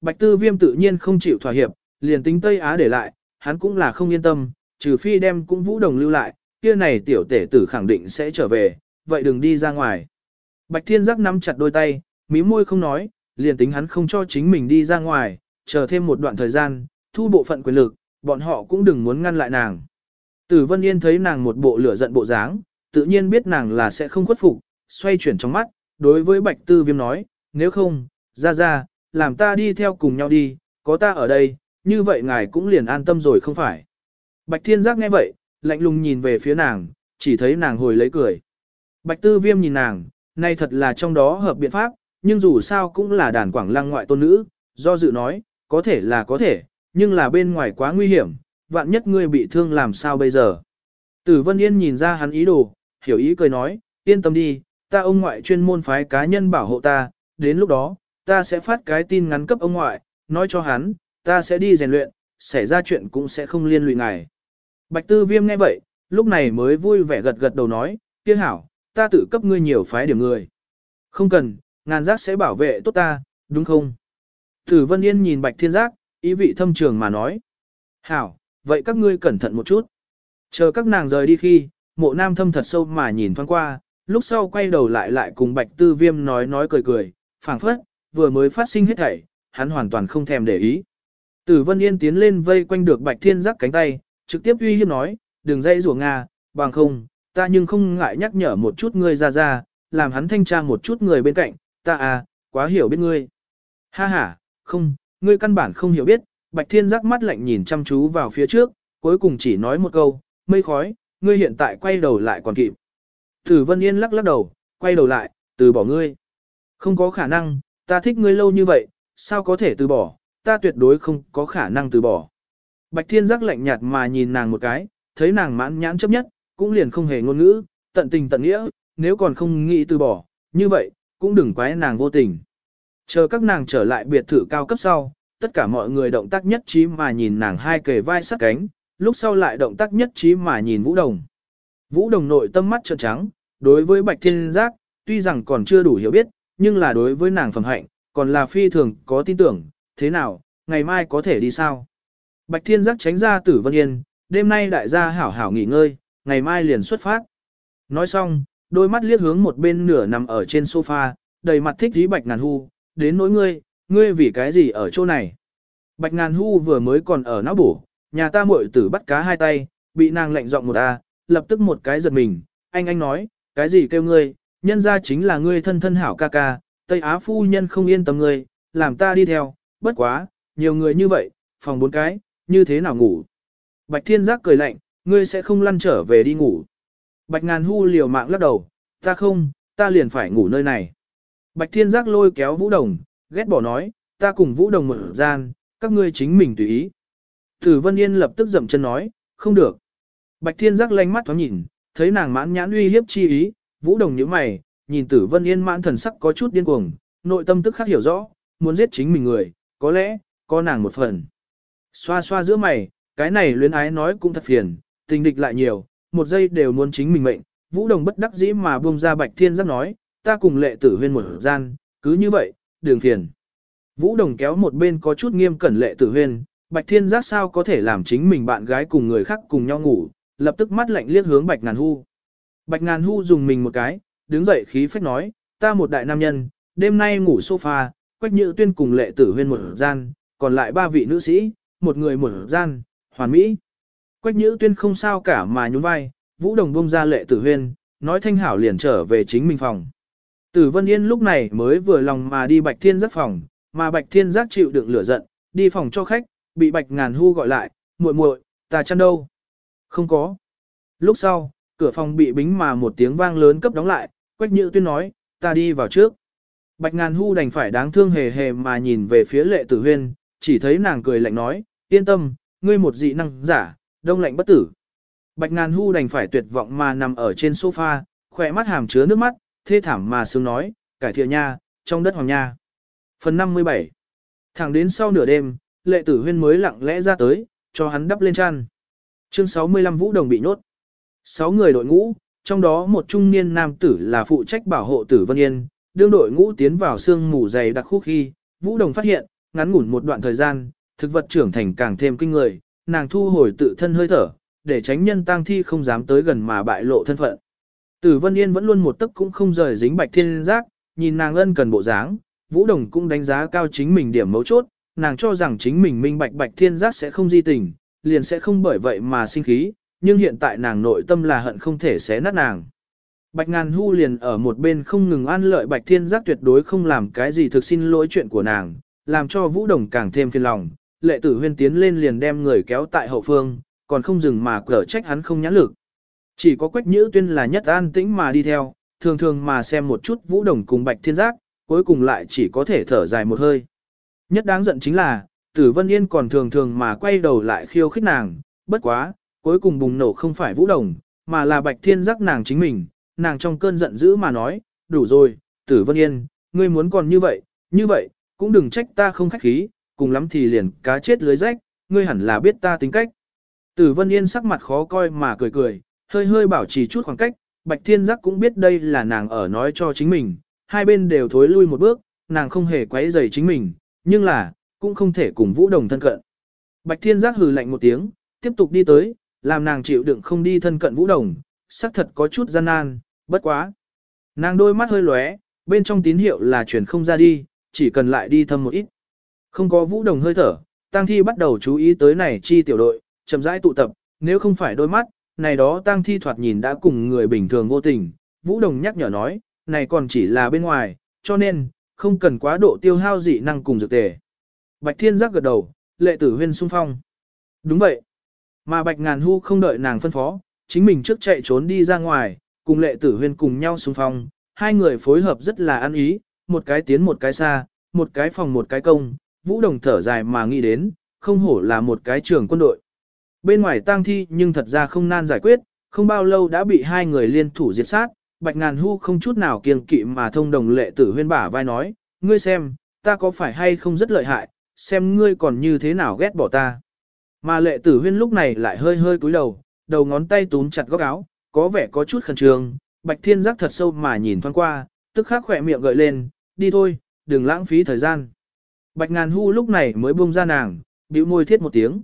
Bạch Tư Viêm tự nhiên không chịu thỏa hiệp, liền tính Tây Á để lại, hắn cũng là không yên tâm, trừ phi đem cũng Vũ Đồng lưu lại, kia này tiểu tể tử khẳng định sẽ trở về, vậy đừng đi ra ngoài. Bạch Thiên Giác nắm chặt đôi tay, mí môi không nói, liền tính hắn không cho chính mình đi ra ngoài, chờ thêm một đoạn thời gian, thu bộ phận quyền lực, bọn họ cũng đừng muốn ngăn lại nàng. Tử Vân Yên thấy nàng một bộ lửa giận bộ dáng, tự nhiên biết nàng là sẽ không khuất phục, xoay chuyển trong mắt, đối với Bạch Tư Viêm nói, nếu không, ra ra, làm ta đi theo cùng nhau đi, có ta ở đây, như vậy ngài cũng liền an tâm rồi không phải. Bạch Thiên Giác nghe vậy, lạnh lùng nhìn về phía nàng, chỉ thấy nàng hồi lấy cười. Bạch Tư Viêm nhìn nàng, nay thật là trong đó hợp biện pháp, nhưng dù sao cũng là đàn quảng lăng ngoại tôn nữ, do dự nói, có thể là có thể, nhưng là bên ngoài quá nguy hiểm, vạn nhất ngươi bị thương làm sao bây giờ. Tử Vân Yên nhìn ra hắn ý đồ, hiểu ý cười nói, yên tâm đi, ta ông ngoại chuyên môn phái cá nhân bảo hộ ta, đến lúc đó, ta sẽ phát cái tin ngắn cấp ông ngoại, nói cho hắn, ta sẽ đi rèn luyện, xảy ra chuyện cũng sẽ không liên lụy ngài. Bạch Tư Viêm nghe vậy, lúc này mới vui vẻ gật gật đầu nói, kia hảo, ta tự cấp ngươi nhiều phái điểm người. Không cần, ngàn giác sẽ bảo vệ tốt ta, đúng không? Tử Vân Yên nhìn Bạch Thiên Giác, ý vị thâm trường mà nói. Hảo, vậy các ngươi cẩn thận một chút. Chờ các nàng rời đi khi, mộ nam thâm thật sâu mà nhìn thoáng qua, lúc sau quay đầu lại lại cùng Bạch Tư Viêm nói nói cười cười, phảng phất, vừa mới phát sinh hết thảy, hắn hoàn toàn không thèm để ý. Tử Vân Yên tiến lên vây quanh được Bạch Thiên Giác cánh tay, trực tiếp uy hiếp nói, đừng dây rủa Nga, bằng không, ta nhưng không ngại nhắc nhở một chút ngươi ra ra, làm hắn thanh tra một chút người bên cạnh, ta à, quá hiểu biết ngươi. Ha ha, không, ngươi căn bản không hiểu biết, Bạch Thiên giác mắt lạnh nhìn chăm chú vào phía trước, cuối cùng chỉ nói một câu, mây khói, ngươi hiện tại quay đầu lại còn kịp. Tử Vân Yên lắc lắc đầu, quay đầu lại, từ bỏ ngươi. Không có khả năng, ta thích ngươi lâu như vậy, sao có thể từ bỏ, ta tuyệt đối không có khả năng từ bỏ. Bạch Thiên giác lạnh nhạt mà nhìn nàng một cái, thấy nàng mãn nhãn chấp nhất, cũng liền không hề ngôn ngữ, tận tình tận nghĩa, nếu còn không nghĩ từ bỏ, như vậy, cũng đừng quái nàng vô tình. Chờ các nàng trở lại biệt thự cao cấp sau, tất cả mọi người động tác nhất trí mà nhìn nàng hai kề vai sát cánh, lúc sau lại động tác nhất trí mà nhìn Vũ Đồng. Vũ Đồng nội tâm mắt trợn trắng, đối với Bạch Thiên Giác, tuy rằng còn chưa đủ hiểu biết, nhưng là đối với nàng phẩm hạnh, còn là phi thường có tin tưởng, thế nào, ngày mai có thể đi sao? Bạch Thiên Giác tránh ra Tử Vân Yên, đêm nay đại gia hảo hảo nghỉ ngơi, ngày mai liền xuất phát. Nói xong, đôi mắt liếc hướng một bên nửa nằm ở trên sofa, đầy mặt thích dí Bạch Ngàn Hu, đến nỗi ngươi, ngươi vì cái gì ở chỗ này? Bạch Ngàn Hu vừa mới còn ở não bổ, nhà ta muội tử bắt cá hai tay, bị nàng lạnh giọng một a, lập tức một cái giật mình, anh anh nói, cái gì kêu ngươi, nhân ra chính là ngươi thân thân hảo ca ca, Tây Á phu nhân không yên tâm ngươi, làm ta đi theo, bất quá, nhiều người như vậy, phòng bốn cái, như thế nào ngủ. Bạch Thiên Giác cười lạnh, ngươi sẽ không lăn trở về đi ngủ. Bạch Ngàn Hu liều mạng lắc đầu, ta không, ta liền phải ngủ nơi này. Bạch Thiên Giác lôi kéo Vũ Đồng, ghét bỏ nói, ta cùng Vũ Đồng mở gian, các ngươi chính mình tùy ý. Tử Vân Yên lập tức dậm chân nói, không được. Bạch Thiên Giác lanh mắt thoáng nhìn, thấy nàng mãn nhãn uy hiếp chi ý, Vũ Đồng nhíu mày, nhìn Tử Vân Yên mãn thần sắc có chút điên cuồng, nội tâm tức khắc hiểu rõ, muốn giết chính mình người, có lẽ, có nàng một phần. Xoa xoa giữa mày, cái này luyến ái nói cũng thật phiền, tình địch lại nhiều, một giây đều muốn chính mình mệnh. Vũ Đồng bất đắc dĩ mà buông ra Bạch Thiên Giác nói, ta cùng lệ tử huyên một gian, cứ như vậy, đường phiền. Vũ Đồng kéo một bên có chút nghiêm cẩn lệ tử huyên, Bạch Thiên Giác sao có thể làm chính mình bạn gái cùng người khác cùng nhau ngủ, lập tức mắt lạnh liếc hướng Bạch Ngàn Hu. Bạch Ngàn Hu dùng mình một cái, đứng dậy khí phách nói, ta một đại nam nhân, đêm nay ngủ sofa, Quách Nhữ Tuyên cùng lệ tử huyên một gian, còn lại ba vị nữ sĩ, một người một gian, hoàn mỹ. Quách Nhữ Tuyên không sao cả mà nhún vai, Vũ Đồng bông ra lệ tử huyên, nói thanh hảo liền trở về chính mình phòng. Tử Vân Yên lúc này mới vừa lòng mà đi Bạch Thiên Giác phòng, mà Bạch Thiên Giác chịu đựng lửa giận, đi phòng cho khách, bị Bạch Ngàn Hu gọi lại, muội muội, ta chăn đâu? Không có. Lúc sau, cửa phòng bị bính mà một tiếng vang lớn cấp đóng lại, Quách Nhữ Tuyên nói, ta đi vào trước. Bạch Ngàn Hu đành phải đáng thương hề hề mà nhìn về phía lệ tử huyên, chỉ thấy nàng cười lạnh nói, yên tâm, ngươi một dị năng giả, đông lạnh bất tử. Bạch Ngàn Hu đành phải tuyệt vọng mà nằm ở trên sofa, khỏe mắt hàm chứa nước mắt, thê thảm mà sướng nói, cải thiện nha, trong đất hoàng nha. Phần 57 Thẳng đến sau nửa đêm, lệ tử huyên mới lặng lẽ ra tới, cho hắn đắp lên chăn. Chương 65 Vũ Đồng bị nhốt. Sáu người đội ngũ, trong đó một trung niên nam tử là phụ trách bảo hộ tử Vân Yên, đương đội ngũ tiến vào sương mù dày đặc khu khi, Vũ Đồng phát hiện, ngắn ngủn một đoạn thời gian, thực vật trưởng thành càng thêm kinh người, nàng thu hồi tự thân hơi thở, để tránh nhân tang thi không dám tới gần mà bại lộ thân phận. Tử Vân Yên vẫn luôn một tấc cũng không rời dính Bạch Thiên Giác, nhìn nàng ân cần bộ dáng, Vũ Đồng cũng đánh giá cao chính mình điểm mấu chốt, nàng cho rằng chính mình minh bạch Bạch Thiên Giác sẽ không di tình, liền sẽ không bởi vậy mà sinh khí, nhưng hiện tại nàng nội tâm là hận không thể xé nát nàng. Bạch Ngàn Hu liền ở một bên không ngừng an lợi Bạch Thiên Giác tuyệt đối không làm cái gì thực xin lỗi chuyện của nàng, làm cho Vũ Đồng càng thêm phiền lòng. Lệ tử huyên tiến lên liền đem người kéo tại hậu phương, còn không dừng mà cở trách hắn không nhãn lực. Chỉ có Quách Nhữ Tuyên là nhất an tĩnh mà đi theo, thường thường mà xem một chút Vũ Đồng cùng Bạch Thiên Giác, cuối cùng lại chỉ có thể thở dài một hơi. Nhất đáng giận chính là, Tử Vân Yên còn thường thường mà quay đầu lại khiêu khích nàng, bất quá, cuối cùng bùng nổ không phải Vũ Đồng, mà là Bạch Thiên Giác nàng chính mình, nàng trong cơn giận dữ mà nói, đủ rồi, Tử Vân Yên, ngươi muốn còn như vậy, như vậy, cũng đừng trách ta không khách khí, cùng lắm thì liền cá chết lưới rách, ngươi hẳn là biết ta tính cách. Tử Vân Yên sắc mặt khó coi mà cười cười, hơi hơi bảo trì chút khoảng cách, Bạch Thiên Giác cũng biết đây là nàng ở nói cho chính mình, hai bên đều thối lui một bước, nàng không hề quấy rầy chính mình, nhưng là, cũng không thể cùng Vũ Đồng thân cận. Bạch Thiên Giác hừ lạnh một tiếng, tiếp tục đi tới, làm nàng chịu đựng không đi thân cận Vũ Đồng, xác thật có chút gian nan, bất quá. Nàng đôi mắt hơi lóe, bên trong tín hiệu là chuyển không ra đi, chỉ cần lại đi thâm một ít. Không có Vũ Đồng hơi thở, tang Thi bắt đầu chú ý tới này chi tiểu đội, chậm rãi tụ tập, nếu không phải đôi mắt, này đó tang Thi thoạt nhìn đã cùng người bình thường vô tình. Vũ Đồng nhắc nhở nói, này còn chỉ là bên ngoài, cho nên, không cần quá độ tiêu hao dị năng cùng dược tề. Bạch Thiên giác gật đầu, lệ tử huyên sung phong. Đúng vậy. Mà Bạch Ngàn Hu không đợi nàng phân phó, chính mình trước chạy trốn đi ra ngoài, cùng lệ tử huyên cùng nhau xuống phòng, Hai người phối hợp rất là ăn ý, một cái tiến một cái xa, một cái phòng một cái công. Vũ Đồng thở dài mà nghĩ đến, không hổ là một cái trường quân đội. Bên ngoài tang thi nhưng thật ra không nan giải quyết, không bao lâu đã bị hai người liên thủ diệt sát, Bạch Ngàn Hu không chút nào kiêng kỵ mà thông đồng lệ tử huyên bả vai nói, ngươi xem, ta có phải hay không rất lợi hại, xem ngươi còn như thế nào ghét bỏ ta. Mà lệ tử huyên lúc này lại hơi hơi cúi đầu, đầu ngón tay túm chặt góc áo, có vẻ có chút khẩn trương, Bạch Thiên giác thật sâu mà nhìn thoáng qua, tức khắc khỏe miệng gợi lên, đi thôi, đừng lãng phí thời gian. Bạch Ngàn Hu lúc này mới buông ra nàng, bĩu môi thiết một tiếng.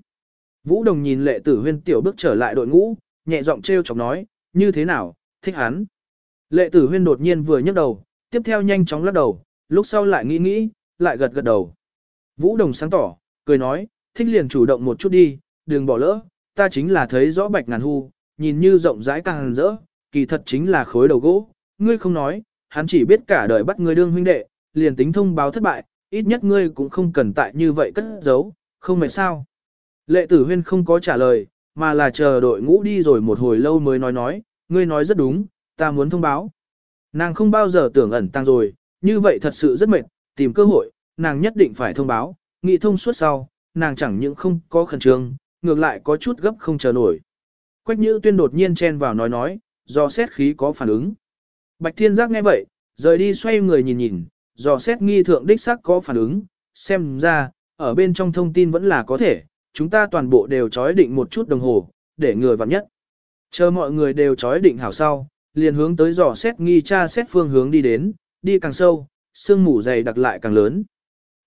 Vũ Đồng nhìn lệ tử huyên tiểu bước trở lại đội ngũ, nhẹ giọng trêu chọc nói, như thế nào, thích hắn. Lệ tử huyên đột nhiên vừa nhấc đầu, tiếp theo nhanh chóng lắc đầu, lúc sau lại nghĩ nghĩ, lại gật gật đầu. Vũ Đồng sáng tỏ, cười nói, thích liền chủ động một chút đi, đừng bỏ lỡ, ta chính là thấy rõ bạch ngàn hu, nhìn như rộng rãi càng rỡ, kỳ thật chính là khối đầu gỗ, ngươi không nói, hắn chỉ biết cả đời bắt ngươi đương huynh đệ, liền tính thông báo thất bại, ít nhất ngươi cũng không cần tại như vậy cất giấu, không mệt sao. Lệ tử huyên không có trả lời, mà là chờ đội ngũ đi rồi một hồi lâu mới nói nói, ngươi nói rất đúng, ta muốn thông báo. Nàng không bao giờ tưởng ẩn tăng rồi, như vậy thật sự rất mệt, tìm cơ hội, nàng nhất định phải thông báo, nghị thông suốt sau, nàng chẳng những không có khẩn trương, ngược lại có chút gấp không chờ nổi. Quách Nhữ Tuyên đột nhiên chen vào nói nói, do xét khí có phản ứng. Bạch Thiên Giác nghe vậy, rời đi xoay người nhìn nhìn, do xét nghi thượng đích xác có phản ứng, xem ra, ở bên trong thông tin vẫn là có thể, chúng ta toàn bộ đều chói định một chút đồng hồ, để người vặn nhất. Chờ mọi người đều chói định hảo sau, liền hướng tới dò xét nghi tra xét phương hướng đi đến, đi càng sâu, sương mù dày đặc lại càng lớn.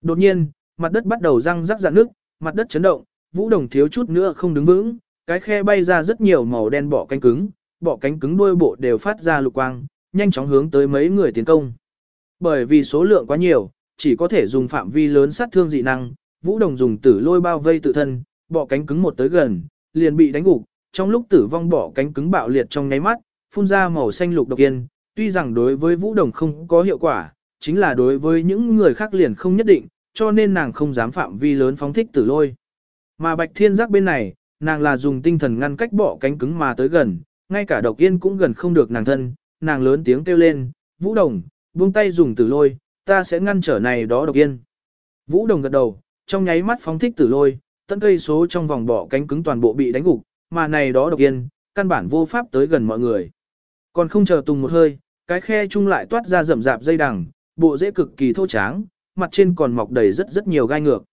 Đột nhiên, mặt đất bắt đầu răng rắc rạn nước, mặt đất chấn động, Vũ Đồng thiếu chút nữa không đứng vững, cái khe bay ra rất nhiều màu đen bọ cánh cứng, bọ cánh cứng đuôi bộ đều phát ra lục quang, nhanh chóng hướng tới mấy người tiến công. Bởi vì số lượng quá nhiều, chỉ có thể dùng phạm vi lớn sát thương dị năng, Vũ Đồng dùng tử lôi bao vây tự thân, bọ cánh cứng một tới gần, liền bị đánh gục, trong lúc tử vong bọ cánh cứng bạo liệt trong nháy mắt, phun ra màu xanh lục độc yên, tuy rằng đối với Vũ Đồng không có hiệu quả, chính là đối với những người khác liền không nhất định, cho nên nàng không dám phạm vi lớn phóng thích tử lôi. Mà Bạch Thiên Giác bên này, nàng là dùng tinh thần ngăn cách bỏ cánh cứng mà tới gần, ngay cả độc yên cũng gần không được nàng thân, nàng lớn tiếng kêu lên, Vũ Đồng, buông tay dùng tử lôi, ta sẽ ngăn trở này đó độc yên. Vũ Đồng gật đầu, trong nháy mắt phóng thích tử lôi, tận cây số trong vòng bỏ cánh cứng toàn bộ bị đánh gục, mà này đó độc yên, căn bản vô pháp tới gần mọi người. Còn không chờ tùng một hơi, cái khe chung lại toát ra rậm rạp dây đằng, bộ rễ cực kỳ thô tráng, mặt trên còn mọc đầy rất rất nhiều gai ngược.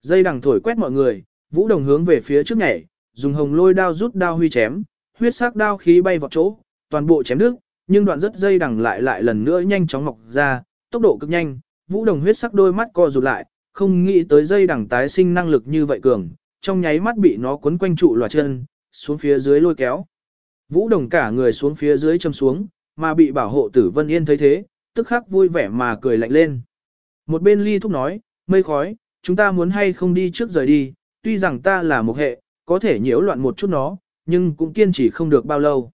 Dây đằng thổi quét mọi người, Vũ Đồng hướng về phía trước nhảy, dùng hồng lôi đao rút đao huy chém, huyết sắc đao khí bay vào chỗ, toàn bộ chém đứt, nhưng đoạn rất dây đằng lại lại lần nữa nhanh chóng mọc ra, tốc độ cực nhanh, Vũ Đồng huyết sắc đôi mắt co rụt lại, không nghĩ tới dây đằng tái sinh năng lực như vậy cường, trong nháy mắt bị nó quấn quanh trụ lòa chân, xuống phía dưới lôi kéo. Vũ đồng cả người xuống phía dưới châm xuống, mà bị bảo hộ tử Vân Yên thấy thế, tức khắc vui vẻ mà cười lạnh lên. Một bên ly thúc nói, mây khói, chúng ta muốn hay không đi trước rời đi, tuy rằng ta là một hệ, có thể nhiễu loạn một chút nó, nhưng cũng kiên trì không được bao lâu.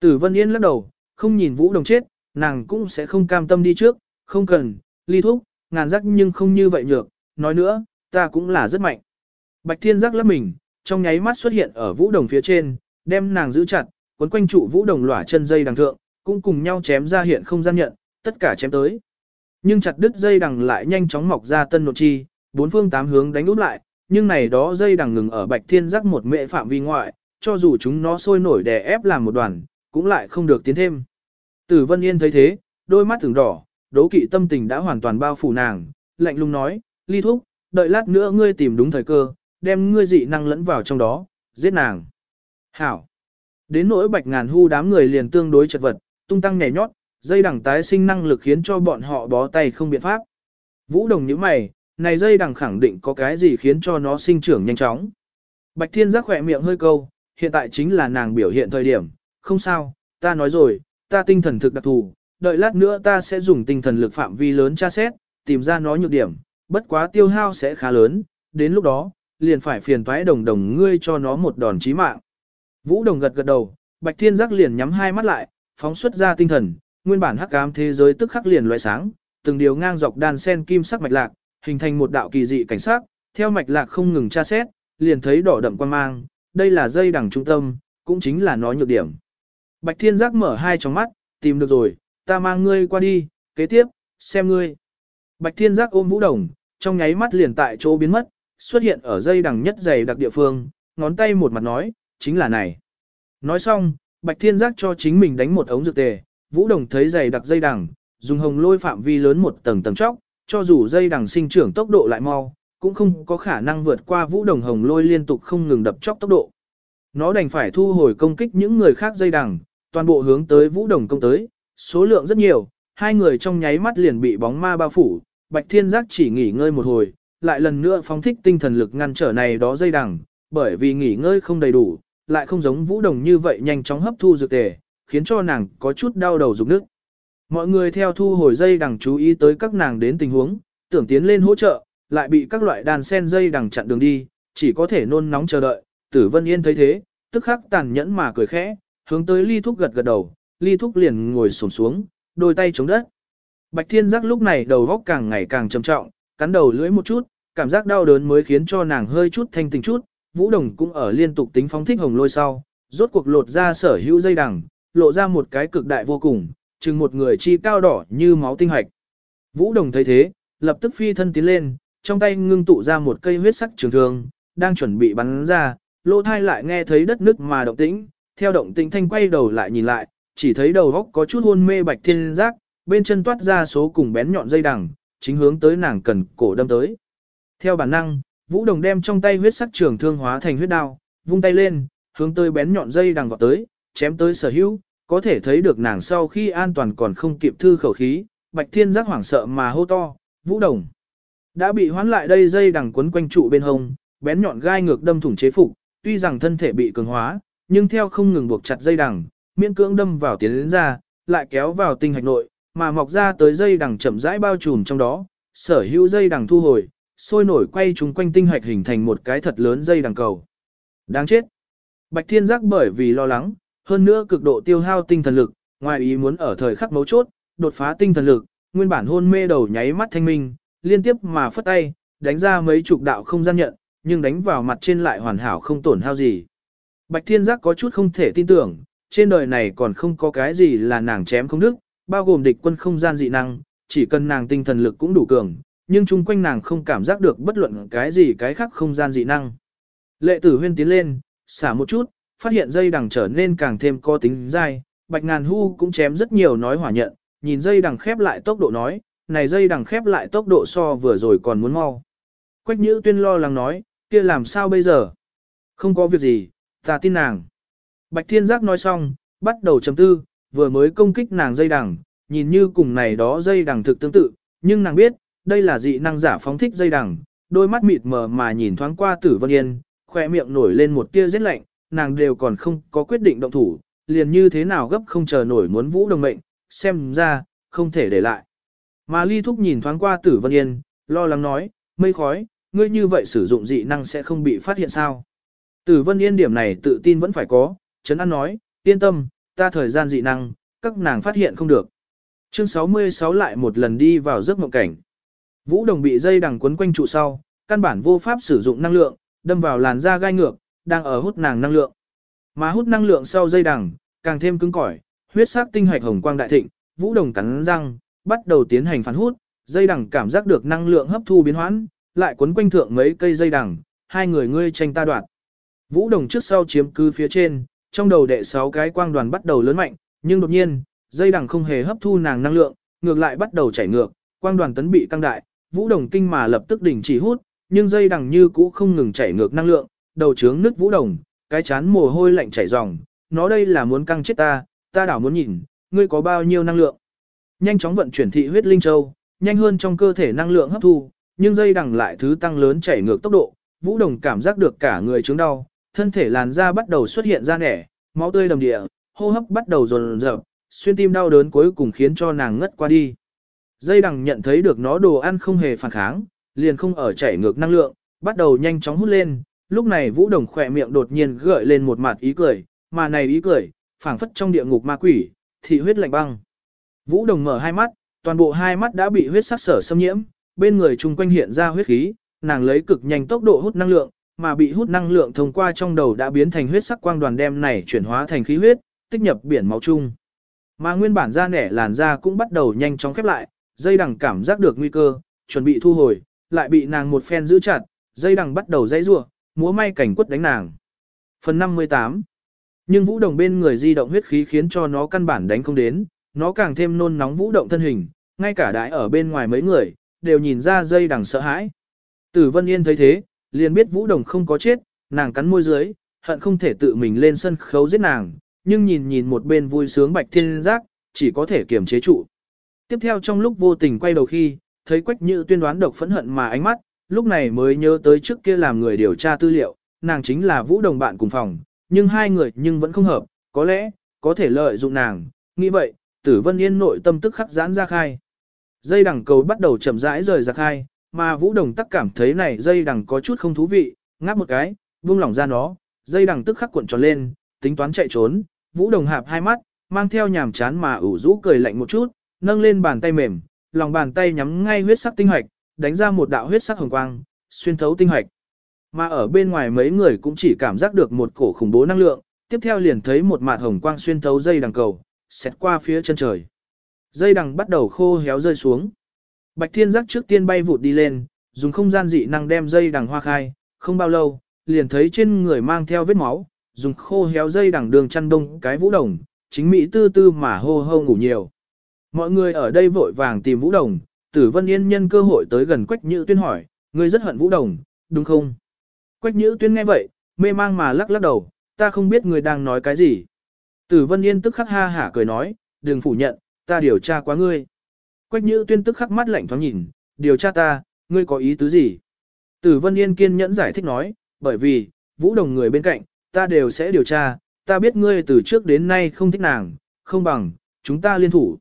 Tử Vân Yên lắc đầu, không nhìn Vũ Đồng chết, nàng cũng sẽ không cam tâm đi trước, không cần, ly thúc, ngàn giác nhưng không như vậy nhược, nói nữa, ta cũng là rất mạnh. Bạch Thiên giác lấp mình, trong nháy mắt xuất hiện ở Vũ Đồng phía trên, đem nàng giữ chặt, quấn quanh trụ Vũ Đồng lỏa chân dây đằng thượng, cũng cùng nhau chém ra hiện không gian nhận, tất cả chém tới. Nhưng chặt đứt dây đằng lại nhanh chóng mọc ra tân nội chi, bốn phương tám hướng đánh úp lại, nhưng này đó dây đằng ngừng ở Bạch Thiên giác một mệ phạm vi ngoại, cho dù chúng nó sôi nổi đè ép làm một đoàn, cũng lại không được tiến thêm. Tử Vân Yên thấy thế, đôi mắt thường đỏ, đấu kỵ tâm tình đã hoàn toàn bao phủ nàng, lạnh lùng nói, ly thúc, đợi lát nữa ngươi tìm đúng thời cơ, đem ngươi dị năng lẫn vào trong đó, giết nàng. Hảo. Đến nỗi bạch ngàn hu đám người liền tương đối chật vật, tung tăng nhảy nhót, dây đằng tái sinh năng lực khiến cho bọn họ bó tay không biện pháp. Vũ đồng như mày, này dây đằng khẳng định có cái gì khiến cho nó sinh trưởng nhanh chóng. Bạch thiên giác khỏe miệng hơi câu, hiện tại chính là nàng biểu hiện thời điểm, không sao, ta nói rồi, ta tinh thần thực đặc thù, đợi lát nữa ta sẽ dùng tinh thần lực phạm vi lớn tra xét, tìm ra nó nhược điểm, bất quá tiêu hao sẽ khá lớn, đến lúc đó, liền phải phiền toái đồng đồng ngươi cho nó một đòn chí mạng. Vũ đồng gật gật đầu, bạch thiên giác liền nhắm hai mắt lại, phóng xuất ra tinh thần, nguyên bản hắc ám thế giới tức khắc liền loại sáng, từng điều ngang dọc đàn sen kim sắc mạch lạc, hình thành một đạo kỳ dị cảnh sắc, theo mạch lạc không ngừng tra xét, liền thấy đỏ đậm quan mang, đây là dây đằng trung tâm, cũng chính là nó nhược điểm. Bạch Thiên Giác mở hai tròng mắt, tìm được rồi, ta mang ngươi qua đi, kế tiếp, xem ngươi. Bạch Thiên Giác ôm Vũ Đồng, trong nháy mắt liền tại chỗ biến mất, xuất hiện ở dây đằng nhất dày đặc địa phương, ngón tay một mặt nói, chính là này. Nói xong, Bạch Thiên Giác cho chính mình đánh một ống dược tề, Vũ Đồng thấy dày đặc dây đằng, dùng hồng lôi phạm vi lớn một tầng tầng chóc, cho dù dây đằng sinh trưởng tốc độ lại mau, cũng không có khả năng vượt qua Vũ Đồng hồng lôi liên tục không ngừng đập chóc tốc độ. Nó đành phải thu hồi công kích những người khác dây đằng, toàn bộ hướng tới Vũ Đồng công tới, số lượng rất nhiều, hai người trong nháy mắt liền bị bóng ma bao phủ, Bạch Thiên Giác chỉ nghỉ ngơi một hồi, lại lần nữa phóng thích tinh thần lực ngăn trở này đó dây đằng, bởi vì nghỉ ngơi không đầy đủ, lại không giống Vũ Đồng như vậy nhanh chóng hấp thu dược tề, khiến cho nàng có chút đau đầu rụng nước. Mọi người theo thu hồi dây đằng chú ý tới các nàng đến tình huống, tưởng tiến lên hỗ trợ, lại bị các loại đàn sen dây đằng chặn đường đi, chỉ có thể nôn nóng chờ đợi. Tử Vân Yên thấy thế, tức khắc tàn nhẫn mà cười khẽ, hướng tới ly thúc gật gật đầu, ly thúc liền ngồi xổm xuống, đôi tay chống đất. Bạch thiên giác lúc này đầu góc càng ngày càng trầm trọng, cắn đầu lưỡi một chút, cảm giác đau đớn mới khiến cho nàng hơi chút thanh tình chút, vũ đồng cũng ở liên tục tính phóng thích hồng lôi sau, rốt cuộc lột ra sở hữu dây đằng, lộ ra một cái cực đại vô cùng, chừng một người chi cao đỏ như máu tinh hạch. Vũ đồng thấy thế, lập tức phi thân tiến lên, trong tay ngưng tụ ra một cây huyết sắc trường thương, đang chuẩn bị bắn ra, lỗ thai lại nghe thấy đất nước mà động tĩnh, theo động tĩnh thanh quay đầu lại nhìn lại, chỉ thấy đầu góc có chút hôn mê bạch thiên giác, bên chân toát ra số cùng bén nhọn dây đằng, chính hướng tới nàng cần cổ đâm tới. Theo bản năng, Vũ Đồng đem trong tay huyết sắc trường thương hóa thành huyết đao, vung tay lên, hướng tới bén nhọn dây đằng vọt tới, chém tới sở hữu, có thể thấy được nàng sau khi an toàn còn không kịp thư khẩu khí, Bạch Thiên giác hoảng sợ mà hô to, "Vũ Đồng!" Đã bị hoán lại đây dây đằng quấn quanh trụ bên hông, bén nhọn gai ngược đâm thủng chế phục, tuy rằng thân thể bị cường hóa, nhưng theo không ngừng buộc chặt dây đằng, miễn cưỡng đâm vào tiến đến ra, lại kéo vào tinh hạch nội, mà mọc ra tới dây đằng chậm rãi bao trùm trong đó, sở hữu dây đằng thu hồi, sôi nổi quay chúng quanh tinh hạch hình thành một cái thật lớn dây đằng cầu. Đáng chết. Bạch Thiên giác bởi vì lo lắng, hơn nữa cực độ tiêu hao tinh thần lực, ngoài ý muốn ở thời khắc mấu chốt, đột phá tinh thần lực, nguyên bản hôn mê đầu nháy mắt thanh minh, liên tiếp mà phất tay, đánh ra mấy chục đạo không gian nhận, nhưng đánh vào mặt trên lại hoàn hảo không tổn hao gì. Bạch Thiên Giác có chút không thể tin tưởng, trên đời này còn không có cái gì là nàng chém không đức, bao gồm địch quân không gian dị năng, chỉ cần nàng tinh thần lực cũng đủ cường, nhưng chung quanh nàng không cảm giác được bất luận cái gì cái khác không gian dị năng. Lệ tử huyên tiến lên, xả một chút, phát hiện dây đằng trở nên càng thêm có tính dai, bạch ngàn hu cũng chém rất nhiều nói hỏa nhận, nhìn dây đằng khép lại tốc độ nói, này dây đằng khép lại tốc độ so vừa rồi còn muốn mau. Quách nhữ tuyên lo lắng nói, kia làm sao bây giờ? Không có việc gì, ta tin nàng. Bạch thiên giác nói xong, bắt đầu chấm tư, vừa mới công kích nàng dây đằng, nhìn như cùng này đó dây đằng thực tương tự, nhưng nàng biết, đây là dị năng giả phóng thích dây đằng, đôi mắt mịt mờ mà nhìn thoáng qua Tử Vân Yên, khỏe miệng nổi lên một tia rét lạnh, nàng đều còn không có quyết định động thủ, liền như thế nào gấp không chờ nổi muốn vũ đồng mệnh, xem ra, không thể để lại. Mà Ly Thúc nhìn thoáng qua Tử Vân Yên, lo lắng nói, mây khói, ngươi như vậy sử dụng dị năng sẽ không bị phát hiện sao. Tử Vân Yên điểm này tự tin vẫn phải có, Trấn An nói, yên tâm, ta thời gian dị năng, các nàng phát hiện không được. Chương 66 lại một lần đi vào giấc mộng cảnh. Vũ đồng bị dây đằng quấn quanh trụ sau, căn bản vô pháp sử dụng năng lượng, đâm vào làn da gai ngược, đang ở hút nàng năng lượng. Mà hút năng lượng sau dây đằng, càng thêm cứng cỏi, huyết sắc tinh hạch hồng quang đại thịnh, Vũ đồng cắn răng, bắt đầu tiến hành phản hút, dây đằng cảm giác được năng lượng hấp thu biến hoãn, lại quấn quanh thượng mấy cây dây đằng, hai người ngươi tranh ta đoạt. Vũ đồng trước sau chiếm cứ phía trên, trong đầu đệ sáu cái quang đoàn bắt đầu lớn mạnh, nhưng đột nhiên, dây đằng không hề hấp thu nàng năng lượng, ngược lại bắt đầu chảy ngược, quang đoàn tấn bị tăng đại, vũ đồng kinh mà lập tức đình chỉ hút, nhưng dây đằng như cũ không ngừng chảy ngược năng lượng, đầu trướng nước vũ đồng, cái chán mồ hôi lạnh chảy ròng, nó đây là muốn căng chết ta, ta đảo muốn nhìn, ngươi có bao nhiêu năng lượng. Nhanh chóng vận chuyển thị huyết linh châu, nhanh hơn trong cơ thể năng lượng hấp thu, nhưng dây đằng lại thứ tăng lớn chảy ngược tốc độ, vũ đồng cảm giác được cả người chứng đau, thân thể làn da bắt đầu xuất hiện ra nẻ, máu tươi đầm địa, hô hấp bắt đầu dồn dập, xuyên tim đau đớn cuối cùng khiến cho nàng ngất qua đi. Dây đằng nhận thấy được nó đồ ăn không hề phản kháng, liền không ở chảy ngược năng lượng, bắt đầu nhanh chóng hút lên, lúc này vũ đồng khỏe miệng đột nhiên gợi lên một mặt ý cười, mà này ý cười, phảng phất trong địa ngục ma quỷ, thị huyết lạnh băng. Vũ đồng mở hai mắt, toàn bộ hai mắt đã bị huyết sắc sở xâm nhiễm, bên người chung quanh hiện ra huyết khí, nàng lấy cực nhanh tốc độ hút năng lượng, mà bị hút năng lượng thông qua trong đầu đã biến thành huyết sắc quang đoàn đem này chuyển hóa thành khí huyết, tích nhập biển máu chung. Mà nguyên bản da nẻ làn da cũng bắt đầu nhanh chóng khép lại, dây đằng cảm giác được nguy cơ, chuẩn bị thu hồi, lại bị nàng một phen giữ chặt, dây đằng bắt đầu dãy rủa, múa may cảnh quất đánh nàng. Phần 58 Nhưng vũ đồng bên người di động huyết khí khiến cho nó căn bản đánh không đến, nó càng thêm nôn nóng vũ động thân hình, ngay cả đại ở bên ngoài mấy người, đều nhìn ra dây đằng sợ hãi. Tử Vân Yên thấy thế, liền biết vũ đồng không có chết, nàng cắn môi dưới, hận không thể tự mình lên sân khấu giết nàng, nhưng nhìn nhìn một bên vui sướng bạch thiên giác, chỉ có thể kiềm chế trụ. Tiếp theo trong lúc vô tình quay đầu khi, thấy quách như tuyên đoán độc phẫn hận mà ánh mắt, lúc này mới nhớ tới trước kia làm người điều tra tư liệu, nàng chính là vũ đồng bạn cùng phòng, nhưng hai người nhưng vẫn không hợp, có lẽ, có thể lợi dụng nàng, nghĩ vậy, tử vân yên nội tâm tức khắc giãn ra khai. Dây đằng cầu bắt đầu chậm rãi rời ra khai, mà vũ đồng tắc cảm thấy này dây đằng có chút không thú vị, ngáp một cái, buông lỏng ra nó, dây đằng tức khắc cuộn tròn lên, tính toán chạy trốn, Vũ Đồng hạp hai mắt, mang theo nhàm chán mà ủ rũ cười lạnh một chút, nâng lên bàn tay mềm, lòng bàn tay nhắm ngay huyết sắc tinh hoạch, đánh ra một đạo huyết sắc hồng quang, xuyên thấu tinh hoạch. Mà ở bên ngoài mấy người cũng chỉ cảm giác được một cổ khủng bố năng lượng, tiếp theo liền thấy một mạt hồng quang xuyên thấu dây đằng cầu, xét qua phía chân trời. Dây đằng bắt đầu khô héo rơi xuống. Bạch Thiên Giác trước tiên bay vụt đi lên, dùng không gian dị năng đem dây đằng hoa khai, không bao lâu, liền thấy trên người mang theo vết máu, dùng khô héo dây đằng đường chăn đông cái vũ đồng, chính mỹ tư tư mà hô hô ngủ nhiều. Mọi người ở đây vội vàng tìm vũ đồng, tử vân yên nhân cơ hội tới gần quách nhữ tuyên hỏi, ngươi rất hận vũ đồng, đúng không? Quách nhữ tuyên nghe vậy, mê mang mà lắc lắc đầu, ta không biết ngươi đang nói cái gì. Tử vân yên tức khắc ha hả cười nói, đừng phủ nhận, ta điều tra quá ngươi. Quách nhữ tuyên tức khắc mắt lạnh thoáng nhìn, điều tra ta, ngươi có ý tứ gì? Tử vân yên kiên nhẫn giải thích nói, bởi vì, vũ đồng người bên cạnh, ta đều sẽ điều tra, ta biết ngươi từ trước đến nay không thích nàng, không bằng, chúng ta liên thủ.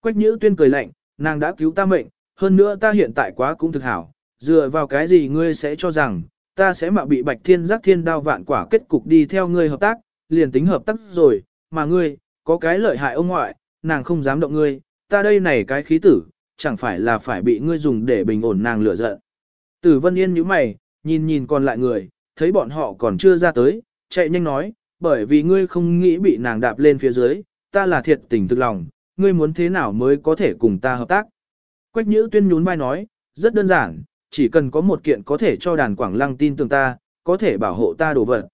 Quách Nhữ Tuyên cười lạnh, nàng đã cứu ta mệnh, hơn nữa ta hiện tại quá cũng thực hảo, dựa vào cái gì ngươi sẽ cho rằng, ta sẽ mạo bị bạch thiên giác thiên đao vạn quả kết cục đi theo ngươi hợp tác, liền tính hợp tác rồi, mà ngươi, có cái lợi hại ông ngoại, nàng không dám động ngươi, ta đây này cái khí tử, chẳng phải là phải bị ngươi dùng để bình ổn nàng lửa giận. Tử Vân Yên như mày, nhìn nhìn còn lại người, thấy bọn họ còn chưa ra tới, chạy nhanh nói, bởi vì ngươi không nghĩ bị nàng đạp lên phía dưới, ta là thiệt tình thực lòng, ngươi muốn thế nào mới có thể cùng ta hợp tác. Quách Nhữ Tuyên nhún vai nói, rất đơn giản, chỉ cần có một kiện có thể cho đàn Quảng Lăng tin tưởng ta, có thể bảo hộ ta đồ vật.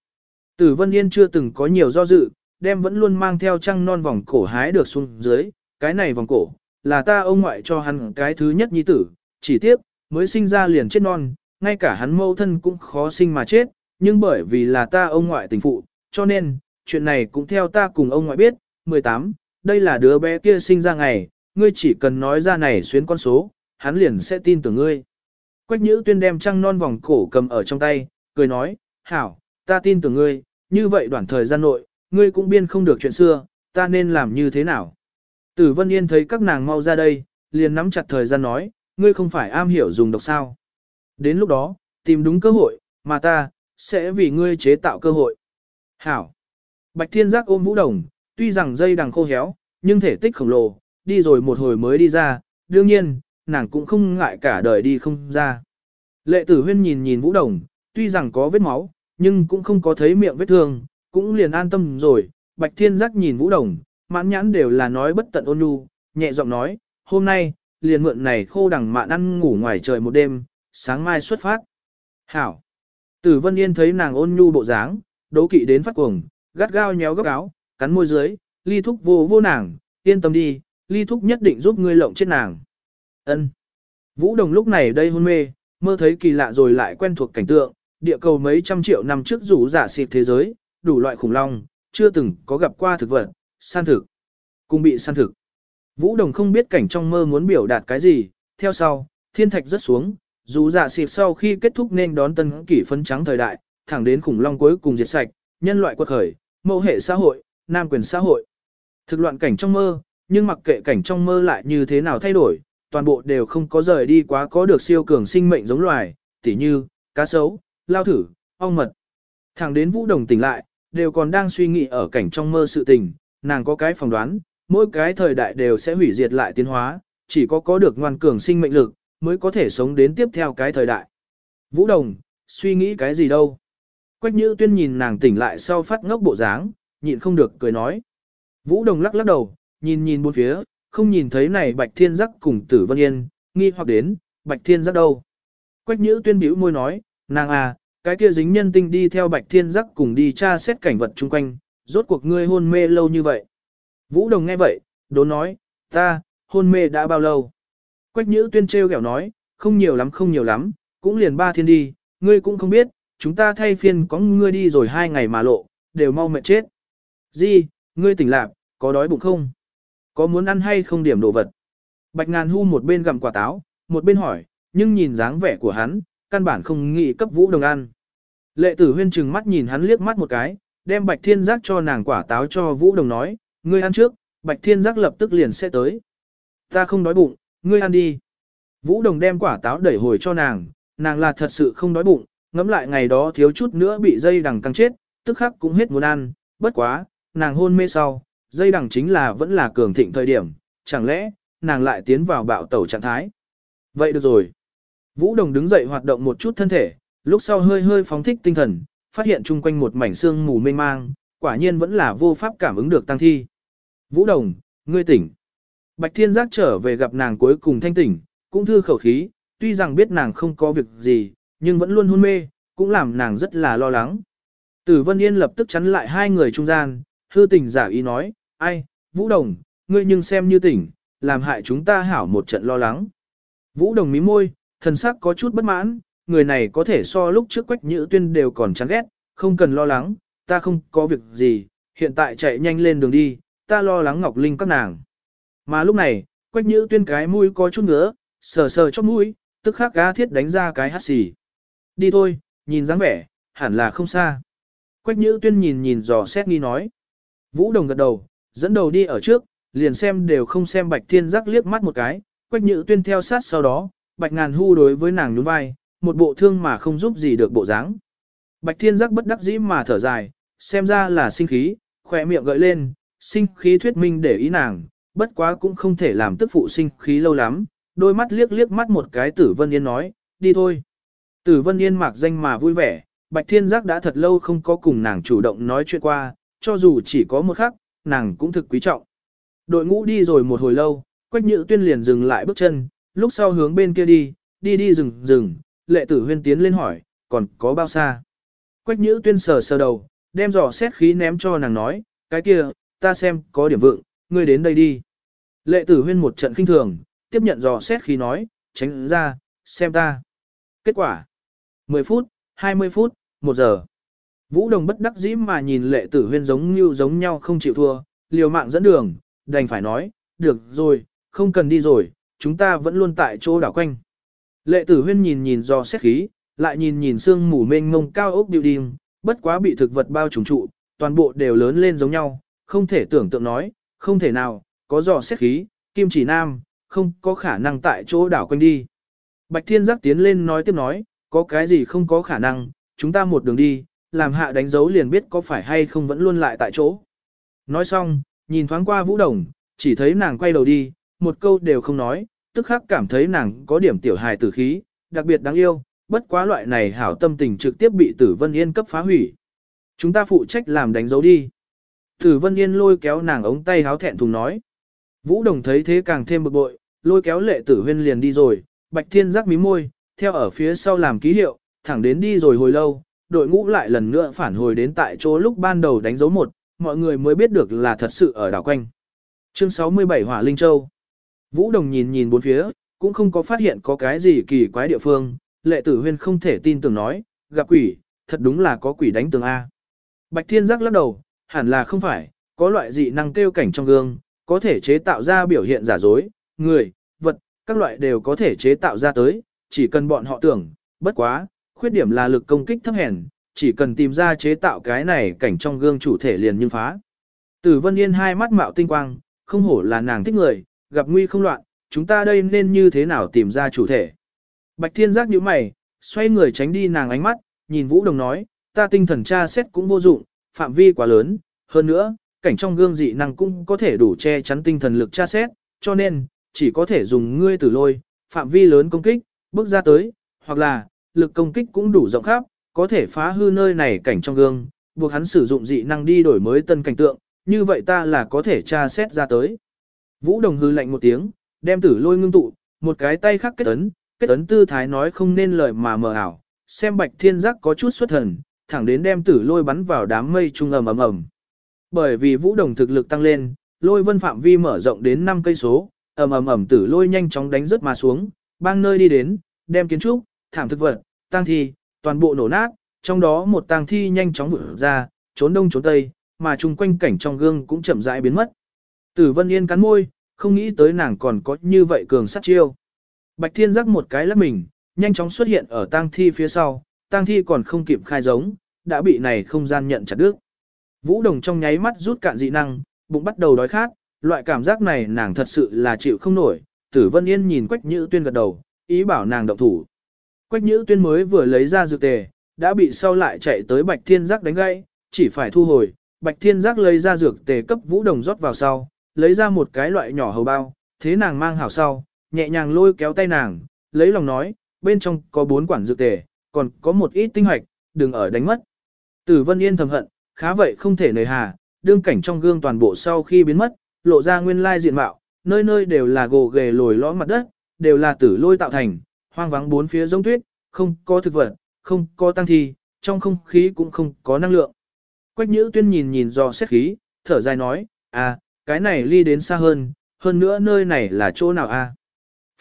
Tử Vân Yên chưa từng có nhiều do dự, đem vẫn luôn mang theo trăng non vòng cổ hái được xuống dưới, cái này vòng cổ, là ta ông ngoại cho hắn cái thứ nhất nhi tử, chỉ tiếp, mới sinh ra liền chết non, ngay cả hắn mâu thân cũng khó sinh mà chết, nhưng bởi vì là ta ông ngoại tình phụ, cho nên, chuyện này cũng theo ta cùng ông ngoại biết, 18, đây là đứa bé kia sinh ra ngày, ngươi chỉ cần nói ra này xuyến con số, hắn liền sẽ tin tưởng ngươi. Quách Nhữ Tuyên đem trăng non vòng cổ cầm ở trong tay, cười nói, hảo, ta tin tưởng ngươi, như vậy đoạn thời gian nội, ngươi cũng biên không được chuyện xưa, ta nên làm như thế nào. Tử Vân Yên thấy các nàng mau ra đây, liền nắm chặt thời gian nói, ngươi không phải am hiểu dùng độc sao. Đến lúc đó, tìm đúng cơ hội, mà ta, sẽ vì ngươi chế tạo cơ hội. Hảo. Bạch Thiên Giác ôm Vũ Đồng, tuy rằng dây đằng khô héo, nhưng thể tích khổng lồ, đi rồi một hồi mới đi ra, đương nhiên, nàng cũng không ngại cả đời đi không ra. Lệ tử huyên nhìn nhìn Vũ Đồng, tuy rằng có vết máu, nhưng cũng không có thấy miệng vết thương, cũng liền an tâm rồi. Bạch Thiên Giác nhìn Vũ Đồng, mãn nhãn đều là nói bất tận ôn nhu, nhẹ giọng nói, hôm nay, liền mượn này khô đằng mạn ăn ngủ ngoài trời một đêm, sáng mai xuất phát. Hảo! Tử Vân Yên thấy nàng ôn nhu bộ dáng, đố kỵ đến phát cuồng, gắt gao nhéo góc áo, cắn môi dưới, ly thúc vô vô nàng, yên tâm đi, ly thúc nhất định giúp ngươi lộng chết nàng. Ân. Vũ Đồng lúc này đây hôn mê, mơ thấy kỳ lạ rồi lại quen thuộc cảnh tượng, địa cầu mấy trăm triệu năm trước rủ giả xịp thế giới, đủ loại khủng long, chưa từng có gặp qua thực vật, san thực, cùng bị san thực. Vũ Đồng không biết cảnh trong mơ muốn biểu đạt cái gì, theo sau, thiên thạch rất xuống, dù giả xịp sau khi kết thúc nên đón tân kỷ phấn trắng thời đại, thẳng đến khủng long cuối cùng diệt sạch, nhân loại quật khởi, mẫu hệ xã hội, nam quyền xã hội. Thực loạn cảnh trong mơ, nhưng mặc kệ cảnh trong mơ lại như thế nào thay đổi, toàn bộ đều không có rời đi quá có được siêu cường sinh mệnh giống loài, tỉ như, cá sấu, lao thử, ong mật. Thẳng đến vũ đồng tỉnh lại, đều còn đang suy nghĩ ở cảnh trong mơ sự tình, nàng có cái phỏng đoán, mỗi cái thời đại đều sẽ hủy diệt lại tiến hóa, chỉ có có được ngoan cường sinh mệnh lực, mới có thể sống đến tiếp theo cái thời đại. Vũ đồng, suy nghĩ cái gì đâu? Quách Nhữ Tuyên nhìn nàng tỉnh lại sau phát ngốc bộ dáng, nhịn không được cười nói. Vũ Đồng lắc lắc đầu, nhìn nhìn bốn phía, không nhìn thấy này Bạch Thiên Giác cùng Tử Vân Yên, nghi hoặc đến, Bạch Thiên Giác đâu. Quách Nhữ Tuyên bĩu môi nói, nàng à, cái kia dính nhân tinh đi theo Bạch Thiên Giác cùng đi tra xét cảnh vật chung quanh, rốt cuộc ngươi hôn mê lâu như vậy. Vũ Đồng nghe vậy, đốn nói, ta, hôn mê đã bao lâu? Quách Nhữ Tuyên trêu ghẹo nói, không nhiều lắm không nhiều lắm, cũng liền ba thiên đi, ngươi cũng không biết, chúng ta thay phiên có ngươi đi rồi hai ngày mà lộ, đều mau mệt chết. Di, ngươi tỉnh lạc, có đói bụng không? Có muốn ăn hay không điểm đồ vật? Bạch ngàn hu một bên gặm quả táo, một bên hỏi, nhưng nhìn dáng vẻ của hắn, căn bản không nghĩ cấp vũ đồng ăn. Lệ tử huyên trừng mắt nhìn hắn liếc mắt một cái, đem bạch thiên giác cho nàng quả táo cho vũ đồng nói, ngươi ăn trước, bạch thiên giác lập tức liền sẽ tới. Ta không đói bụng, ngươi ăn đi. Vũ đồng đem quả táo đẩy hồi cho nàng, nàng là thật sự không đói bụng, ngẫm lại ngày đó thiếu chút nữa bị dây đằng căng chết, tức khắc cũng hết muốn ăn, bất quá, nàng hôn mê sau, dây đằng chính là vẫn là cường thịnh thời điểm, chẳng lẽ, nàng lại tiến vào bạo tẩu trạng thái. Vậy được rồi. Vũ Đồng đứng dậy hoạt động một chút thân thể, lúc sau hơi hơi phóng thích tinh thần, phát hiện chung quanh một mảnh xương mù mênh mang, quả nhiên vẫn là vô pháp cảm ứng được tăng thi. Vũ Đồng, ngươi tỉnh. Bạch Thiên Giác trở về gặp nàng cuối cùng thanh tỉnh, cũng thư khẩu khí, tuy rằng biết nàng không có việc gì, nhưng vẫn luôn hôn mê, cũng làm nàng rất là lo lắng. Tử Vân Yên lập tức chắn lại hai người trung gian, hư tình giả ý nói, ai, Vũ Đồng, ngươi nhưng xem như tỉnh, làm hại chúng ta hảo một trận lo lắng. Vũ Đồng mí môi, thần sắc có chút bất mãn, người này có thể so lúc trước quách nhữ tuyên đều còn chán ghét, không cần lo lắng, ta không có việc gì, hiện tại chạy nhanh lên đường đi, ta lo lắng Ngọc Linh các nàng. Mà lúc này, quách nhữ tuyên cái mũi có chút ngứa, sờ sờ chóp mũi, tức khắc gá thiết đánh ra cái hát xì. Đi thôi, nhìn dáng vẻ, hẳn là không xa. Quách Nhữ Tuyên nhìn nhìn dò xét nghi nói. Vũ Đồng gật đầu, dẫn đầu đi ở trước, liền xem đều không xem Bạch Thiên Giác liếc mắt một cái. Quách Nhữ Tuyên theo sát sau đó, Bạch Ngàn Hu đối với nàng nhún vai, một bộ thương mà không giúp gì được bộ dáng. Bạch Thiên Giác bất đắc dĩ mà thở dài, xem ra là sinh khí, khỏe miệng gợi lên, sinh khí thuyết minh để ý nàng, bất quá cũng không thể làm tức phụ sinh khí lâu lắm, đôi mắt liếc liếc mắt một cái tử vân yên nói, đi thôi. Tử Vân Yên mạc danh mà vui vẻ, Bạch Thiên Giác đã thật lâu không có cùng nàng chủ động nói chuyện qua, cho dù chỉ có một khắc, nàng cũng thực quý trọng. Đội ngũ đi rồi một hồi lâu, Quách Nhữ Tuyên liền dừng lại bước chân, lúc sau hướng bên kia đi, đi đi dừng dừng, lệ tử huyên tiến lên hỏi, còn có bao xa? Quách Nhữ Tuyên sờ sờ đầu, đem giỏ xét khí ném cho nàng nói, cái kia, ta xem, có điểm vượng, ngươi đến đây đi. Lệ tử huyên một trận kinh thường, tiếp nhận giò xét khí nói, tránh ra, xem ta. Kết quả 10 phút, 20 phút, 1 giờ. Vũ Đồng bất đắc dĩ mà nhìn lệ tử huyên giống như giống nhau không chịu thua, liều mạng dẫn đường, đành phải nói, được rồi, không cần đi rồi, chúng ta vẫn luôn tại chỗ đảo quanh. Lệ tử huyên nhìn nhìn do xét khí, lại nhìn nhìn sương mù mênh mông cao ốc building, bất quá bị thực vật bao trùng trụ, toàn bộ đều lớn lên giống nhau, không thể tưởng tượng nói, không thể nào, có dò xét khí, kim chỉ nam, không có khả năng tại chỗ đảo quanh đi. Bạch Thiên Giác tiến lên nói tiếp nói, có cái gì không có khả năng, chúng ta một đường đi, làm hạ đánh dấu liền biết có phải hay không vẫn luôn lại tại chỗ. Nói xong, nhìn thoáng qua Vũ Đồng, chỉ thấy nàng quay đầu đi, một câu đều không nói, tức khắc cảm thấy nàng có điểm tiểu hài tử khí, đặc biệt đáng yêu, bất quá loại này hảo tâm tình trực tiếp bị Tử Vân Yên cấp phá hủy. Chúng ta phụ trách làm đánh dấu đi. Tử Vân Yên lôi kéo nàng ống tay háo thẹn thùng nói. Vũ Đồng thấy thế càng thêm bực bội, lôi kéo lệ tử huyên liền đi rồi, Bạch Thiên giác mí môi, theo ở phía sau làm ký hiệu, thẳng đến đi rồi hồi lâu, đội ngũ lại lần nữa phản hồi đến tại chỗ lúc ban đầu đánh dấu một, mọi người mới biết được là thật sự ở đảo quanh. Chương 67 Hỏa Linh Châu Vũ Đồng nhìn nhìn bốn phía, cũng không có phát hiện có cái gì kỳ quái địa phương, lệ tử huyên không thể tin tưởng nói, gặp quỷ, thật đúng là có quỷ đánh tường A. Bạch Thiên giác lắc đầu, hẳn là không phải, có loại dị năng kêu cảnh trong gương, có thể chế tạo ra biểu hiện giả dối, người, vật, các loại đều có thể chế tạo ra tới, chỉ cần bọn họ tưởng, bất quá, khuyết điểm là lực công kích thấp hèn, chỉ cần tìm ra chế tạo cái này cảnh trong gương chủ thể liền nhưng phá. Tử Vân Yên hai mắt mạo tinh quang, không hổ là nàng thích người, gặp nguy không loạn, chúng ta đây nên như thế nào tìm ra chủ thể. Bạch Thiên giác nhíu mày, xoay người tránh đi nàng ánh mắt, nhìn Vũ Đồng nói, ta tinh thần tra xét cũng vô dụng, phạm vi quá lớn, hơn nữa, cảnh trong gương dị năng cũng có thể đủ che chắn tinh thần lực tra xét, cho nên, chỉ có thể dùng ngươi tử lôi, phạm vi lớn công kích, bước ra tới, hoặc là, lực công kích cũng đủ rộng khắp, có thể phá hư nơi này cảnh trong gương, buộc hắn sử dụng dị năng đi đổi mới tân cảnh tượng, như vậy ta là có thể tra xét ra tới. Vũ Đồng hư lạnh một tiếng, đem tử lôi ngưng tụ, một cái tay khác kết ấn, kết ấn tư thái nói không nên lời mà mờ ảo, xem bạch thiên giác có chút xuất thần, thẳng đến đem tử lôi bắn vào đám mây trung ầm ầm ầm. Bởi vì Vũ Đồng thực lực tăng lên, lôi vân phạm vi mở rộng đến 5 cây số, ầm ầm ầm tử lôi nhanh chóng đánh rất mà xuống, bang nơi đi đến, đem kiến trúc, thảm thực vật, tang thi, toàn bộ nổ nát, trong đó một tang thi nhanh chóng vụt ra, trốn đông trốn tây, mà chung quanh cảnh trong gương cũng chậm rãi biến mất. Tử Vân Yên cắn môi, không nghĩ tới nàng còn có như vậy cường sát chiêu. Bạch Thiên rắc một cái lắc mình, nhanh chóng xuất hiện ở tang thi phía sau, tang thi còn không kịp khai giống, đã bị này không gian nhận chặt đứt. Vũ Đồng trong nháy mắt rút cạn dị năng, bụng bắt đầu đói khát, loại cảm giác này nàng thật sự là chịu không nổi. Tử Vân Yên nhìn Quách Nhữ Tuyên gật đầu, ý bảo nàng động thủ. Quách Nhữ Tuyên mới vừa lấy ra dược tề, đã bị sau lại chạy tới Bạch Thiên Giác đánh gãy, chỉ phải thu hồi. Bạch Thiên Giác lấy ra dược tề cấp Vũ Đồng rót vào sau, lấy ra một cái loại nhỏ hầu bao, thế nàng mang hảo sau, nhẹ nhàng lôi kéo tay nàng, lấy lòng nói, bên trong có bốn quản dược tề, còn có một ít tinh hoạch, đừng ở đánh mất. Tử Vân Yên thầm hận, khá vậy không thể nời hà, đương cảnh trong gương toàn bộ sau khi biến mất, lộ ra nguyên lai diện mạo, nơi nơi đều là gồ ghề lồi lõm mặt đất, đều là tử lôi tạo thành, hoang vắng bốn phía giống tuyết, không có thực vật, không có tăng thi, trong không khí cũng không có năng lượng. Quách Nhữ Tuyên nhìn nhìn do xét khí, thở dài nói, à, cái này ly đến xa hơn, hơn nữa nơi này là chỗ nào a? À?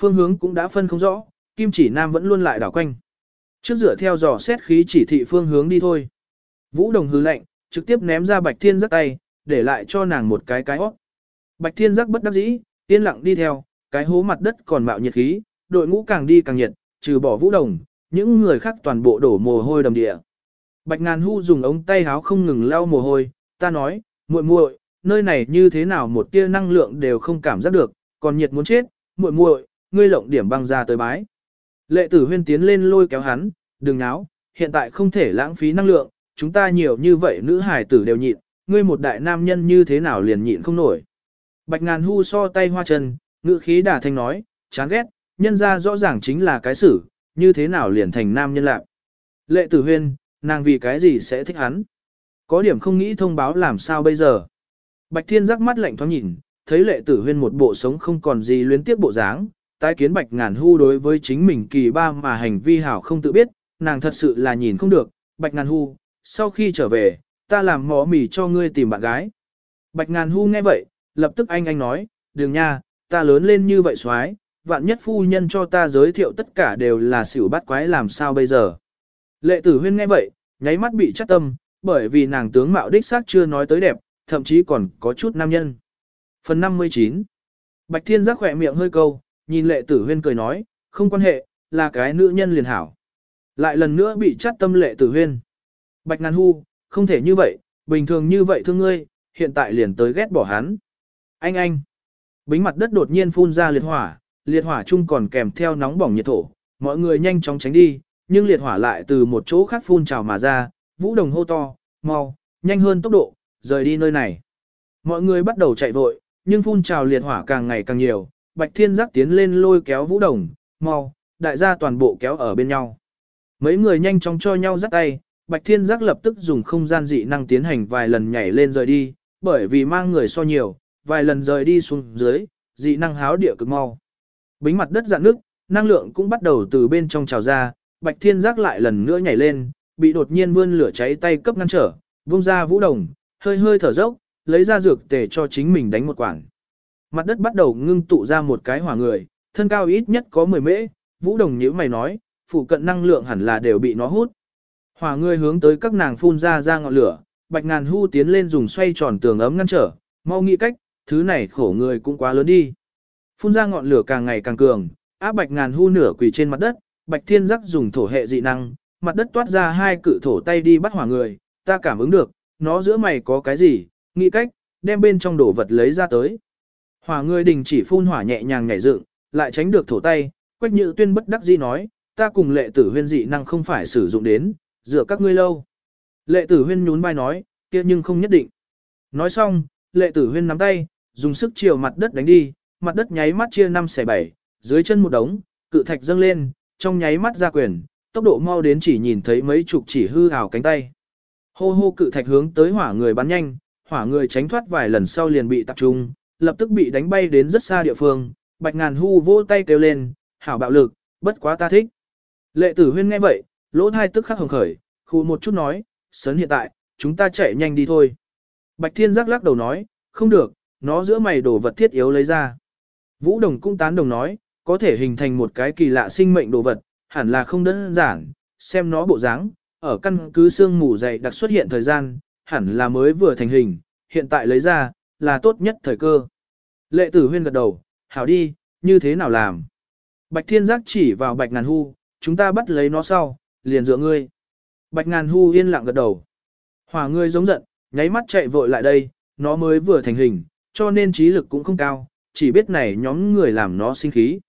Phương hướng cũng đã phân không rõ, Kim Chỉ Nam vẫn luôn lại đảo quanh. Trước dựa theo dò xét khí chỉ thị phương hướng đi thôi. Vũ Đồng hứ lệnh, trực tiếp ném ra Bạch Thiên giác tay, để lại cho nàng một cái cái hót. Bạch Thiên giác bất đắc dĩ, yên lặng đi theo, cái hố mặt đất còn mạo nhiệt khí, đội ngũ càng đi càng nhiệt, trừ bỏ Vũ Đồng, những người khác toàn bộ đổ mồ hôi đầm địa. Bạch Ngàn Hu dùng ống tay háo không ngừng lau mồ hôi, ta nói, muội muội, nơi này như thế nào một tia năng lượng đều không cảm giác được, còn nhiệt muốn chết, muội muội, ngươi lộng điểm băng ra tới bái. Lệ tử huyên tiến lên lôi kéo hắn, đừng náo, hiện tại không thể lãng phí năng lượng, chúng ta nhiều như vậy nữ hải tử đều nhịn, ngươi một đại nam nhân như thế nào liền nhịn không nổi. Bạch ngàn hu so tay hoa chân, ngữ khí đả thanh nói, chán ghét, nhân ra rõ ràng chính là cái xử, như thế nào liền thành nam nhân lạc. Lệ tử huyên, nàng vì cái gì sẽ thích hắn? Có điểm không nghĩ thông báo làm sao bây giờ? Bạch thiên rắc mắt lạnh thoáng nhìn, thấy lệ tử huyên một bộ sống không còn gì luyến tiếp bộ dáng, tái kiến bạch ngàn hu đối với chính mình kỳ ba mà hành vi hảo không tự biết, nàng thật sự là nhìn không được, bạch ngàn hu, sau khi trở về, ta làm mỏ mì cho ngươi tìm bạn gái. Bạch ngàn hu nghe vậy, lập tức anh anh nói, đường nha, ta lớn lên như vậy xoái, vạn nhất phu nhân cho ta giới thiệu tất cả đều là xỉu bắt quái làm sao bây giờ. Lệ tử huyên nghe vậy, nháy mắt bị chắc tâm, bởi vì nàng tướng mạo đích xác chưa nói tới đẹp, thậm chí còn có chút nam nhân. Phần 59 Bạch Thiên giác khỏe miệng hơi câu, nhìn lệ tử huyên cười nói, không quan hệ, là cái nữ nhân liền hảo. Lại lần nữa bị chắt tâm lệ tử huyên. Bạch ngàn hu, không thể như vậy, bình thường như vậy thương ngươi, hiện tại liền tới ghét bỏ hắn. Anh anh. Bính mặt đất đột nhiên phun ra liệt hỏa, liệt hỏa chung còn kèm theo nóng bỏng nhiệt thổ, mọi người nhanh chóng tránh đi, nhưng liệt hỏa lại từ một chỗ khác phun trào mà ra, vũ đồng hô to, mau, nhanh hơn tốc độ, rời đi nơi này. Mọi người bắt đầu chạy vội, nhưng phun trào liệt hỏa càng ngày càng nhiều, bạch thiên giác tiến lên lôi kéo vũ đồng, mau, đại gia toàn bộ kéo ở bên nhau. Mấy người nhanh chóng cho nhau dắt tay, bạch thiên giác lập tức dùng không gian dị năng tiến hành vài lần nhảy lên rời đi, bởi vì mang người so nhiều, vài lần rời đi xuống dưới, dị năng háo địa cực mau. Bính mặt đất dạn nước, năng lượng cũng bắt đầu từ bên trong trào ra, Bạch Thiên Giác lại lần nữa nhảy lên, bị đột nhiên vươn lửa cháy tay cấp ngăn trở, vung ra vũ đồng, hơi hơi thở dốc, lấy ra dược tề cho chính mình đánh một quảng. Mặt đất bắt đầu ngưng tụ ra một cái hỏa người, thân cao ít nhất có 10 mễ, vũ đồng nhíu mày nói, phụ cận năng lượng hẳn là đều bị nó hút. Hỏa người hướng tới các nàng phun ra ra ngọn lửa, Bạch Ngàn Hu tiến lên dùng xoay tròn tường ấm ngăn trở, mau nghĩ cách, thứ này khổ người cũng quá lớn đi. Phun ra ngọn lửa càng ngày càng cường, áp Bạch Ngàn Hu nửa quỳ trên mặt đất, Bạch Thiên Giác dùng thổ hệ dị năng, mặt đất toát ra hai cự thổ tay đi bắt hỏa người, ta cảm ứng được, nó giữa mày có cái gì, nghĩ cách, đem bên trong đồ vật lấy ra tới. Hỏa người đình chỉ phun hỏa nhẹ nhàng nhảy dựng, lại tránh được thổ tay, Quách Nhự Tuyên bất đắc dĩ nói, ta cùng lệ tử huyên dị năng không phải sử dụng đến, dựa các ngươi lâu. Lệ tử huyên nhún vai nói, kia nhưng không nhất định. Nói xong, lệ tử huyên nắm tay, dùng sức chiều mặt đất đánh đi, mặt đất nháy mắt chia năm xẻ bảy, dưới chân một đống, cự thạch dâng lên, trong nháy mắt ra quyền, tốc độ mau đến chỉ nhìn thấy mấy chục chỉ hư ảo cánh tay. Hô hô cự thạch hướng tới hỏa người bắn nhanh, hỏa người tránh thoát vài lần sau liền bị tập trung, lập tức bị đánh bay đến rất xa địa phương, bạch ngàn hu vỗ tay kêu lên, hảo bạo lực, bất quá ta thích. Lệ tử huyên nghe vậy, lỗ thai tức khắc hồng khởi, khu một chút nói, sớn hiện tại, chúng ta chạy nhanh đi thôi. Bạch thiên giác lắc đầu nói, không được, nó giữa mày đổ vật thiết yếu lấy ra. Vũ đồng cũng tán đồng nói, có thể hình thành một cái kỳ lạ sinh mệnh đồ vật, hẳn là không đơn giản, xem nó bộ dáng, ở căn cứ xương mù dày đặc xuất hiện thời gian, hẳn là mới vừa thành hình, hiện tại lấy ra, là tốt nhất thời cơ. Lệ tử huyên gật đầu, hảo đi, như thế nào làm? Bạch thiên giác chỉ vào bạch ngàn hu, chúng ta bắt lấy nó sau, liền dựa ngươi. Bạch ngàn hu yên lặng gật đầu. Hỏa ngươi giống giận, nháy mắt chạy vội lại đây, nó mới vừa thành hình, cho nên trí lực cũng không cao, chỉ biết này nhóm người làm nó sinh khí.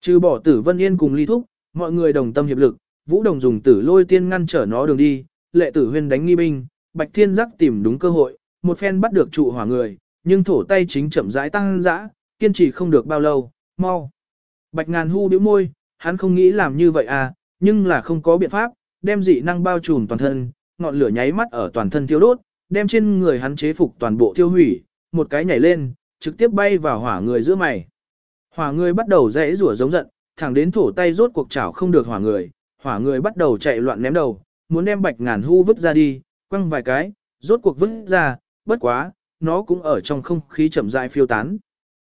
Trừ bỏ tử vân yên cùng ly thúc, mọi người đồng tâm hiệp lực, vũ đồng dùng tử lôi tiên ngăn trở nó đường đi, lệ tử huyên đánh nghi binh, bạch thiên giác tìm đúng cơ hội, một phen bắt được trụ hỏa người, nhưng thổ tay chính chậm rãi tăng dã, kiên trì không được bao lâu, mau. Bạch ngàn hu bĩu môi, hắn không nghĩ làm như vậy à, nhưng là không có biện pháp, đem dị năng bao trùm toàn thân, ngọn lửa nháy mắt ở toàn thân thiêu đốt, đem trên người hắn chế phục toàn bộ thiêu hủy, một cái nhảy lên, trực tiếp bay vào hỏa người giữa mày. Hỏa người bắt đầu rẽ rủa giống giận, thẳng đến thổ tay rốt cuộc chảo không được hỏa người, hỏa người bắt đầu chạy loạn ném đầu, muốn đem bạch ngàn hu vứt ra đi, quăng vài cái, rốt cuộc vứt ra, bất quá, nó cũng ở trong không khí chậm rãi phiêu tán.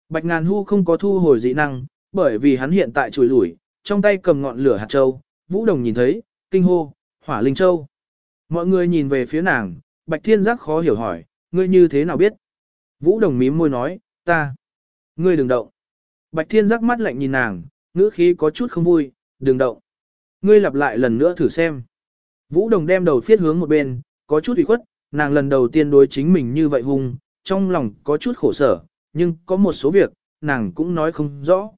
Bạch ngàn hu không có thu hồi dị năng, bởi vì hắn hiện tại chùi lủi, trong tay cầm ngọn lửa hạt châu, vũ đồng nhìn thấy, kinh hô, hỏa linh châu. Mọi người nhìn về phía nàng, bạch thiên giác khó hiểu hỏi, ngươi như thế nào biết? Vũ đồng mím môi nói, ta. Ngươi đừng động. Bạch thiên rắc mắt lạnh nhìn nàng, ngữ khí có chút không vui, đừng động. Ngươi lặp lại lần nữa thử xem. Vũ đồng đem đầu phiết hướng một bên, có chút ủy khuất, nàng lần đầu tiên đối chính mình như vậy hung, trong lòng có chút khổ sở, nhưng có một số việc, nàng cũng nói không rõ.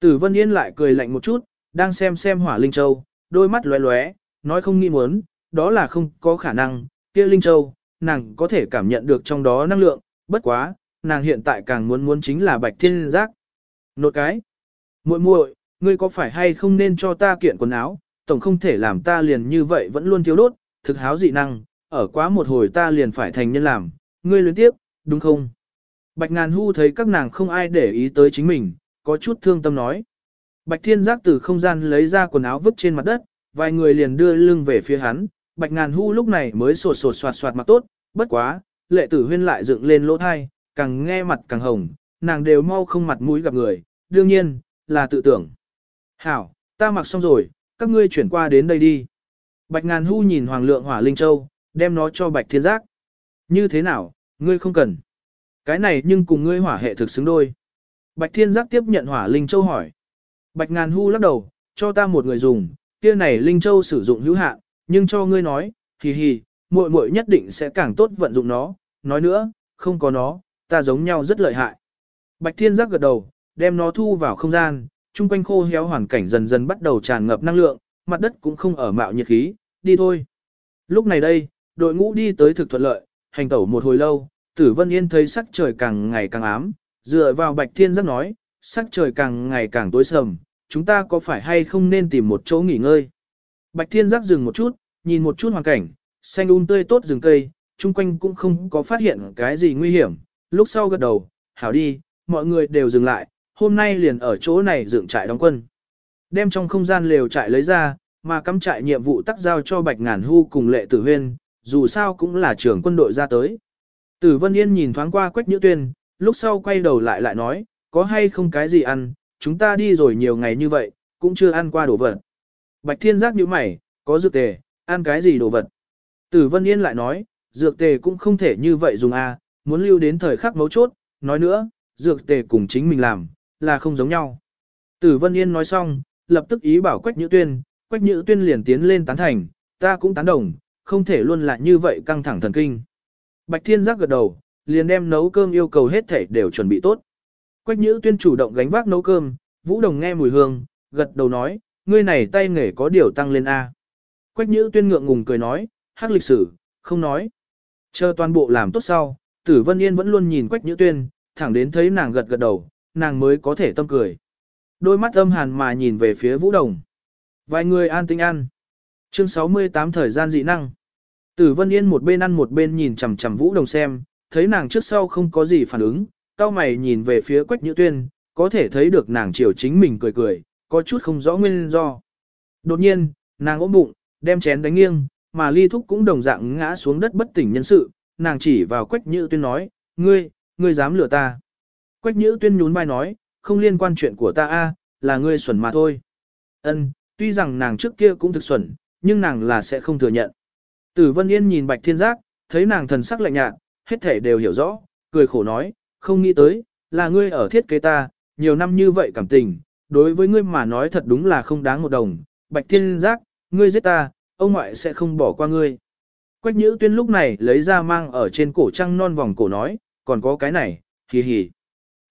Tử Vân Yên lại cười lạnh một chút, đang xem xem hỏa Linh Châu, đôi mắt lóe lóe, nói không nghĩ muốn, đó là không có khả năng, kia Linh Châu, nàng có thể cảm nhận được trong đó năng lượng, bất quá, nàng hiện tại càng muốn muốn chính là bạch thiên giác. Nột cái, muội muội, ngươi có phải hay không nên cho ta kiện quần áo, tổng không thể làm ta liền như vậy vẫn luôn thiếu đốt, thực háo dị năng, ở quá một hồi ta liền phải thành nhân làm, ngươi luyến tiếp, đúng không? Bạch ngàn hu thấy các nàng không ai để ý tới chính mình, có chút thương tâm nói. Bạch thiên giác từ không gian lấy ra quần áo vứt trên mặt đất, vài người liền đưa lưng về phía hắn, bạch ngàn hu lúc này mới sột sột soạt soạt mặt tốt, bất quá, lệ tử huyên lại dựng lên lỗ thai, càng nghe mặt càng hồng, nàng đều mau không mặt mũi gặp người, đương nhiên, là tự tưởng. Hảo, ta mặc xong rồi, các ngươi chuyển qua đến đây đi. Bạch ngàn hu nhìn Hoàng lượng hỏa linh châu, đem nó cho bạch thiên giác. Như thế nào, ngươi không cần. Cái này nhưng cùng ngươi hỏa hệ thực xứng đôi. Bạch Thiên Giác tiếp nhận hỏa Linh Châu hỏi. Bạch Ngàn Hu lắc đầu, cho ta một người dùng, kia này Linh Châu sử dụng hữu hạn, nhưng cho ngươi nói, hì hì, muội muội nhất định sẽ càng tốt vận dụng nó, nói nữa, không có nó, ta giống nhau rất lợi hại. Bạch Thiên Giác gật đầu, đem nó thu vào không gian, chung quanh khô héo hoàn cảnh dần dần bắt đầu tràn ngập năng lượng, mặt đất cũng không ở mạo nhiệt khí, đi thôi. Lúc này đây, đội ngũ đi tới thực thuận lợi, hành tẩu một hồi lâu, Tử Vân Yên thấy sắc trời càng ngày càng ám, dựa vào Bạch Thiên Giác nói, sắc trời càng ngày càng tối sầm, chúng ta có phải hay không nên tìm một chỗ nghỉ ngơi. Bạch Thiên Giác dừng một chút, nhìn một chút hoàn cảnh, xanh un tươi tốt rừng cây, chung quanh cũng không có phát hiện cái gì nguy hiểm, lúc sau gật đầu, hảo đi, mọi người đều dừng lại, hôm nay liền ở chỗ này dựng trại đóng quân. Đem trong không gian lều trại lấy ra, mà cắm trại nhiệm vụ tắc giao cho Bạch Ngàn Hu cùng lệ tử huyên, dù sao cũng là trưởng quân đội ra tới. Tử Vân Yên nhìn thoáng qua Quách Nhữ Tuyên, lúc sau quay đầu lại lại nói, có hay không cái gì ăn, chúng ta đi rồi nhiều ngày như vậy, cũng chưa ăn qua đồ vật. Bạch Thiên giác như mày, có dược tề, ăn cái gì đồ vật. Tử Vân Yên lại nói, dược tề cũng không thể như vậy dùng a, muốn lưu đến thời khắc mấu chốt, nói nữa, dược tề cùng chính mình làm, là không giống nhau. Tử Vân Yên nói xong, lập tức ý bảo Quách Nhữ Tuyên, Quách Nhữ Tuyên liền tiến lên tán thành, ta cũng tán đồng, không thể luôn là như vậy căng thẳng thần kinh. Bạch Thiên giác gật đầu, liền đem nấu cơm yêu cầu hết thể đều chuẩn bị tốt. Quách Nhữ Tuyên chủ động gánh vác nấu cơm, Vũ Đồng nghe mùi hương, gật đầu nói, ngươi này tay nghề có điều tăng lên A. Quách Nhữ Tuyên ngượng ngùng cười nói, hắc lịch sử, không nói. Chờ toàn bộ làm tốt sau, Tử Vân Yên vẫn luôn nhìn Quách Nhữ Tuyên, thẳng đến thấy nàng gật gật đầu, nàng mới có thể tâm cười. Đôi mắt âm hàn mà nhìn về phía Vũ Đồng. Vài người an tinh ăn. Chương 68 thời gian dị năng. Tử Vân Yên một bên ăn một bên nhìn chằm chằm Vũ Đồng xem, thấy nàng trước sau không có gì phản ứng, cao mày nhìn về phía Quách Nhữ Tuyên, có thể thấy được nàng chiều chính mình cười cười, có chút không rõ nguyên do. Đột nhiên, nàng ôm bụng, đem chén đánh nghiêng, mà ly thúc cũng đồng dạng ngã xuống đất bất tỉnh nhân sự, nàng chỉ vào Quách Nhữ Tuyên nói, ngươi, ngươi dám lừa ta. Quách Nhữ Tuyên nhún vai nói, không liên quan chuyện của ta a, là ngươi xuẩn mà thôi. Ân, tuy rằng nàng trước kia cũng thực xuẩn, nhưng nàng là sẽ không thừa nhận. Tử Vân Yên nhìn Bạch Thiên Giác, thấy nàng thần sắc lạnh nhạt, hết thể đều hiểu rõ, cười khổ nói, không nghĩ tới, là ngươi ở thiết kế ta, nhiều năm như vậy cảm tình, đối với ngươi mà nói thật đúng là không đáng một đồng. Bạch Thiên Giác, ngươi giết ta, ông ngoại sẽ không bỏ qua ngươi. Quách Nhữ Tuyên lúc này lấy ra mang ở trên cổ trăng non vòng cổ nói, còn có cái này, hì hì.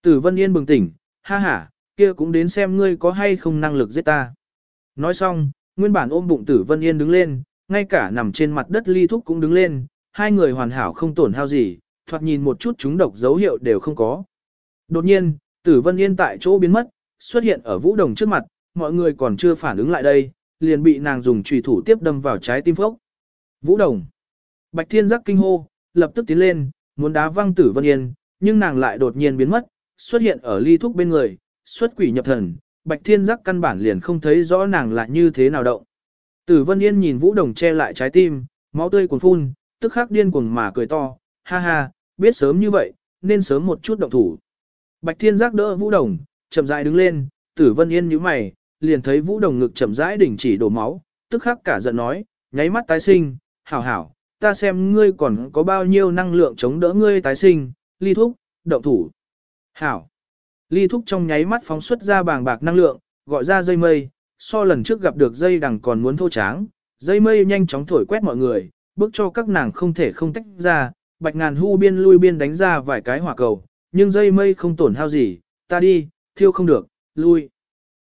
Tử Vân Yên bừng tỉnh, ha ha, kia cũng đến xem ngươi có hay không năng lực giết ta. Nói xong, nguyên bản ôm bụng Tử Vân Yên đứng lên, ngay cả nằm trên mặt đất ly thúc cũng đứng lên, hai người hoàn hảo không tổn hao gì, thoạt nhìn một chút chúng độc dấu hiệu đều không có. Đột nhiên, Tử Vân Yên tại chỗ biến mất, xuất hiện ở Vũ Đồng trước mặt, mọi người còn chưa phản ứng lại đây, liền bị nàng dùng chùy thủ tiếp đâm vào trái tim phốc. Vũ Đồng. Bạch Thiên giác kinh hô, lập tức tiến lên, muốn đá văng Tử Vân Yên, nhưng nàng lại đột nhiên biến mất, xuất hiện ở ly thúc bên người, xuất quỷ nhập thần, Bạch Thiên giác căn bản liền không thấy rõ nàng là như thế nào động. Tử Vân Yên nhìn Vũ Đồng che lại trái tim, máu tươi cuồn phun, tức khắc điên cuồng mà cười to, ha ha, biết sớm như vậy, nên sớm một chút động thủ. Bạch Thiên giác đỡ Vũ Đồng, chậm rãi đứng lên, Tử Vân Yên nhíu mày, liền thấy Vũ Đồng ngực chậm rãi đình chỉ đổ máu, tức khắc cả giận nói, nháy mắt tái sinh, hảo hảo, ta xem ngươi còn có bao nhiêu năng lượng chống đỡ ngươi tái sinh, ly thúc, động thủ. Hảo. Ly thúc trong nháy mắt phóng xuất ra bàng bạc năng lượng, gọi ra dây mây, so lần trước gặp được dây đằng còn muốn thô tráng, dây mây nhanh chóng thổi quét mọi người, bước cho các nàng không thể không tách ra, bạch ngàn hu biên lui biên đánh ra vài cái hỏa cầu, nhưng dây mây không tổn hao gì, ta đi, thiêu không được, lui.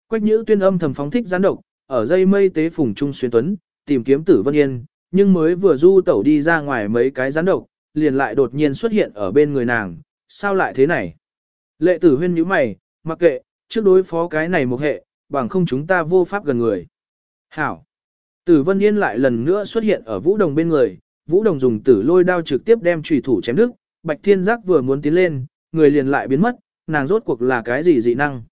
Quách nhữ tuyên âm thầm phóng thích gián độc, ở dây mây tế phùng trung xuyên tuấn, tìm kiếm tử vân yên, nhưng mới vừa du tẩu đi ra ngoài mấy cái gián độc, liền lại đột nhiên xuất hiện ở bên người nàng, sao lại thế này? Lệ tử huyên nhíu mày, mặc kệ, trước đối phó cái này một hệ, bằng không chúng ta vô pháp gần người. Hảo. Tử Vân Yên lại lần nữa xuất hiện ở Vũ Đồng bên người, Vũ Đồng dùng tử lôi đao trực tiếp đem trùy thủ chém đứt, Bạch Thiên Giác vừa muốn tiến lên, người liền lại biến mất, nàng rốt cuộc là cái gì dị năng.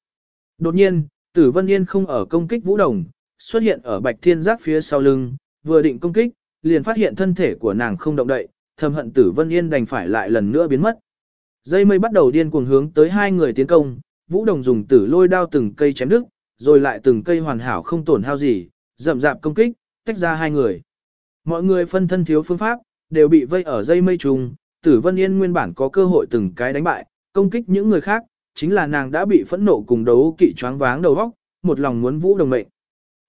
Đột nhiên, Tử Vân Yên không ở công kích Vũ Đồng, xuất hiện ở Bạch Thiên Giác phía sau lưng, vừa định công kích, liền phát hiện thân thể của nàng không động đậy, thầm hận Tử Vân Yên đành phải lại lần nữa biến mất. Dây mây bắt đầu điên cuồng hướng tới hai người tiến công, Vũ Đồng dùng tử lôi đao từng cây chém đứt, rồi lại từng cây hoàn hảo không tổn hao gì, rậm rạp công kích, tách ra hai người. Mọi người phân thân thiếu phương pháp, đều bị vây ở dây mây trùng, Tử Vân Yên nguyên bản có cơ hội từng cái đánh bại, công kích những người khác, chính là nàng đã bị phẫn nộ cùng đấu kỵ choáng váng đầu óc, một lòng muốn vũ đồng mệnh.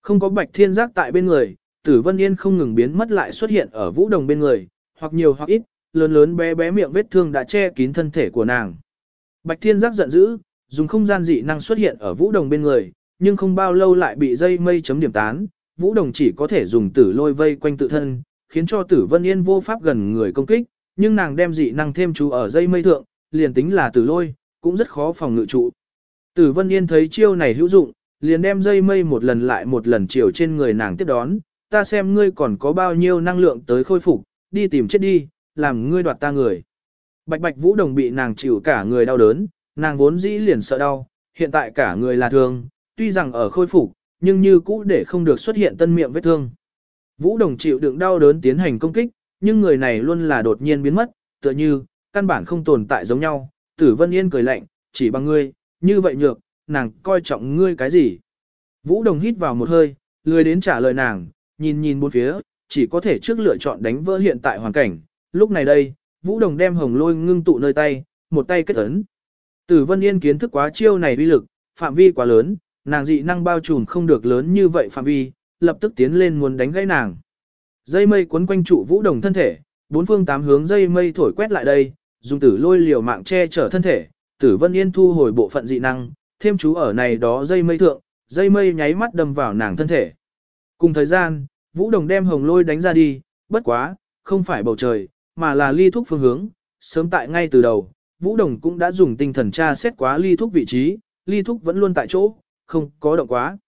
Không có bạch thiên giác tại bên người, tử vân yên không ngừng biến mất lại xuất hiện ở vũ đồng bên người, hoặc nhiều hoặc ít, lớn lớn bé bé miệng vết thương đã che kín thân thể của nàng. Bạch thiên giác giận dữ, dùng không gian dị năng xuất hiện ở vũ đồng bên người, nhưng không bao lâu lại bị dây mây chấm điểm tán, vũ đồng chỉ có thể dùng tử lôi vây quanh tự thân, khiến cho tử vân yên vô pháp gần người công kích, nhưng nàng đem dị năng thêm chú ở dây mây thượng, liền tính là tử lôi, cũng rất khó phòng ngự trụ. Tử vân yên thấy chiêu này hữu dụng, liền đem dây mây một lần lại một lần chiều trên người nàng tiếp đón, ta xem ngươi còn có bao nhiêu năng lượng tới khôi phục, đi tìm chết đi, làm ngươi đoạt ta người. Bạch bạch vũ đồng bị nàng chịu cả người đau đớn, nàng vốn dĩ liền sợ đau, hiện tại cả người là thương, tuy rằng ở khôi phục, nhưng như cũ để không được xuất hiện tân miệng vết thương. Vũ đồng chịu đựng đau đớn tiến hành công kích, nhưng người này luôn là đột nhiên biến mất, tựa như, căn bản không tồn tại giống nhau, tử vân yên cười lạnh, chỉ bằng ngươi, như vậy nhược, nàng coi trọng ngươi cái gì. Vũ đồng hít vào một hơi, lười đến trả lời nàng, nhìn nhìn bốn phía, chỉ có thể trước lựa chọn đánh vỡ hiện tại hoàn cảnh, lúc này đây, Vũ đồng đem hồng lôi ngưng tụ nơi tay, một tay kết ấn. Tử vân yên kiến thức quá chiêu này uy lực, phạm vi quá lớn, nàng dị năng bao trùm không được lớn như vậy phạm vi, lập tức tiến lên muốn đánh gãy nàng. Dây mây quấn quanh trụ vũ đồng thân thể, bốn phương tám hướng dây mây thổi quét lại đây, dùng tử lôi liều mạng che chở thân thể, tử vân yên thu hồi bộ phận dị năng, thêm chú ở này đó dây mây thượng, dây mây nháy mắt đâm vào nàng thân thể. Cùng thời gian, vũ đồng đem hồng lôi đánh ra đi, bất quá, không phải bầu trời, mà là ly thúc phương hướng, sớm tại ngay từ đầu, vũ đồng cũng đã dùng tinh thần tra xét quá ly thúc vị trí, ly thúc vẫn luôn tại chỗ, không có động quá.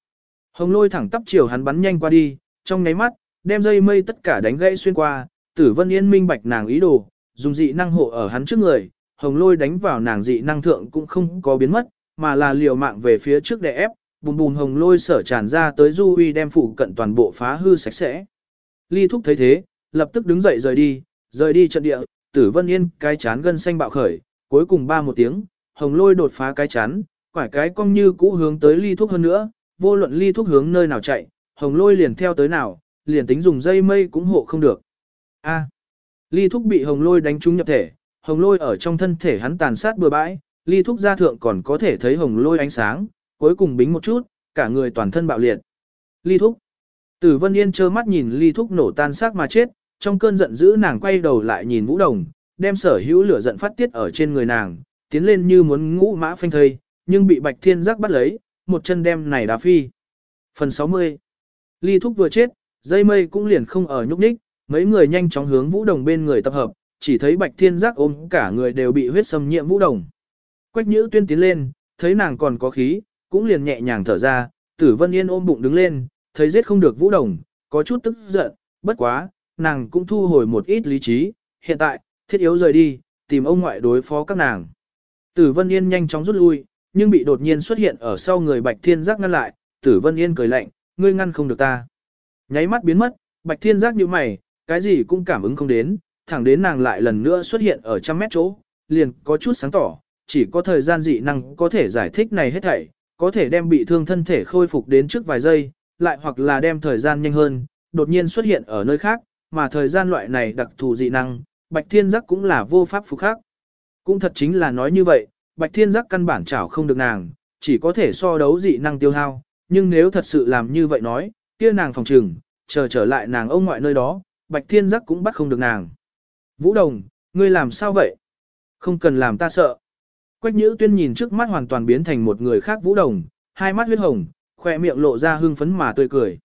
Hồng lôi thẳng tắp chiều hắn bắn nhanh qua đi, trong nháy mắt, đem dây mây tất cả đánh gãy xuyên qua, tử vân yên minh bạch nàng ý đồ, dùng dị năng hộ ở hắn trước người, hồng lôi đánh vào nàng dị năng thượng cũng không có biến mất, mà là liều mạng về phía trước để ép, bùm bùm hồng lôi sở tràn ra tới du uy đem phụ cận toàn bộ phá hư sạch sẽ. Ly thúc thấy thế, lập tức đứng dậy rời đi, rời đi trận địa, tử vân yên cái chán gân xanh bạo khởi, cuối cùng ba một tiếng, hồng lôi đột phá cái chán, quải cái cong như cũ hướng tới ly thúc hơn nữa, vô luận ly thúc hướng nơi nào chạy, hồng lôi liền theo tới nào, liền tính dùng dây mây cũng hộ không được. A ly thúc bị hồng lôi đánh trúng nhập thể, hồng lôi ở trong thân thể hắn tàn sát bừa bãi, ly thúc gia thượng còn có thể thấy hồng lôi ánh sáng, cuối cùng bính một chút, cả người toàn thân bạo liệt. Ly thúc. Tử Vân Yên trơ mắt nhìn ly thúc nổ tan xác mà chết, trong cơn giận dữ nàng quay đầu lại nhìn Vũ Đồng, đem sở hữu lửa giận phát tiết ở trên người nàng, tiến lên như muốn ngũ mã phanh thây, nhưng bị Bạch Thiên Giác bắt lấy, một chân đem này đá phi. Phần 60 Ly Thúc vừa chết, dây mây cũng liền không ở nhúc nhích, mấy người nhanh chóng hướng Vũ Đồng bên người tập hợp, chỉ thấy Bạch Thiên Giác ôm cả người đều bị huyết xâm nhiễm Vũ Đồng. Quách Nhữ tuyên tiến lên, thấy nàng còn có khí, cũng liền nhẹ nhàng thở ra, Tử Vân Yên ôm bụng đứng lên, thấy giết không được Vũ Đồng, có chút tức giận, bất quá, nàng cũng thu hồi một ít lý trí, hiện tại, thiết yếu rời đi, tìm ông ngoại đối phó các nàng. Tử Vân Yên nhanh chóng rút lui, nhưng bị đột nhiên xuất hiện ở sau người Bạch Thiên Giác ngăn lại, Tử Vân Yên cười lạnh, ngươi ngăn không được ta. Nháy mắt biến mất, Bạch Thiên Giác như mày, cái gì cũng cảm ứng không đến, thẳng đến nàng lại lần nữa xuất hiện ở trăm mét chỗ, liền có chút sáng tỏ, chỉ có thời gian dị năng có thể giải thích này hết thảy, có thể đem bị thương thân thể khôi phục đến trước vài giây, lại hoặc là đem thời gian nhanh hơn, đột nhiên xuất hiện ở nơi khác, mà thời gian loại này đặc thù dị năng, Bạch Thiên Giác cũng là vô pháp phục khác. Cũng thật chính là nói như vậy, Bạch Thiên Giác căn bản chảo không được nàng, chỉ có thể so đấu dị năng tiêu hao, nhưng nếu thật sự làm như vậy nói, kia nàng phòng trừng, chờ trở lại nàng ông ngoại nơi đó, Bạch Thiên Giác cũng bắt không được nàng. Vũ Đồng, ngươi làm sao vậy? Không cần làm ta sợ. Quách Nhữ Tuyên nhìn trước mắt hoàn toàn biến thành một người khác Vũ Đồng, hai mắt huyết hồng, khỏe miệng lộ ra hưng phấn mà tươi cười.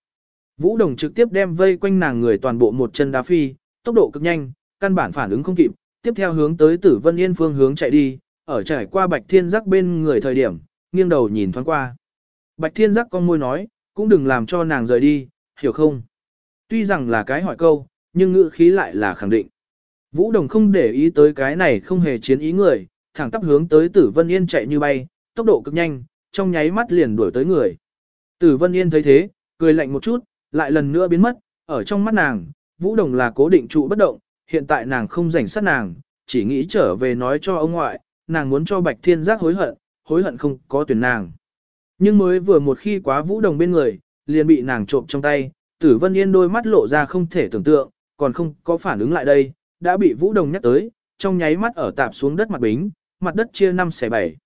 Vũ Đồng trực tiếp đem vây quanh nàng người toàn bộ một chân đá phi, tốc độ cực nhanh, căn bản phản ứng không kịp, tiếp theo hướng tới Tử Vân Yên phương hướng chạy đi, ở trải qua Bạch Thiên Giác bên người thời điểm, nghiêng đầu nhìn thoáng qua. Bạch Thiên Giác con môi nói, cũng đừng làm cho nàng rời đi, hiểu không? Tuy rằng là cái hỏi câu, nhưng ngữ khí lại là khẳng định. Vũ Đồng không để ý tới cái này không hề chiến ý người, thẳng tắp hướng tới Tử Vân Yên chạy như bay, tốc độ cực nhanh, trong nháy mắt liền đuổi tới người. Tử Vân Yên thấy thế, cười lạnh một chút, lại lần nữa biến mất, ở trong mắt nàng, Vũ Đồng là cố định trụ bất động, hiện tại nàng không rảnh sát nàng, chỉ nghĩ trở về nói cho ông ngoại, nàng muốn cho Bạch Thiên Giác hối hận, hối hận không có tuyển nàng. Nhưng mới vừa một khi quá Vũ Đồng bên người, liền bị nàng trộm trong tay, Tử Vân Yên đôi mắt lộ ra không thể tưởng tượng, còn không có phản ứng lại đây, đã bị Vũ Đồng nhắc tới, trong nháy mắt ở tạp xuống đất mặt bính, mặt đất chia năm xẻ bảy.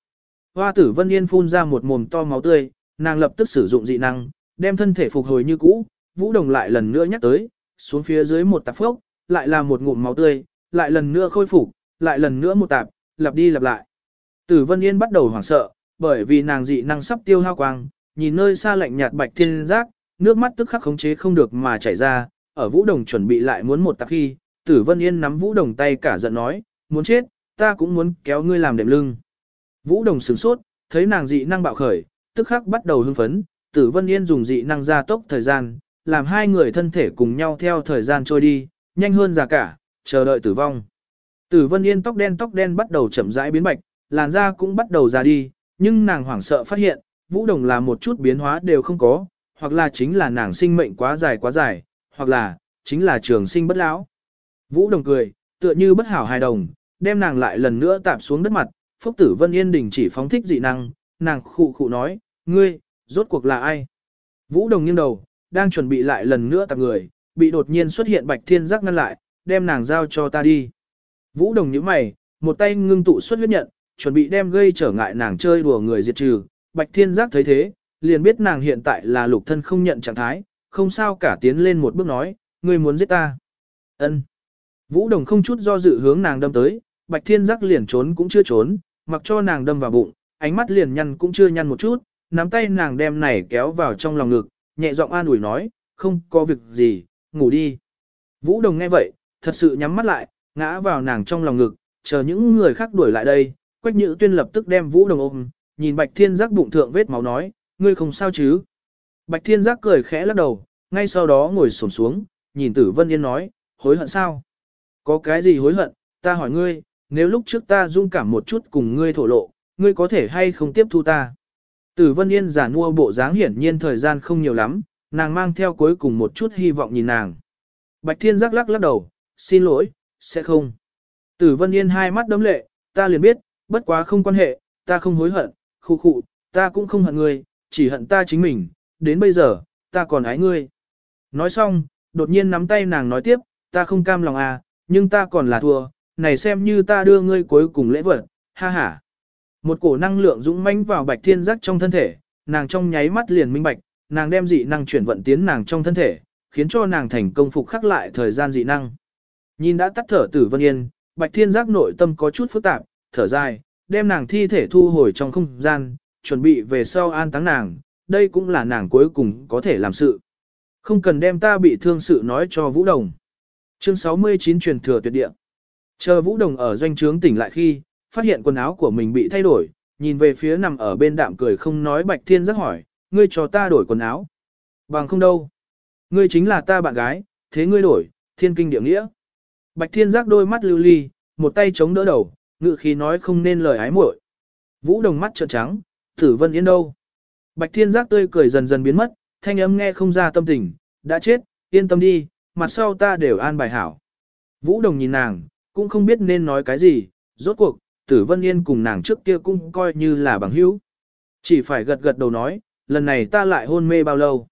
Hoa tử Vân Yên phun ra một mồm to máu tươi, nàng lập tức sử dụng dị năng, đem thân thể phục hồi như cũ, Vũ Đồng lại lần nữa nhắc tới, xuống phía dưới một tạp phốc, lại là một ngụm máu tươi, lại lần nữa khôi phục, lại lần nữa một tạp, lặp đi lặp lại. Tử Vân Yên bắt đầu hoảng sợ, bởi vì nàng dị năng sắp tiêu hao quang, nhìn nơi xa lạnh nhạt bạch thiên giác, nước mắt tức khắc khống chế không được mà chảy ra, ở Vũ Đồng chuẩn bị lại muốn một tạc khi, Tử Vân Yên nắm Vũ Đồng tay cả giận nói, muốn chết, ta cũng muốn kéo ngươi làm đệm lưng. Vũ Đồng sửng sốt, thấy nàng dị năng bạo khởi, tức khắc bắt đầu hưng phấn, Tử Vân Yên dùng dị năng gia tốc thời gian, làm hai người thân thể cùng nhau theo thời gian trôi đi, nhanh hơn già cả, chờ đợi tử vong. Tử Vân Yên tóc đen tóc đen bắt đầu chậm rãi biến bạch, làn da cũng bắt đầu già đi, nhưng nàng hoảng sợ phát hiện, Vũ Đồng là một chút biến hóa đều không có, hoặc là chính là nàng sinh mệnh quá dài quá dài, hoặc là, chính là trường sinh bất lão. Vũ Đồng cười, tựa như bất hảo hài đồng, đem nàng lại lần nữa tạp xuống đất mặt, Phúc Tử Vân Yên đình chỉ phóng thích dị năng, nàng khụ khụ nói, ngươi, rốt cuộc là ai? Vũ Đồng nghiêng đầu, đang chuẩn bị lại lần nữa tạp người, bị đột nhiên xuất hiện Bạch Thiên Giác ngăn lại, đem nàng giao cho ta đi. Vũ Đồng nhíu mày, một tay ngưng tụ xuất huyết nhận, chuẩn bị đem gây trở ngại nàng chơi đùa người diệt trừ. Bạch Thiên Giác thấy thế, liền biết nàng hiện tại là lục thân không nhận trạng thái, không sao cả tiến lên một bước nói, ngươi muốn giết ta. Ân. Vũ Đồng không chút do dự hướng nàng đâm tới, Bạch Thiên Giác liền trốn cũng chưa trốn, mặc cho nàng đâm vào bụng, ánh mắt liền nhăn cũng chưa nhăn một chút, nắm tay nàng đem này kéo vào trong lòng ngực, nhẹ giọng an ủi nói, không có việc gì, ngủ đi. Vũ Đồng nghe vậy, thật sự nhắm mắt lại, ngã vào nàng trong lòng ngực, chờ những người khác đuổi lại đây, Quách Nhữ Tuyên lập tức đem Vũ Đồng ôm, nhìn Bạch Thiên Giác bụng thượng vết máu nói, ngươi không sao chứ? Bạch Thiên Giác cười khẽ lắc đầu, ngay sau đó ngồi xổm xuống, nhìn Tử Vân Yên nói, hối hận sao? Có cái gì hối hận, ta hỏi ngươi, nếu lúc trước ta dung cảm một chút cùng ngươi thổ lộ, ngươi có thể hay không tiếp thu ta? Tử Vân Yên giả mua bộ dáng hiển nhiên thời gian không nhiều lắm, nàng mang theo cuối cùng một chút hy vọng nhìn nàng. Bạch Thiên giác lắc lắc đầu, xin lỗi, sẽ không. Tử Vân Yên hai mắt đấm lệ, ta liền biết, bất quá không quan hệ, ta không hối hận, khu khụ, ta cũng không hận ngươi, chỉ hận ta chính mình, đến bây giờ, ta còn ái ngươi. Nói xong, đột nhiên nắm tay nàng nói tiếp, ta không cam lòng à, nhưng ta còn là thua, này xem như ta đưa ngươi cuối cùng lễ vật, ha ha. Một cổ năng lượng dũng mãnh vào bạch thiên giác trong thân thể, nàng trong nháy mắt liền minh bạch, nàng đem dị năng chuyển vận tiến nàng trong thân thể, khiến cho nàng thành công phục khắc lại thời gian dị năng. Nhìn đã tắt thở tử vân yên, bạch thiên giác nội tâm có chút phức tạp, thở dài, đem nàng thi thể thu hồi trong không gian, chuẩn bị về sau an táng nàng, đây cũng là nàng cuối cùng có thể làm sự. Không cần đem ta bị thương sự nói cho Vũ Đồng. Chương 69 truyền thừa tuyệt địa. Chờ Vũ Đồng ở doanh trướng tỉnh lại khi, phát hiện quần áo của mình bị thay đổi, nhìn về phía nằm ở bên đạm cười không nói Bạch Thiên giác hỏi, ngươi cho ta đổi quần áo. Bằng không đâu. Ngươi chính là ta bạn gái, thế ngươi đổi, thiên kinh địa nghĩa. Bạch Thiên giác đôi mắt lưu ly, một tay chống đỡ đầu, ngự khí nói không nên lời ái muội. Vũ đồng mắt trợn trắng, tử vân yên đâu. Bạch Thiên giác tươi cười dần dần biến mất, thanh âm nghe không ra tâm tình, đã chết, yên tâm đi, mặt sau ta đều an bài hảo. Vũ đồng nhìn nàng, cũng không biết nên nói cái gì, rốt cuộc, tử vân yên cùng nàng trước kia cũng coi như là bằng hữu. Chỉ phải gật gật đầu nói, lần này ta lại hôn mê bao lâu?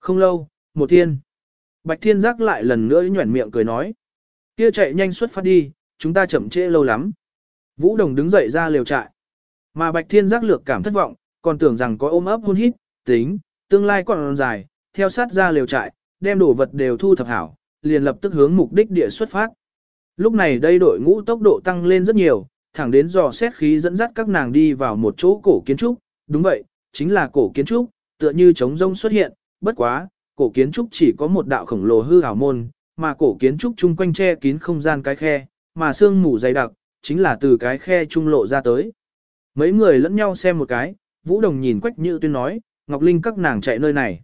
Không lâu, một thiên. Bạch thiên giác lại lần nữa nhuẩn miệng cười nói. Kia chạy nhanh xuất phát đi, chúng ta chậm trễ lâu lắm. Vũ Đồng đứng dậy ra liều trại. Mà Bạch Thiên giác lược cảm thất vọng, còn tưởng rằng có ôm ấp hôn hít, tính, tương lai còn dài, theo sát ra liều trại, đem đồ vật đều thu thập hảo, liền lập tức hướng mục đích địa xuất phát. Lúc này đây đội ngũ tốc độ tăng lên rất nhiều, thẳng đến dò xét khí dẫn dắt các nàng đi vào một chỗ cổ kiến trúc, đúng vậy, chính là cổ kiến trúc, tựa như trống rông xuất hiện, bất quá, cổ kiến trúc chỉ có một đạo khổng lồ hư ảo môn, mà cổ kiến trúc chung quanh che kín không gian cái khe, mà sương mù dày đặc, chính là từ cái khe trung lộ ra tới. Mấy người lẫn nhau xem một cái, Vũ Đồng nhìn Quách Nhữ Tuyên nói, Ngọc Linh các nàng chạy nơi này.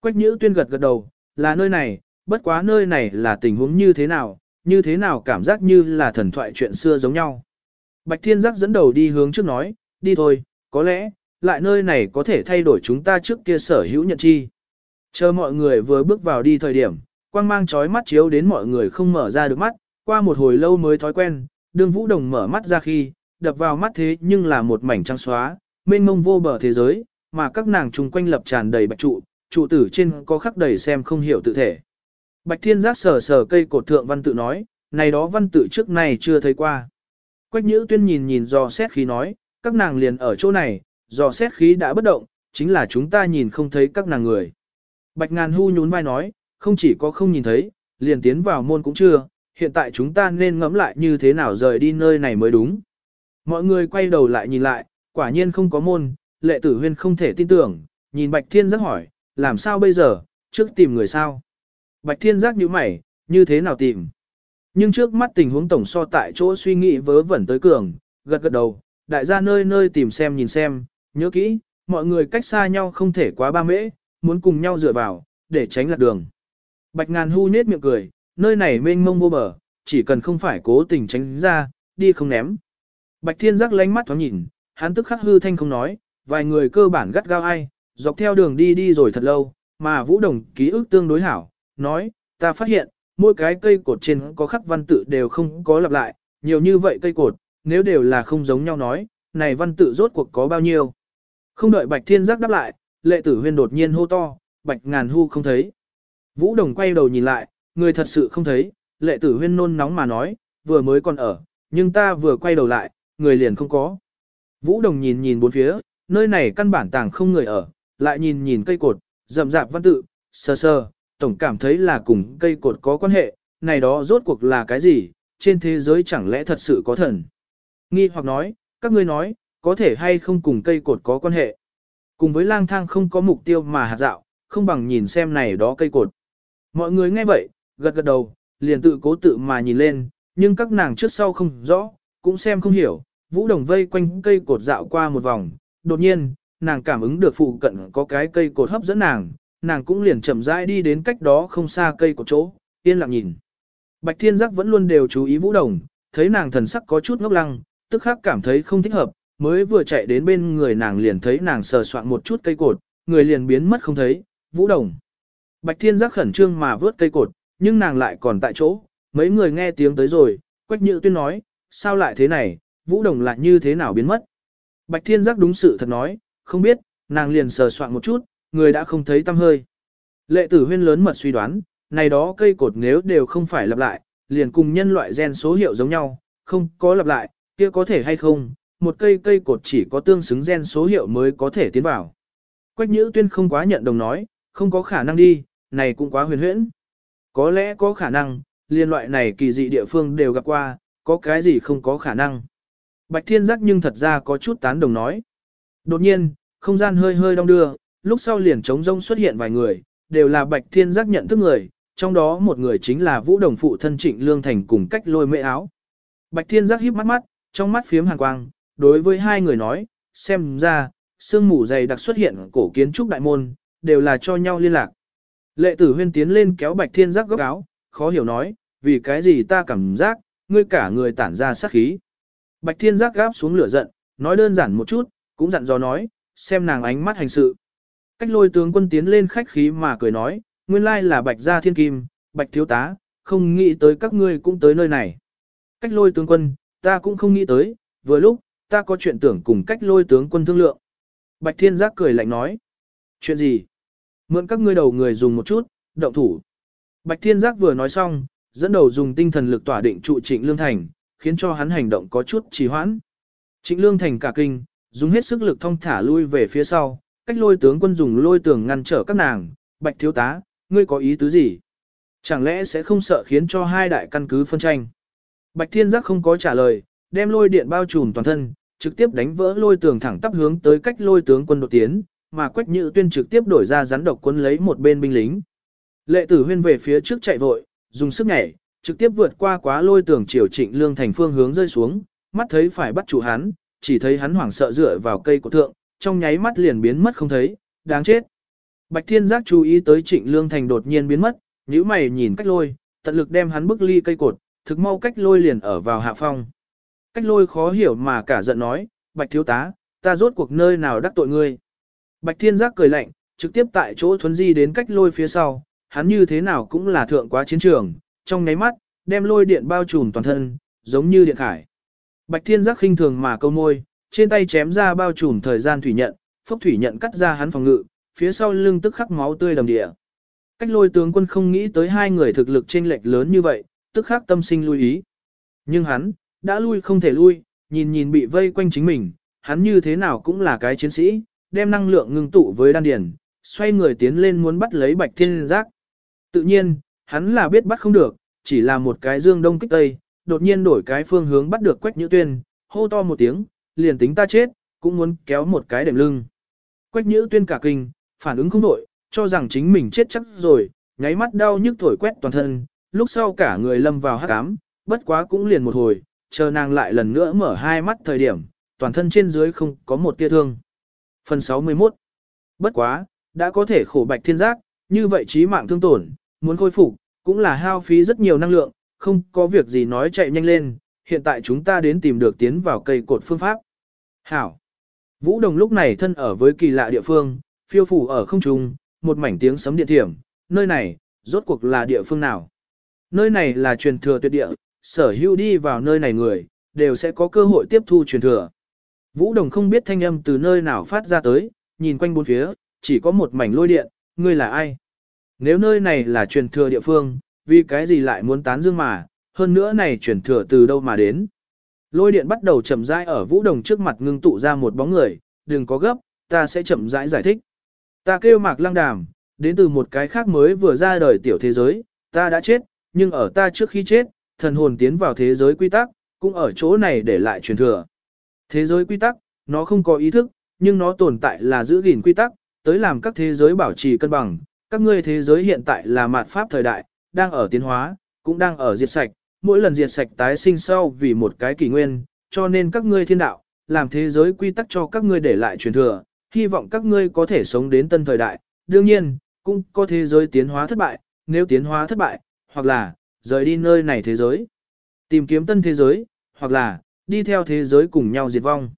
Quách Nhữ Tuyên gật gật đầu, là nơi này, bất quá nơi này là tình huống như thế nào, như thế nào cảm giác như là thần thoại chuyện xưa giống nhau. Bạch Thiên Giác dẫn đầu đi hướng trước nói, đi thôi, có lẽ, lại nơi này có thể thay đổi chúng ta trước kia sở hữu nhận chi. Chờ mọi người vừa bước vào đi thời điểm, quang mang chói mắt chiếu đến mọi người không mở ra được mắt, qua một hồi lâu mới thói quen, Đường vũ đồng mở mắt ra khi, đập vào mắt thế nhưng là một mảnh trắng xóa, mênh mông vô bờ thế giới, mà các nàng chung quanh lập tràn đầy bạch trụ, trụ tử trên có khắc đầy xem không hiểu tự thể. Bạch thiên giác sờ sờ cây cột thượng văn tự nói, này đó văn tự trước này chưa thấy qua. Quách nhữ tuyên nhìn nhìn do xét khí nói, các nàng liền ở chỗ này, dò xét khí đã bất động, chính là chúng ta nhìn không thấy các nàng người. Bạch ngàn hu nhún vai nói, không chỉ có không nhìn thấy, liền tiến vào môn cũng chưa, hiện tại chúng ta nên ngẫm lại như thế nào rời đi nơi này mới đúng. Mọi người quay đầu lại nhìn lại, quả nhiên không có môn, lệ tử huyên không thể tin tưởng, nhìn Bạch Thiên Giác hỏi, làm sao bây giờ, trước tìm người sao? Bạch Thiên Giác nhíu mày, như thế nào tìm? Nhưng trước mắt tình huống tổng so tại chỗ suy nghĩ vớ vẩn tới cường, gật gật đầu, đại gia nơi nơi tìm xem nhìn xem, nhớ kỹ, mọi người cách xa nhau không thể quá ba mễ, muốn cùng nhau dựa vào, để tránh lạc đường. Bạch ngàn hu nết miệng cười, nơi này mênh mông vô bờ, chỉ cần không phải cố tình tránh ra, đi không ném. Bạch thiên giác lánh mắt thoáng nhìn, hắn tức khắc hư thanh không nói, vài người cơ bản gắt gao ai, dọc theo đường đi đi rồi thật lâu, mà Vũ Đồng ký ức tương đối hảo, nói, ta phát hiện, mỗi cái cây cột trên có khắc văn tự đều không có lặp lại, nhiều như vậy cây cột, nếu đều là không giống nhau nói, này văn tự rốt cuộc có bao nhiêu. Không đợi Bạch Thiên Giác đáp lại, lệ tử huyên đột nhiên hô to, Bạch Ngàn Hu không thấy. Vũ Đồng quay đầu nhìn lại, người thật sự không thấy, lệ tử huyên nôn nóng mà nói, vừa mới còn ở, nhưng ta vừa quay đầu lại, người liền không có. Vũ Đồng nhìn nhìn bốn phía, nơi này căn bản tàng không người ở, lại nhìn nhìn cây cột, rậm rạp văn tự, sơ sơ, tổng cảm thấy là cùng cây cột có quan hệ, này đó rốt cuộc là cái gì, trên thế giới chẳng lẽ thật sự có thần. Nghi hoặc nói, các ngươi nói, có thể hay không cùng cây cột có quan hệ. Cùng với lang thang không có mục tiêu mà hạt dạo, không bằng nhìn xem này đó cây cột. Mọi người nghe vậy, gật gật đầu, liền tự cố tự mà nhìn lên, nhưng các nàng trước sau không rõ, cũng xem không hiểu, vũ đồng vây quanh cây cột dạo qua một vòng, đột nhiên, nàng cảm ứng được phụ cận có cái cây cột hấp dẫn nàng, nàng cũng liền chậm rãi đi đến cách đó không xa cây cột chỗ, yên lặng nhìn. Bạch Thiên Giác vẫn luôn đều chú ý Vũ Đồng, thấy nàng thần sắc có chút ngốc lăng, tức khắc cảm thấy không thích hợp, mới vừa chạy đến bên người nàng liền thấy nàng sờ soạn một chút cây cột, người liền biến mất không thấy, Vũ Đồng. Bạch Thiên Giác khẩn trương mà vớt cây cột, nhưng nàng lại còn tại chỗ, mấy người nghe tiếng tới rồi, Quách Nhữ Tuyên nói, sao lại thế này, Vũ Đồng lại như thế nào biến mất. Bạch Thiên Giác đúng sự thật nói, không biết, nàng liền sờ soạn một chút, người đã không thấy tâm hơi. Lệ tử huyên lớn mật suy đoán, này đó cây cột nếu đều không phải lặp lại, liền cùng nhân loại gen số hiệu giống nhau, không có lặp lại, kia có thể hay không, một cây cây cột chỉ có tương xứng gen số hiệu mới có thể tiến vào. Quách Nhữ Tuyên không quá nhận đồng nói, không có khả năng đi, này cũng quá huyền huyễn. Có lẽ có khả năng, liên loại này kỳ dị địa phương đều gặp qua, có cái gì không có khả năng. Bạch Thiên Giác nhưng thật ra có chút tán đồng nói. Đột nhiên, không gian hơi hơi đong đưa, lúc sau liền trống rông xuất hiện vài người, đều là Bạch Thiên Giác nhận thức người, trong đó một người chính là Vũ Đồng phụ thân Trịnh Lương Thành cùng cách lôi mễ áo. Bạch Thiên Giác híp mắt mắt, trong mắt phiếm hàn quang, đối với hai người nói, xem ra, sương mù dày đặc xuất hiện cổ kiến trúc đại môn, đều là cho nhau liên lạc. Lệ tử huyên tiến lên kéo Bạch Thiên Giác góc áo, khó hiểu nói, vì cái gì ta cảm giác, ngươi cả người tản ra sát khí. Bạch Thiên Giác gáp xuống lửa giận, nói đơn giản một chút, cũng dặn dò nói, xem nàng ánh mắt hành sự. Cách lôi tướng quân tiến lên khách khí mà cười nói, nguyên lai là Bạch Gia Thiên Kim, Bạch Thiếu Tá, không nghĩ tới các ngươi cũng tới nơi này. Cách lôi tướng quân, ta cũng không nghĩ tới, vừa lúc, ta có chuyện tưởng cùng cách lôi tướng quân thương lượng. Bạch Thiên Giác cười lạnh nói. Chuyện gì? Mượn các ngươi đầu người dùng một chút, động thủ. Bạch Thiên Giác vừa nói xong, dẫn đầu dùng tinh thần lực tỏa định trụ trịnh lương thành, khiến cho hắn hành động có chút trì hoãn. Trịnh lương thành cả kinh, dùng hết sức lực thông thả lui về phía sau, cách lôi tướng quân dùng lôi tường ngăn trở các nàng, bạch thiếu tá, ngươi có ý tứ gì? Chẳng lẽ sẽ không sợ khiến cho hai đại căn cứ phân tranh? Bạch thiên giác không có trả lời, đem lôi điện bao trùm toàn thân, trực tiếp đánh vỡ lôi tường thẳng tắp hướng tới cách lôi tướng quân đột tiến, mà quách nhự tuyên trực tiếp đổi ra rắn độc quân lấy một bên binh lính. Lệ tử huyên về phía trước chạy vội, dùng sức nhảy, trực tiếp vượt qua quá lôi tường chiều trịnh lương thành phương hướng rơi xuống, mắt thấy phải bắt chủ hắn, chỉ thấy hắn hoảng sợ dựa vào cây cổ thượng, trong nháy mắt liền biến mất không thấy, đáng chết. Bạch Thiên Giác chú ý tới Trịnh Lương Thành đột nhiên biến mất, nhíu mày nhìn cách lôi, tận lực đem hắn bức ly cây cột, thực mau cách lôi liền ở vào hạ phong. Cách lôi khó hiểu mà cả giận nói, Bạch Thiếu Tá, ta rốt cuộc nơi nào đắc tội ngươi. Bạch Thiên Giác cười lạnh, trực tiếp tại chỗ thuấn di đến cách lôi phía sau, hắn như thế nào cũng là thượng quá chiến trường, trong nháy mắt, đem lôi điện bao trùm toàn thân, giống như điện khải. Bạch Thiên Giác khinh thường mà câu môi, trên tay chém ra bao trùm thời gian thủy nhận, phốc thủy nhận cắt ra hắn phòng ngự, phía sau lưng tức khắc máu tươi đầm địa. Cách lôi tướng quân không nghĩ tới hai người thực lực chênh lệch lớn như vậy, tức khắc tâm sinh lui ý. Nhưng hắn, đã lui không thể lui, nhìn nhìn bị vây quanh chính mình, hắn như thế nào cũng là cái chiến sĩ, đem năng lượng ngưng tụ với đan điền, xoay người tiến lên muốn bắt lấy bạch thiên giác. Tự nhiên, hắn là biết bắt không được, chỉ là một cái dương đông kích tây, đột nhiên đổi cái phương hướng bắt được quách nhữ tuyên, hô to một tiếng, liền tính ta chết, cũng muốn kéo một cái đệm lưng. Quách nhữ tuyên cả kinh, phản ứng không đổi, cho rằng chính mình chết chắc rồi, nháy mắt đau nhức thổi quét toàn thân, lúc sau cả người lâm vào hắc ám, bất quá cũng liền một hồi, chờ nàng lại lần nữa mở hai mắt thời điểm, toàn thân trên dưới không có một tia thương. Phần 61 Bất quá, đã có thể khổ bạch thiên giác, như vậy trí mạng thương tổn, muốn khôi phục, cũng là hao phí rất nhiều năng lượng, không có việc gì nói chạy nhanh lên, hiện tại chúng ta đến tìm được tiến vào cây cột phương pháp. Hảo. Vũ Đồng lúc này thân ở với kỳ lạ địa phương, phiêu phủ ở không trung, một mảnh tiếng sấm điện thiểm, nơi này, rốt cuộc là địa phương nào? Nơi này là truyền thừa tuyệt địa, sở hữu đi vào nơi này người, đều sẽ có cơ hội tiếp thu truyền thừa. Vũ Đồng không biết thanh âm từ nơi nào phát ra tới, nhìn quanh bốn phía, chỉ có một mảnh lôi điện, ngươi là ai? Nếu nơi này là truyền thừa địa phương, vì cái gì lại muốn tán dương mà, hơn nữa này truyền thừa từ đâu mà đến? Lôi điện bắt đầu chậm rãi ở Vũ Đồng trước mặt ngưng tụ ra một bóng người, đừng có gấp, ta sẽ chậm rãi giải, giải thích. Ta kêu Mạc Lăng Đàm, đến từ một cái khác mới vừa ra đời tiểu thế giới, ta đã chết, nhưng ở ta trước khi chết, thần hồn tiến vào thế giới quy tắc, cũng ở chỗ này để lại truyền thừa. Thế giới quy tắc, nó không có ý thức, nhưng nó tồn tại là giữ gìn quy tắc, tới làm các thế giới bảo trì cân bằng. Các ngươi thế giới hiện tại là mạt pháp thời đại, đang ở tiến hóa, cũng đang ở diệt sạch, mỗi lần diệt sạch tái sinh sau vì một cái kỷ nguyên, cho nên các ngươi thiên đạo, làm thế giới quy tắc cho các ngươi để lại truyền thừa, hy vọng các ngươi có thể sống đến tân thời đại. Đương nhiên, cũng có thế giới tiến hóa thất bại, nếu tiến hóa thất bại, hoặc là, rời đi nơi này thế giới, tìm kiếm tân thế giới, hoặc là, đi theo thế giới cùng nhau diệt vong.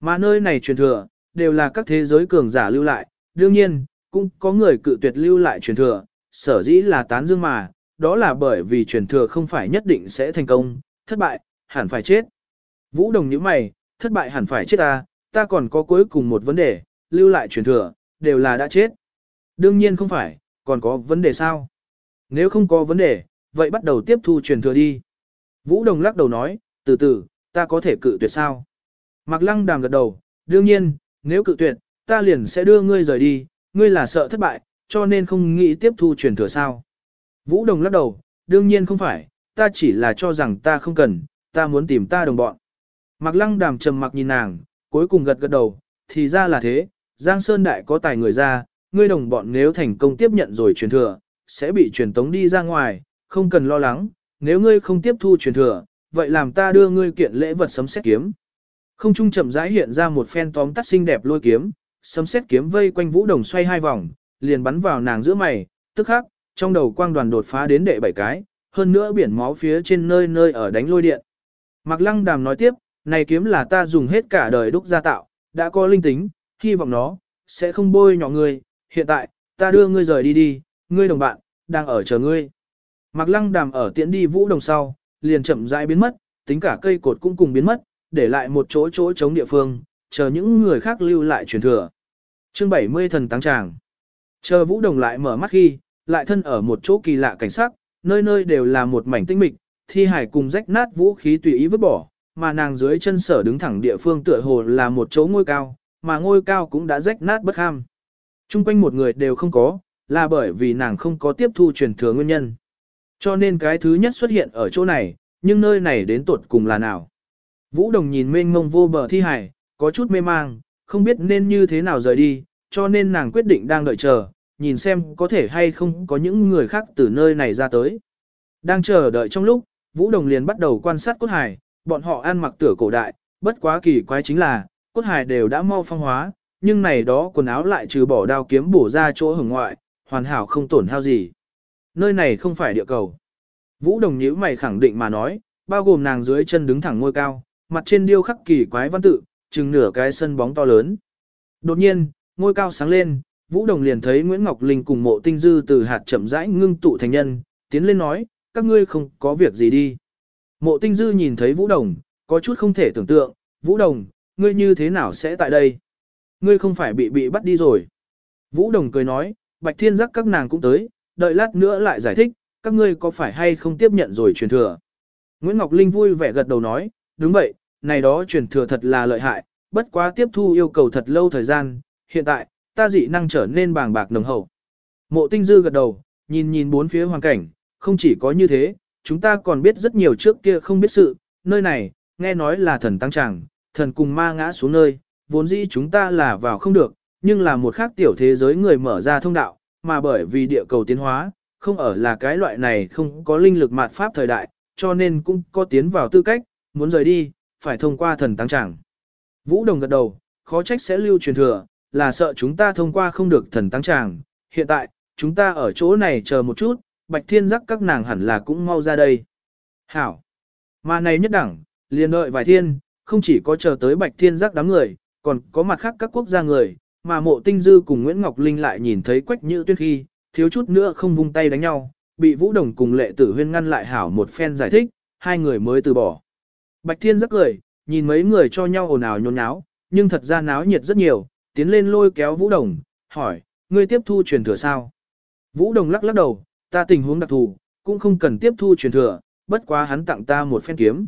Mà nơi này truyền thừa, đều là các thế giới cường giả lưu lại, đương nhiên, cũng có người cự tuyệt lưu lại truyền thừa, sở dĩ là tán dương mà, đó là bởi vì truyền thừa không phải nhất định sẽ thành công, thất bại, hẳn phải chết. Vũ Đồng như mày, thất bại hẳn phải chết ta, ta còn có cuối cùng một vấn đề, lưu lại truyền thừa, đều là đã chết. Đương nhiên không phải, còn có vấn đề sao? Nếu không có vấn đề, vậy bắt đầu tiếp thu truyền thừa đi. Vũ Đồng lắc đầu nói, từ từ, ta có thể cự tuyệt sao? Mạc Lăng đàm gật đầu, đương nhiên, nếu cự tuyệt, ta liền sẽ đưa ngươi rời đi, ngươi là sợ thất bại, cho nên không nghĩ tiếp thu truyền thừa sao. Vũ Đồng lắc đầu, đương nhiên không phải, ta chỉ là cho rằng ta không cần, ta muốn tìm ta đồng bọn. Mạc Lăng đàm trầm mặc nhìn nàng, cuối cùng gật gật đầu, thì ra là thế, Giang Sơn Đại có tài người ra, ngươi đồng bọn nếu thành công tiếp nhận rồi truyền thừa, sẽ bị truyền tống đi ra ngoài, không cần lo lắng, nếu ngươi không tiếp thu truyền thừa, vậy làm ta đưa ngươi kiện lễ vật sấm xét kiếm. Không trung chậm rãi hiện ra một phen tóm tắt xinh đẹp lôi kiếm, sấm xét kiếm vây quanh Vũ Đồng xoay hai vòng, liền bắn vào nàng giữa mày, tức khắc, trong đầu quang đoàn đột phá đến đệ bảy cái, hơn nữa biển máu phía trên nơi nơi ở đánh lôi điện. Mạc Lăng Đàm nói tiếp, này kiếm là ta dùng hết cả đời đúc ra tạo, đã có linh tính, hy vọng nó sẽ không bôi nhỏ ngươi, hiện tại, ta đưa ngươi rời đi đi, ngươi đồng bạn đang ở chờ ngươi. Mạc Lăng Đàm ở tiễn đi Vũ Đồng sau, liền chậm rãi biến mất, tính cả cây cột cũng cùng biến mất, để lại một chỗ chỗ chống địa phương, chờ những người khác lưu lại truyền thừa. Chương 70 thần táng tràng. Chờ Vũ Đồng lại mở mắt khi, lại thân ở một chỗ kỳ lạ cảnh sắc, nơi nơi đều là một mảnh tinh mịch, thi hải cùng rách nát vũ khí tùy ý vứt bỏ, mà nàng dưới chân sở đứng thẳng địa phương tựa hồ là một chỗ ngôi cao, mà ngôi cao cũng đã rách nát bất ham. Trung quanh một người đều không có, là bởi vì nàng không có tiếp thu truyền thừa nguyên nhân. Cho nên cái thứ nhất xuất hiện ở chỗ này, nhưng nơi này đến tuột cùng là nào. Vũ Đồng nhìn mênh mông vô bờ thi hải, có chút mê mang, không biết nên như thế nào rời đi, cho nên nàng quyết định đang đợi chờ, nhìn xem có thể hay không có những người khác từ nơi này ra tới. Đang chờ đợi trong lúc, Vũ Đồng liền bắt đầu quan sát cốt hải, bọn họ ăn mặc tửa cổ đại, bất quá kỳ quái chính là, cốt hải đều đã mau phong hóa, nhưng này đó quần áo lại trừ bỏ đao kiếm bổ ra chỗ hưởng ngoại, hoàn hảo không tổn hao gì. Nơi này không phải địa cầu. Vũ Đồng nhíu mày khẳng định mà nói, bao gồm nàng dưới chân đứng thẳng ngôi cao, mặt trên điêu khắc kỳ quái văn tự, chừng nửa cái sân bóng to lớn. Đột nhiên, ngôi cao sáng lên, Vũ Đồng liền thấy Nguyễn Ngọc Linh cùng mộ tinh dư từ hạt chậm rãi ngưng tụ thành nhân, tiến lên nói, các ngươi không có việc gì đi. Mộ tinh dư nhìn thấy Vũ Đồng, có chút không thể tưởng tượng, Vũ Đồng, ngươi như thế nào sẽ tại đây? Ngươi không phải bị bị bắt đi rồi. Vũ Đồng cười nói, Bạch Thiên giác các nàng cũng tới, đợi lát nữa lại giải thích, các ngươi có phải hay không tiếp nhận rồi truyền thừa. Nguyễn Ngọc Linh vui vẻ gật đầu nói, đúng vậy, này đó truyền thừa thật là lợi hại, bất quá tiếp thu yêu cầu thật lâu thời gian, hiện tại, ta dị năng trở nên bàng bạc nồng hậu. Mộ tinh dư gật đầu, nhìn nhìn bốn phía hoàn cảnh, không chỉ có như thế, chúng ta còn biết rất nhiều trước kia không biết sự, nơi này, nghe nói là thần tăng tràng, thần cùng ma ngã xuống nơi, vốn dĩ chúng ta là vào không được, nhưng là một khác tiểu thế giới người mở ra thông đạo, mà bởi vì địa cầu tiến hóa, không ở là cái loại này không có linh lực mạt pháp thời đại, cho nên cũng có tiến vào tư cách, muốn rời đi, phải thông qua thần tăng tràng. Vũ Đồng gật đầu, khó trách sẽ lưu truyền thừa, là sợ chúng ta thông qua không được thần tăng tràng. Hiện tại, chúng ta ở chỗ này chờ một chút, Bạch Thiên giác các nàng hẳn là cũng mau ra đây. Hảo! Mà này nhất đẳng, liền đợi vài thiên, không chỉ có chờ tới Bạch Thiên giác đám người, còn có mặt khác các quốc gia người, mà mộ tinh dư cùng Nguyễn Ngọc Linh lại nhìn thấy quách như tuyết khi, thiếu chút nữa không vung tay đánh nhau, bị Vũ Đồng cùng lệ tử huyên ngăn lại hảo một phen giải thích, hai người mới từ bỏ. Bạch Thiên rất cười, nhìn mấy người cho nhau ồn ào nhốn nháo, nhưng thật ra náo nhiệt rất nhiều, tiến lên lôi kéo Vũ Đồng, hỏi, ngươi tiếp thu truyền thừa sao? Vũ Đồng lắc lắc đầu, ta tình huống đặc thù, cũng không cần tiếp thu truyền thừa, bất quá hắn tặng ta một phen kiếm.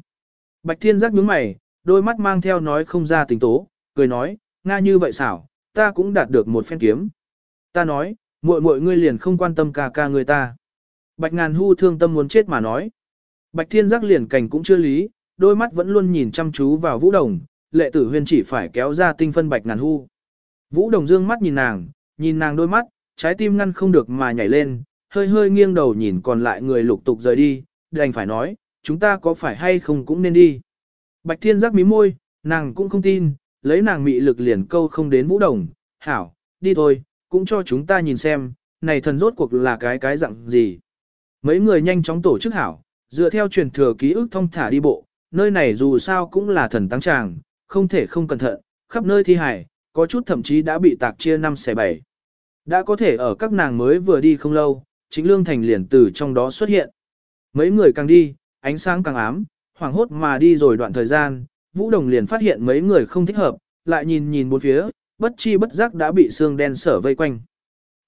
Bạch Thiên giác nhướng mày, đôi mắt mang theo nói không ra tình tố, cười nói, Nga như vậy xảo, ta cũng đạt được một phen kiếm. Ta nói, muội muội ngươi liền không quan tâm ca ca người ta. Bạch ngàn hu thương tâm muốn chết mà nói. Bạch thiên giác liền cảnh cũng chưa lý, đôi mắt vẫn luôn nhìn chăm chú vào vũ đồng, lệ tử huyên chỉ phải kéo ra tinh phân bạch ngàn hu. Vũ đồng dương mắt nhìn nàng, nhìn nàng đôi mắt, trái tim ngăn không được mà nhảy lên, hơi hơi nghiêng đầu nhìn còn lại người lục tục rời đi, đành phải nói, chúng ta có phải hay không cũng nên đi. Bạch thiên giác mí môi, nàng cũng không tin, lấy nàng mị lực liền câu không đến vũ đồng, hảo, đi thôi, cũng cho chúng ta nhìn xem, này thần rốt cuộc là cái cái dạng gì. Mấy người nhanh chóng tổ chức hảo, dựa theo truyền thừa ký ức thông thả đi bộ, nơi này dù sao cũng là thần tăng tràng, không thể không cẩn thận, khắp nơi thi hải, có chút thậm chí đã bị tạc chia năm xẻ bảy. Đã có thể ở các nàng mới vừa đi không lâu, chính lương thành liền từ trong đó xuất hiện. Mấy người càng đi, ánh sáng càng ám, hoảng hốt mà đi rồi đoạn thời gian, Vũ Đồng liền phát hiện mấy người không thích hợp, lại nhìn nhìn bốn phía, bất chi bất giác đã bị xương đen sở vây quanh.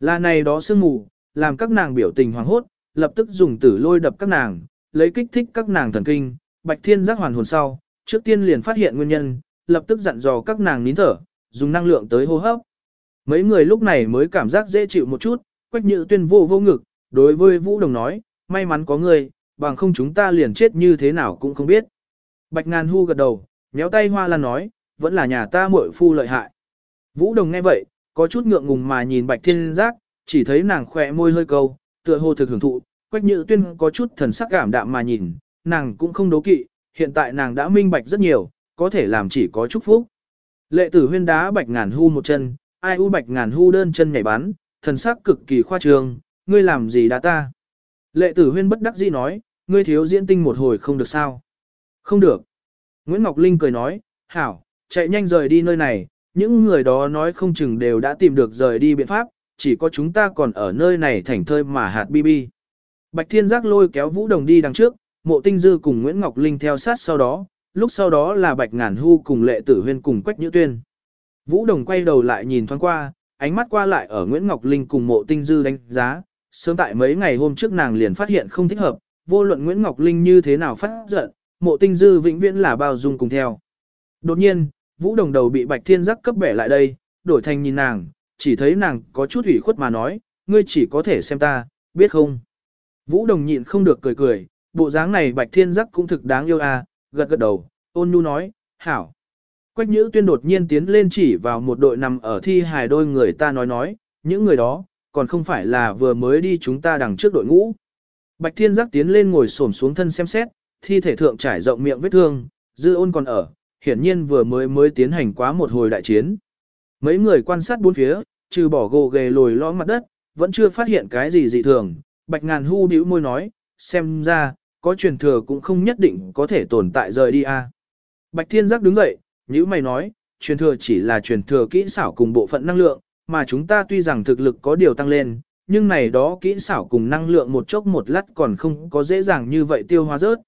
Là này đó sương mù, làm các nàng biểu tình hoảng hốt, lập tức dùng tử lôi đập các nàng, lấy kích thích các nàng thần kinh, Bạch Thiên giác hoàn hồn sau, trước tiên liền phát hiện nguyên nhân, lập tức dặn dò các nàng nín thở, dùng năng lượng tới hô hấp. Mấy người lúc này mới cảm giác dễ chịu một chút, Quách Nhự Tuyên vô vô ngực, đối với Vũ Đồng nói, may mắn có người, bằng không chúng ta liền chết như thế nào cũng không biết. Bạch Ngàn Hu gật đầu, méo tay Hoa Lan nói, vẫn là nhà ta muội phu lợi hại. Vũ Đồng nghe vậy, có chút ngượng ngùng mà nhìn Bạch Thiên Giác, chỉ thấy nàng khỏe môi hơi câu, tựa hồ thực hưởng thụ, Quách Nhự Tuyên có chút thần sắc cảm đạm mà nhìn, nàng cũng không đố kỵ, hiện tại nàng đã minh bạch rất nhiều, có thể làm chỉ có chúc phúc. Lệ tử huyên đá Bạch Ngàn Hu một chân, ai u Bạch Ngàn Hu đơn chân nhảy bắn, thần sắc cực kỳ khoa trương, ngươi làm gì đá ta? Lệ tử huyên bất đắc dĩ nói, ngươi thiếu diễn tinh một hồi không được sao? Không được. Nguyễn Ngọc Linh cười nói, hảo, chạy nhanh rời đi nơi này, những người đó nói không chừng đều đã tìm được rời đi biện pháp, chỉ có chúng ta còn ở nơi này thảnh thơi mà hạt bi bi. Bạch Thiên Giác lôi kéo Vũ Đồng đi đằng trước, Mộ Tinh Dư cùng Nguyễn Ngọc Linh theo sát sau đó, lúc sau đó là Bạch Ngàn Hu cùng Lệ Tử Huyên cùng Quách Nhữ Tuyên. Vũ Đồng quay đầu lại nhìn thoáng qua, ánh mắt qua lại ở Nguyễn Ngọc Linh cùng Mộ Tinh Dư đánh giá, sớm tại mấy ngày hôm trước nàng liền phát hiện không thích hợp, vô luận Nguyễn Ngọc Linh như thế nào phát giận, Mộ Tinh Dư vĩnh viễn là bao dung cùng theo. Đột nhiên, Vũ Đồng đầu bị Bạch Thiên Giác cấp bẻ lại đây, đổi thành nhìn nàng, chỉ thấy nàng có chút ủy khuất mà nói, ngươi chỉ có thể xem ta, biết không? Vũ Đồng nhịn không được cười cười, bộ dáng này Bạch Thiên Giác cũng thực đáng yêu à, gật gật đầu, ôn nhu nói, hảo. Quách Nhữ Tuyên đột nhiên tiến lên chỉ vào một đội nằm ở thi hài đôi người ta nói nói, những người đó, còn không phải là vừa mới đi chúng ta đằng trước đội ngũ. Bạch Thiên Giác tiến lên ngồi xổm xuống thân xem xét, thi thể thượng trải rộng miệng vết thương, dư ôn còn ở, hiển nhiên vừa mới mới tiến hành quá một hồi đại chiến. Mấy người quan sát bốn phía, trừ bỏ gồ ghề lồi lõm mặt đất, vẫn chưa phát hiện cái gì dị thường. Bạch ngàn hu bĩu môi nói, xem ra, có truyền thừa cũng không nhất định có thể tồn tại rời đi a. Bạch thiên giác đứng dậy, như mày nói, truyền thừa chỉ là truyền thừa kỹ xảo cùng bộ phận năng lượng, mà chúng ta tuy rằng thực lực có điều tăng lên, nhưng này đó kỹ xảo cùng năng lượng một chốc một lát còn không có dễ dàng như vậy tiêu hóa rớt.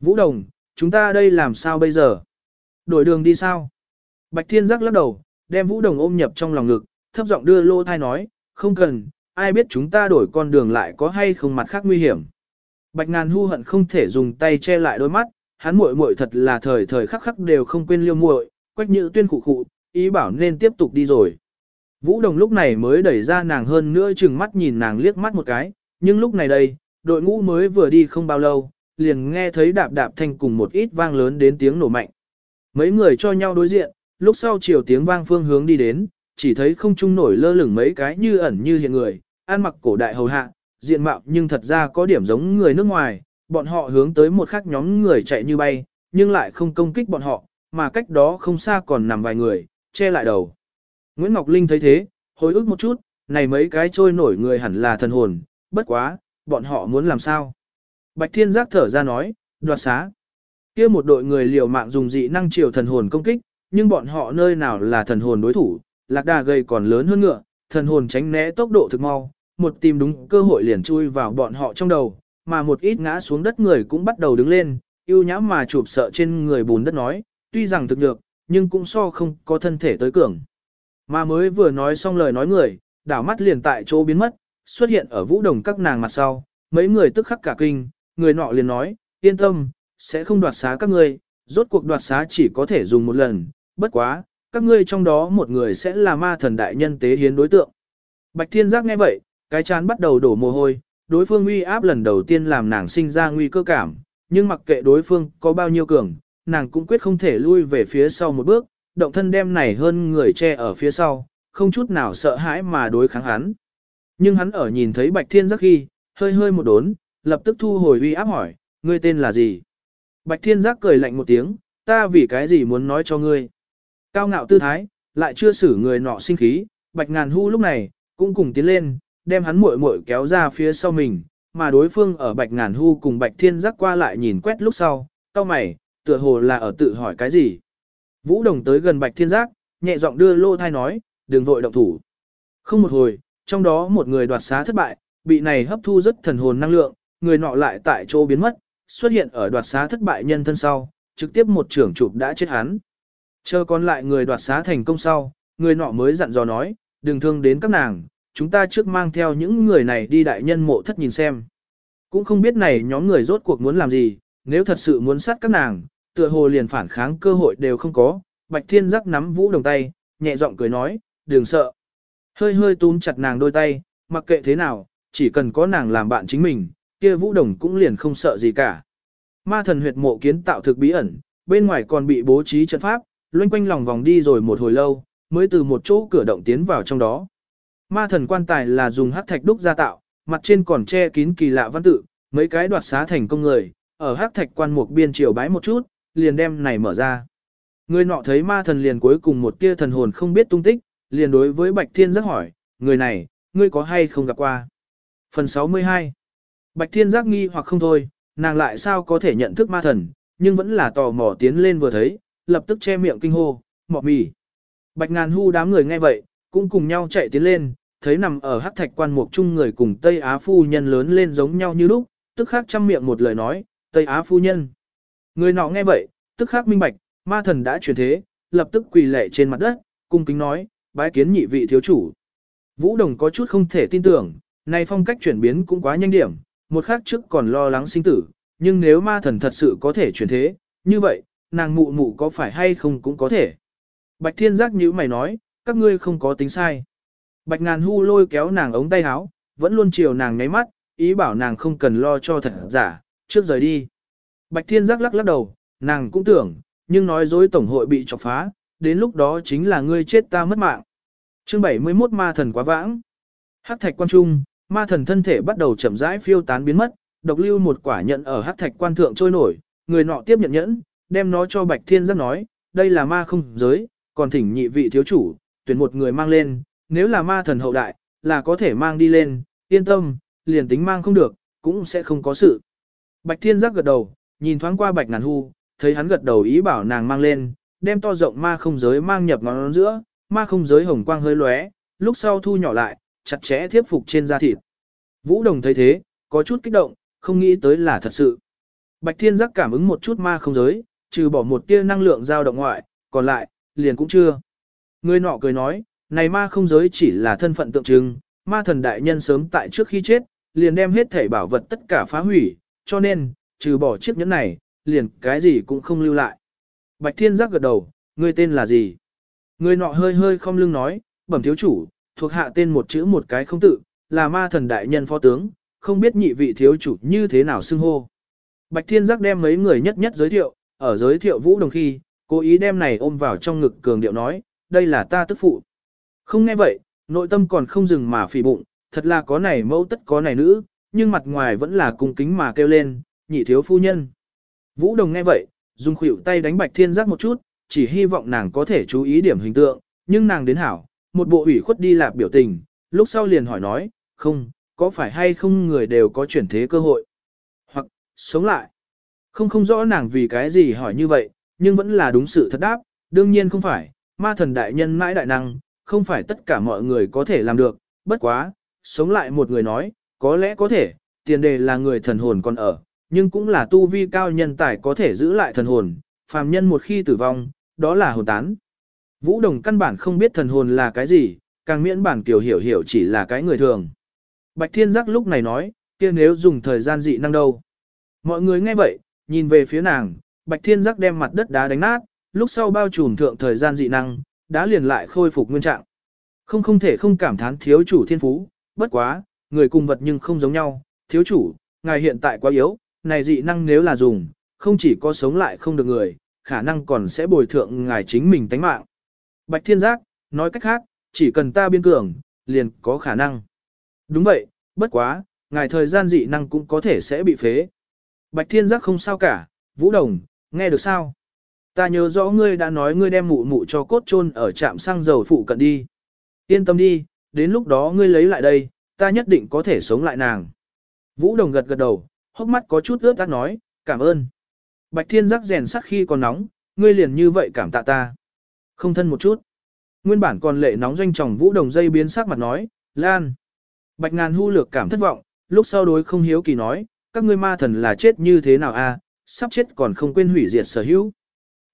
Vũ Đồng, chúng ta đây làm sao bây giờ? Đổi đường đi sao? Bạch Thiên Giác lắc đầu, đem Vũ Đồng ôm nhập trong lòng ngực, thấp giọng đưa lô thai nói, không cần, ai biết chúng ta đổi con đường lại có hay không mặt khác nguy hiểm. Bạch Ngàn Hu hận không thể dùng tay che lại đôi mắt, hắn muội muội thật là thời thời khắc khắc đều không quên liêu muội, Quách Nhữ Tuyên khụ khụ, ý bảo nên tiếp tục đi rồi. Vũ Đồng lúc này mới đẩy ra nàng hơn nữa chừng mắt nhìn nàng liếc mắt một cái, nhưng lúc này đây, đội ngũ mới vừa đi không bao lâu, liền nghe thấy đạp đạp thanh cùng một ít vang lớn đến tiếng nổ mạnh. Mấy người cho nhau đối diện, lúc sau chiều tiếng vang phương hướng đi đến, chỉ thấy không trung nổi lơ lửng mấy cái như ẩn như hiện người, ăn mặc cổ đại hầu hạ, diện mạo nhưng thật ra có điểm giống người nước ngoài, bọn họ hướng tới một khác nhóm người chạy như bay, nhưng lại không công kích bọn họ, mà cách đó không xa còn nằm vài người, che lại đầu. Nguyễn Ngọc Linh thấy thế, hồi ức một chút, này mấy cái trôi nổi người hẳn là thần hồn, bất quá, bọn họ muốn làm sao? Bạch Thiên Giác thở ra nói, đoạt xá. kia một đội người liều mạng dùng dị năng chiều thần hồn công kích, nhưng bọn họ nơi nào là thần hồn đối thủ, lạc đà gây còn lớn hơn ngựa, thần hồn tránh né tốc độ thực mau, một tìm đúng cơ hội liền chui vào bọn họ trong đầu, mà một ít ngã xuống đất người cũng bắt đầu đứng lên, yêu nhã mà chụp sợ trên người bùn đất nói, tuy rằng thực được, nhưng cũng so không có thân thể tới cường. Mà mới vừa nói xong lời nói người, đảo mắt liền tại chỗ biến mất, xuất hiện ở vũ đồng các nàng mặt sau, mấy người tức khắc cả kinh, người nọ liền nói, yên tâm, sẽ không đoạt xá các ngươi, rốt cuộc đoạt xá chỉ có thể dùng một lần, bất quá, các ngươi trong đó một người sẽ là ma thần đại nhân tế hiến đối tượng. Bạch Thiên Giác nghe vậy, cái chán bắt đầu đổ mồ hôi, đối phương uy áp lần đầu tiên làm nàng sinh ra nguy cơ cảm, nhưng mặc kệ đối phương có bao nhiêu cường, nàng cũng quyết không thể lui về phía sau một bước, động thân đem này hơn người che ở phía sau, không chút nào sợ hãi mà đối kháng hắn. Nhưng hắn ở nhìn thấy Bạch Thiên Giác khi, hơi hơi một đốn, lập tức thu hồi uy áp hỏi, ngươi tên là gì? Bạch Thiên Giác cười lạnh một tiếng, ta vì cái gì muốn nói cho ngươi? Cao ngạo tư thái, lại chưa xử người nọ sinh khí, Bạch Ngàn Hu lúc này, cũng cùng tiến lên, đem hắn muội muội kéo ra phía sau mình, mà đối phương ở Bạch Ngàn Hu cùng Bạch Thiên Giác qua lại nhìn quét lúc sau, cao mày, tựa hồ là ở tự hỏi cái gì. Vũ Đồng tới gần Bạch Thiên Giác, nhẹ giọng đưa lô thai nói, đừng vội động thủ. Không một hồi, trong đó một người đoạt xá thất bại, bị này hấp thu rất thần hồn năng lượng, người nọ lại tại chỗ biến mất, xuất hiện ở đoạt xá thất bại nhân thân sau, trực tiếp một trưởng chụp đã chết hắn. Chờ còn lại người đoạt xá thành công sau, người nọ mới dặn dò nói, đừng thương đến các nàng, chúng ta trước mang theo những người này đi đại nhân mộ thất nhìn xem. Cũng không biết này nhóm người rốt cuộc muốn làm gì, nếu thật sự muốn sát các nàng, tựa hồ liền phản kháng cơ hội đều không có. Bạch Thiên giác nắm vũ đồng tay, nhẹ giọng cười nói, đừng sợ. Hơi hơi túm chặt nàng đôi tay, mặc kệ thế nào, chỉ cần có nàng làm bạn chính mình, kia vũ đồng cũng liền không sợ gì cả. Ma thần huyệt mộ kiến tạo thực bí ẩn, bên ngoài còn bị bố trí trận pháp, loanh quanh lòng vòng đi rồi một hồi lâu, mới từ một chỗ cửa động tiến vào trong đó. Ma thần quan tài là dùng hắc thạch đúc ra tạo, mặt trên còn che kín kỳ lạ văn tự, mấy cái đoạt xá thành công người, ở hắc thạch quan mục biên triều bái một chút, liền đem này mở ra. Người nọ thấy ma thần liền cuối cùng một tia thần hồn không biết tung tích, liền đối với Bạch Thiên giác hỏi, người này, ngươi có hay không gặp qua? Phần 62 Bạch Thiên giác nghi hoặc không thôi, nàng lại sao có thể nhận thức ma thần, nhưng vẫn là tò mò tiến lên vừa thấy, lập tức che miệng kinh hô, mọ mì. Bạch ngàn hu đám người nghe vậy, cũng cùng nhau chạy tiến lên, thấy nằm ở hắc thạch quan mục chung người cùng Tây Á phu nhân lớn lên giống nhau như lúc, tức khắc chăm miệng một lời nói, Tây Á phu nhân. Người nọ nghe vậy, tức khắc minh bạch, ma thần đã chuyển thế, lập tức quỳ lệ trên mặt đất, cung kính nói, bái kiến nhị vị thiếu chủ. Vũ Đồng có chút không thể tin tưởng, này phong cách chuyển biến cũng quá nhanh điểm, một khắc trước còn lo lắng sinh tử, nhưng nếu ma thần thật sự có thể chuyển thế, như vậy, nàng mụ mụ có phải hay không cũng có thể. Bạch Thiên Giác như mày nói, các ngươi không có tính sai. Bạch Ngàn Hu lôi kéo nàng ống tay áo, vẫn luôn chiều nàng ngáy mắt, ý bảo nàng không cần lo cho thật giả, trước rời đi. Bạch Thiên Giác lắc lắc đầu, nàng cũng tưởng, nhưng nói dối tổng hội bị chọc phá, đến lúc đó chính là ngươi chết ta mất mạng. Chương 71 ma thần quá vãng. Hắc thạch quan trung, ma thần thân thể bắt đầu chậm rãi phiêu tán biến mất, độc lưu một quả nhận ở hắc thạch quan thượng trôi nổi, người nọ tiếp nhận nhẫn, đem nó cho Bạch Thiên Giác nói, đây là ma không giới, còn thỉnh nhị vị thiếu chủ, tuyển một người mang lên, nếu là ma thần hậu đại, là có thể mang đi lên, yên tâm, liền tính mang không được, cũng sẽ không có sự. Bạch Thiên Giác gật đầu, nhìn thoáng qua Bạch Ngàn Hu, thấy hắn gật đầu ý bảo nàng mang lên, đem to rộng ma không giới mang nhập ngón giữa, ma không giới hồng quang hơi lóe, lúc sau thu nhỏ lại, chặt chẽ thiếp phục trên da thịt. Vũ Đồng thấy thế, có chút kích động, không nghĩ tới là thật sự. Bạch Thiên Giác cảm ứng một chút ma không giới, trừ bỏ một tia năng lượng dao động ngoại, còn lại, liền cũng chưa. Người nọ cười nói, này ma không giới chỉ là thân phận tượng trưng, ma thần đại nhân sớm tại trước khi chết, liền đem hết thể bảo vật tất cả phá hủy, cho nên, trừ bỏ chiếc nhẫn này, liền cái gì cũng không lưu lại. Bạch Thiên Giác gật đầu, Ngươi tên là gì? Người nọ hơi hơi không lưng nói, bẩm thiếu chủ, thuộc hạ tên một chữ một cái không tự, là ma thần đại nhân phó tướng, không biết nhị vị thiếu chủ như thế nào xưng hô. Bạch Thiên Giác đem mấy người nhất nhất giới thiệu, ở giới thiệu Vũ Đồng khi, cố ý đem này ôm vào trong ngực cường điệu nói, đây là ta tức phụ. Không nghe vậy, nội tâm còn không dừng mà phì bụng, thật là có này mẫu tất có này nữ, nhưng mặt ngoài vẫn là cung kính mà kêu lên, nhị thiếu phu nhân. Vũ Đồng nghe vậy, dùng khuỷu tay đánh Bạch Thiên Giác một chút, chỉ hy vọng nàng có thể chú ý điểm hình tượng, nhưng nàng đến hảo, một bộ ủy khuất đi lạp biểu tình, lúc sau liền hỏi nói, không, có phải hay không người đều có chuyển thế cơ hội, hoặc, sống lại. Không không rõ nàng vì cái gì hỏi như vậy, nhưng vẫn là đúng sự thật đáp, đương nhiên không phải, ma thần đại nhân mãi đại năng, không phải tất cả mọi người có thể làm được, bất quá, sống lại một người nói, có lẽ có thể, tiền đề là người thần hồn còn ở, nhưng cũng là tu vi cao nhân tài có thể giữ lại thần hồn, phàm nhân một khi tử vong, đó là hồn tán. Vũ Đồng căn bản không biết thần hồn là cái gì, càng miễn bản tiểu hiểu hiểu chỉ là cái người thường. Bạch Thiên Giác lúc này nói, kia nếu dùng thời gian dị năng đâu. Mọi người nghe vậy, nhìn về phía nàng, Bạch Thiên Giác đem mặt đất đá đánh nát, lúc sau bao trùm thượng thời gian dị năng, đã liền lại khôi phục nguyên trạng. Không không thể không cảm thán thiếu chủ thiên phú, bất quá, người cùng vật nhưng không giống nhau, thiếu chủ, ngài hiện tại quá yếu, này dị năng nếu là dùng, không chỉ có sống lại không được người, khả năng còn sẽ bồi thượng ngài chính mình tánh mạng. Bạch Thiên Giác, nói cách khác, chỉ cần ta biên cường, liền có khả năng. Đúng vậy, bất quá, ngài thời gian dị năng cũng có thể sẽ bị phế. Bạch Thiên Giác không sao cả, Vũ Đồng, nghe được sao? Ta nhớ rõ ngươi đã nói ngươi đem mụ mụ cho cốt chôn ở trạm xăng dầu phụ cận đi. Yên tâm đi, đến lúc đó ngươi lấy lại đây, ta nhất định có thể sống lại nàng. Vũ Đồng gật gật đầu, hốc mắt có chút ướt át nói, cảm ơn. Bạch Thiên Giác rèn sắc khi còn nóng, ngươi liền như vậy cảm tạ ta. Không thân một chút. Nguyên bản còn lệ nóng doanh tròng Vũ Đồng dây biến sắc mặt nói, Lan. Bạch Ngàn hưu lược cảm thất vọng, lúc sau đối không hiếu kỳ nói, các ngươi ma thần là chết như thế nào a? sắp chết còn không quên hủy diệt sở hữu.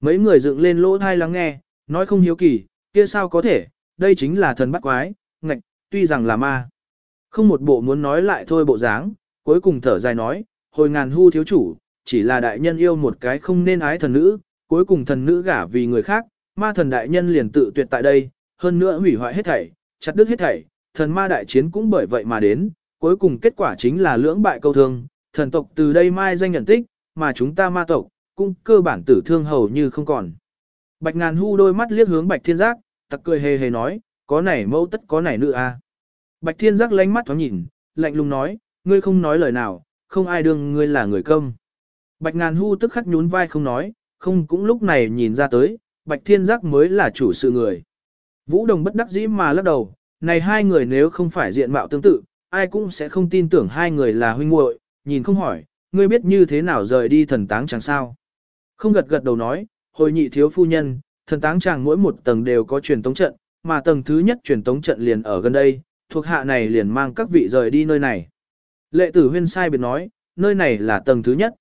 Mấy người dựng lên lỗ thai lắng nghe, nói không hiếu kỳ, kia sao có thể, đây chính là thần bắt quái, ngạch, tuy rằng là ma. Không một bộ muốn nói lại thôi bộ dáng, cuối cùng thở dài nói, hồi ngàn hưu thiếu chủ, chỉ là đại nhân yêu một cái không nên ái thần nữ, cuối cùng thần nữ gả vì người khác, ma thần đại nhân liền tự tuyệt tại đây, hơn nữa hủy hoại hết thảy, chặt đứt hết thảy, thần ma đại chiến cũng bởi vậy mà đến, cuối cùng kết quả chính là lưỡng bại câu thương, thần tộc từ đây mai danh nhận tích, mà chúng ta ma tộc, cũng cơ bản tử thương hầu như không còn. Bạch ngàn hu đôi mắt liếc hướng bạch thiên giác, tặc cười hề hề nói, có này mẫu tất có này nữ a. À. Bạch thiên giác lánh mắt thoáng nhìn, lạnh lùng nói, ngươi không nói lời nào, không ai đương ngươi là người công. Bạch ngàn hu tức khắc nhún vai không nói, không cũng lúc này nhìn ra tới, bạch thiên giác mới là chủ sự người. Vũ đồng bất đắc dĩ mà lắc đầu, này hai người nếu không phải diện mạo tương tự, ai cũng sẽ không tin tưởng hai người là huynh muội, nhìn không hỏi, ngươi biết như thế nào rời đi thần táng chẳng sao. Không gật gật đầu nói, hồi nhị thiếu phu nhân, thần táng chàng mỗi một tầng đều có truyền tống trận, mà tầng thứ nhất truyền tống trận liền ở gần đây, thuộc hạ này liền mang các vị rời đi nơi này. Lệ tử huyên sai biệt nói, nơi này là tầng thứ nhất.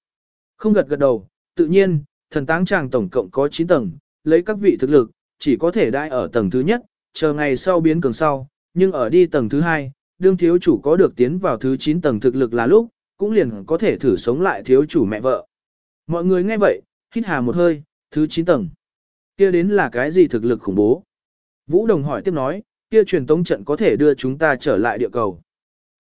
Không gật gật đầu, tự nhiên, thần táng chàng tổng cộng có 9 tầng, lấy các vị thực lực, chỉ có thể đai ở tầng thứ nhất, chờ ngày sau biến cường sau, nhưng ở đi tầng thứ hai, đương thiếu chủ có được tiến vào thứ 9 tầng thực lực là lúc, cũng liền có thể thử sống lại thiếu chủ mẹ vợ. Mọi người nghe vậy, hít hà một hơi, thứ 9 tầng. Kia đến là cái gì thực lực khủng bố? Vũ Đồng hỏi tiếp nói, kia truyền tống trận có thể đưa chúng ta trở lại địa cầu.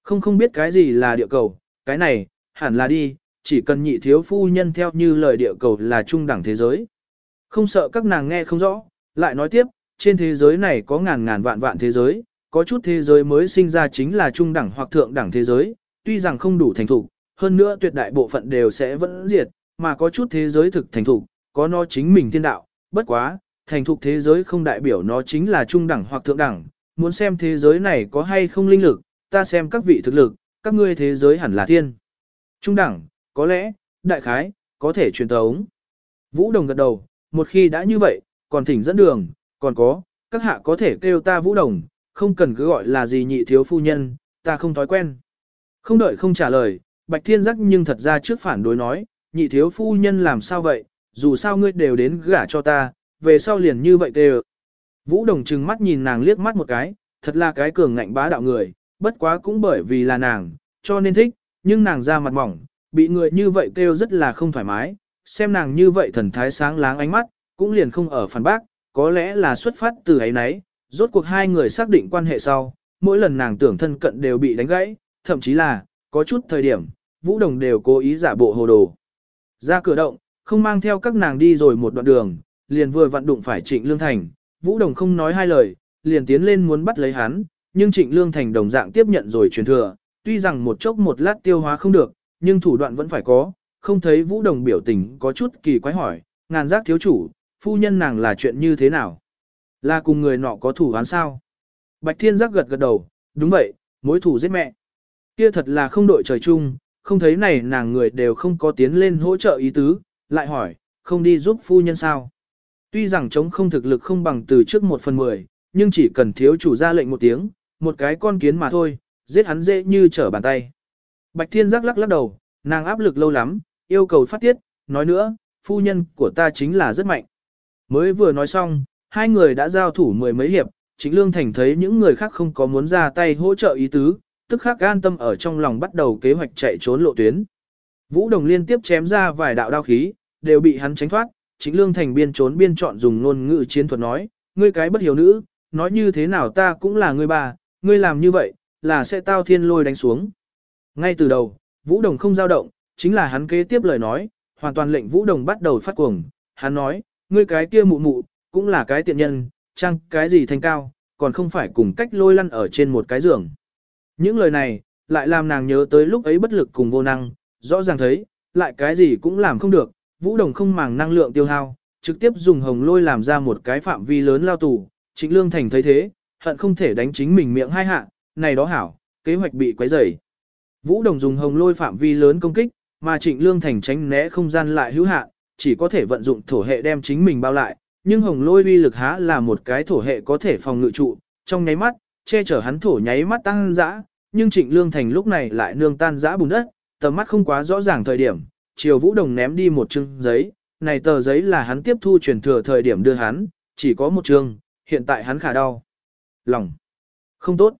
Không không biết cái gì là địa cầu, cái này, hẳn là đi, chỉ cần nhị thiếu phu nhân theo như lời địa cầu là trung đẳng thế giới. Không sợ các nàng nghe không rõ, lại nói tiếp, trên thế giới này có ngàn ngàn vạn vạn thế giới, có chút thế giới mới sinh ra chính là trung đẳng hoặc thượng đẳng thế giới, tuy rằng không đủ thành thục, hơn nữa tuyệt đại bộ phận đều sẽ vẫn diệt, mà có chút thế giới thực thành thục, có nó chính mình thiên đạo, bất quá, thành thục thế giới không đại biểu nó chính là trung đẳng hoặc thượng đẳng, muốn xem thế giới này có hay không linh lực, ta xem các vị thực lực, các ngươi thế giới hẳn là thiên. Trung đẳng, có lẽ, đại khái, có thể truyền tống. Vũ Đồng gật đầu, một khi đã như vậy, còn thỉnh dẫn đường, còn có, các hạ có thể kêu ta Vũ Đồng, không cần cứ gọi là gì nhị thiếu phu nhân, ta không thói quen. Không đợi không trả lời, Bạch Thiên Giác nhưng thật ra trước phản đối nói, nhị thiếu phu nhân làm sao vậy, dù sao ngươi đều đến gả cho ta, về sau liền như vậy đều. Vũ Đồng trừng mắt nhìn nàng liếc mắt một cái, thật là cái cường ngạnh bá đạo người, bất quá cũng bởi vì là nàng, cho nên thích, nhưng nàng ra mặt mỏng, bị người như vậy kêu rất là không thoải mái, xem nàng như vậy thần thái sáng láng ánh mắt, cũng liền không ở phản bác, có lẽ là xuất phát từ ấy nấy, rốt cuộc hai người xác định quan hệ sau, mỗi lần nàng tưởng thân cận đều bị đánh gãy, thậm chí là, có chút thời điểm, Vũ Đồng đều cố ý giả bộ hồ đồ. Ra cửa động, không mang theo các nàng đi rồi một đoạn đường, liền vừa vặn đụng phải Trịnh Lương Thành, Vũ Đồng không nói hai lời, liền tiến lên muốn bắt lấy hắn, nhưng Trịnh Lương Thành đồng dạng tiếp nhận rồi truyền thừa, tuy rằng một chốc một lát tiêu hóa không được, nhưng thủ đoạn vẫn phải có, không thấy Vũ Đồng biểu tình có chút kỳ quái hỏi, ngàn giác thiếu chủ, phu nhân nàng là chuyện như thế nào? Là cùng người nọ có thủ án sao? Bạch Thiên Giác gật gật đầu, đúng vậy, mối thủ giết mẹ. Kia thật là không đội trời chung, không thấy này nàng người đều không có tiến lên hỗ trợ ý tứ, lại hỏi, không đi giúp phu nhân sao? Tuy rằng chống không thực lực không bằng từ trước một phần mười, nhưng chỉ cần thiếu chủ ra lệnh một tiếng, một cái con kiến mà thôi, giết hắn dễ như trở bàn tay. Bạch Thiên Giác lắc lắc đầu, nàng áp lực lâu lắm, yêu cầu phát tiết, nói nữa, phu nhân của ta chính là rất mạnh. Mới vừa nói xong, hai người đã giao thủ mười mấy hiệp, chính Lương Thành thấy những người khác không có muốn ra tay hỗ trợ ý tứ, tức khắc an tâm ở trong lòng bắt đầu kế hoạch chạy trốn lộ tuyến. Vũ Đồng liên tiếp chém ra vài đạo đao khí, đều bị hắn tránh thoát, chính Lương Thành biên trốn biên chọn dùng ngôn ngữ chiến thuật nói, ngươi cái bất hiểu nữ, nói như thế nào ta cũng là ngươi bà, ngươi làm như vậy, là sẽ tao thiên lôi đánh xuống. Ngay từ đầu, Vũ Đồng không dao động, chính là hắn kế tiếp lời nói, hoàn toàn lệnh Vũ Đồng bắt đầu phát cuồng. Hắn nói, ngươi cái kia mụ mụ, cũng là cái tiện nhân, chăng cái gì thành cao, còn không phải cùng cách lôi lăn ở trên một cái giường. Những lời này, lại làm nàng nhớ tới lúc ấy bất lực cùng vô năng, rõ ràng thấy, lại cái gì cũng làm không được, Vũ Đồng không màng năng lượng tiêu hao, trực tiếp dùng hồng lôi làm ra một cái phạm vi lớn lao tù, Trịnh Lương Thành thấy thế, hận không thể đánh chính mình miệng hai hạ, này đó hảo, kế hoạch bị quấy rầy. Vũ Đồng dùng hồng lôi phạm vi lớn công kích, mà Trịnh Lương Thành tránh né không gian lại hữu hạn, chỉ có thể vận dụng thổ hệ đem chính mình bao lại, nhưng hồng lôi uy lực há là một cái thổ hệ có thể phòng ngự trụ, trong nháy mắt, che chở hắn thổ nháy mắt tăng dã, nhưng Trịnh Lương Thành lúc này lại nương tan dã bùn đất, tầm mắt không quá rõ ràng thời điểm, Triều Vũ Đồng ném đi một chương giấy, này tờ giấy là hắn tiếp thu truyền thừa thời điểm đưa hắn, chỉ có một chương, hiện tại hắn khả đau. Lòng. Không tốt.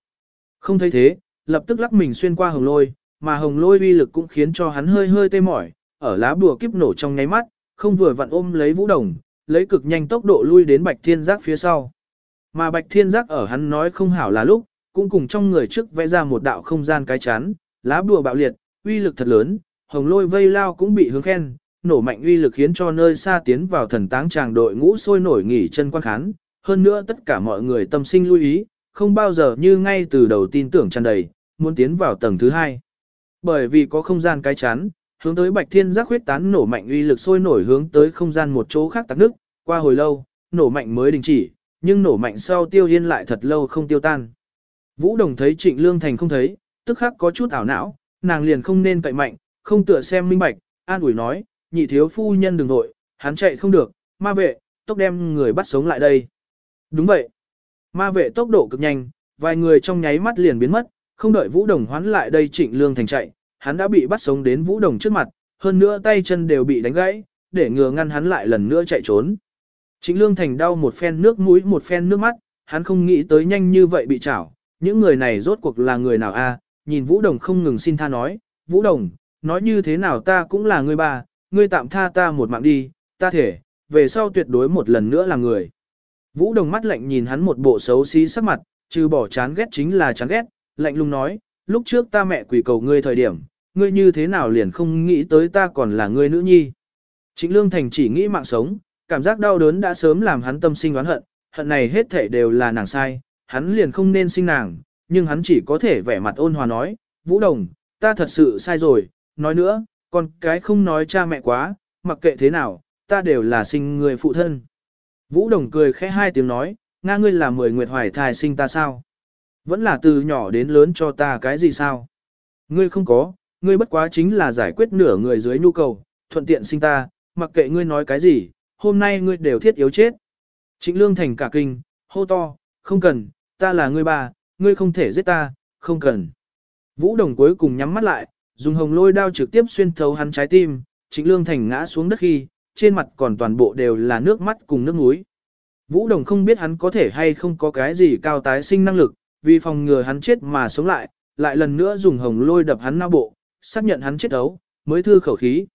Không thấy thế, lập tức lắc mình xuyên qua hồng lôi, mà hồng lôi uy lực cũng khiến cho hắn hơi hơi tê mỏi, ở lá bùa kiếp nổ trong nháy mắt, không vừa vặn ôm lấy vũ đồng, lấy cực nhanh tốc độ lui đến bạch thiên giác phía sau. Mà bạch thiên giác ở hắn nói không hảo là lúc, cũng cùng trong người trước vẽ ra một đạo không gian cái chắn, lá bùa bạo liệt, uy lực thật lớn, hồng lôi vây lao cũng bị hướng khen, nổ mạnh uy lực khiến cho nơi xa tiến vào thần táng tràng đội ngũ sôi nổi nghỉ chân quan khán, hơn nữa tất cả mọi người tâm sinh lưu ý, không bao giờ như ngay từ đầu tin tưởng tràn đầy, muốn tiến vào tầng thứ hai. Bởi vì có không gian cái chắn, hướng tới bạch thiên giác huyết tán nổ mạnh uy lực sôi nổi hướng tới không gian một chỗ khác tắc nước, qua hồi lâu, nổ mạnh mới đình chỉ, nhưng nổ mạnh sau tiêu yên lại thật lâu không tiêu tan. Vũ Đồng thấy Trịnh Lương Thành không thấy, tức khắc có chút ảo não, nàng liền không nên cậy mạnh, không tựa xem minh bạch, an ủi nói, nhị thiếu phu nhân đừng vội, hắn chạy không được, ma vệ, tốc đem người bắt sống lại đây. Đúng vậy. Ma vệ tốc độ cực nhanh, vài người trong nháy mắt liền biến mất, không đợi Vũ Đồng hoán lại đây Trịnh Lương Thành chạy, hắn đã bị bắt sống đến Vũ Đồng trước mặt, hơn nữa tay chân đều bị đánh gãy, để ngừa ngăn hắn lại lần nữa chạy trốn. Trịnh Lương Thành đau một phen nước mũi một phen nước mắt, hắn không nghĩ tới nhanh như vậy bị chảo, những người này rốt cuộc là người nào a? À? nhìn Vũ Đồng không ngừng xin tha nói, Vũ Đồng, nói như thế nào ta cũng là người bà, ngươi tạm tha ta một mạng đi, ta thể, về sau tuyệt đối một lần nữa là người. Vũ Đồng mắt lạnh nhìn hắn một bộ xấu xí sắc mặt, trừ bỏ chán ghét chính là chán ghét, lạnh lùng nói, lúc trước ta mẹ quỷ cầu ngươi thời điểm, ngươi như thế nào liền không nghĩ tới ta còn là ngươi nữ nhi. Trịnh Lương Thành chỉ nghĩ mạng sống, cảm giác đau đớn đã sớm làm hắn tâm sinh oán hận, hận này hết thể đều là nàng sai, hắn liền không nên sinh nàng, nhưng hắn chỉ có thể vẻ mặt ôn hòa nói, Vũ Đồng, ta thật sự sai rồi, nói nữa, con cái không nói cha mẹ quá, mặc kệ thế nào, ta đều là sinh người phụ thân. Vũ Đồng cười khẽ hai tiếng nói, Nga ngươi là mười nguyệt hoài thai sinh ta sao? Vẫn là từ nhỏ đến lớn cho ta cái gì sao? Ngươi không có, ngươi bất quá chính là giải quyết nửa người dưới nhu cầu, thuận tiện sinh ta, mặc kệ ngươi nói cái gì, hôm nay ngươi đều thiết yếu chết. Trịnh Lương Thành cả kinh, hô to, không cần, ta là ngươi bà, ngươi không thể giết ta, không cần. Vũ Đồng cuối cùng nhắm mắt lại, dùng hồng lôi đao trực tiếp xuyên thấu hắn trái tim, Trịnh Lương Thành ngã xuống đất khi, trên mặt còn toàn bộ đều là nước mắt cùng nước mũi. Vũ Đồng không biết hắn có thể hay không có cái gì cao tái sinh năng lực, vì phòng ngừa hắn chết mà sống lại, lại lần nữa dùng hồng lôi đập hắn não bộ, xác nhận hắn chết đấu, mới thư khẩu khí.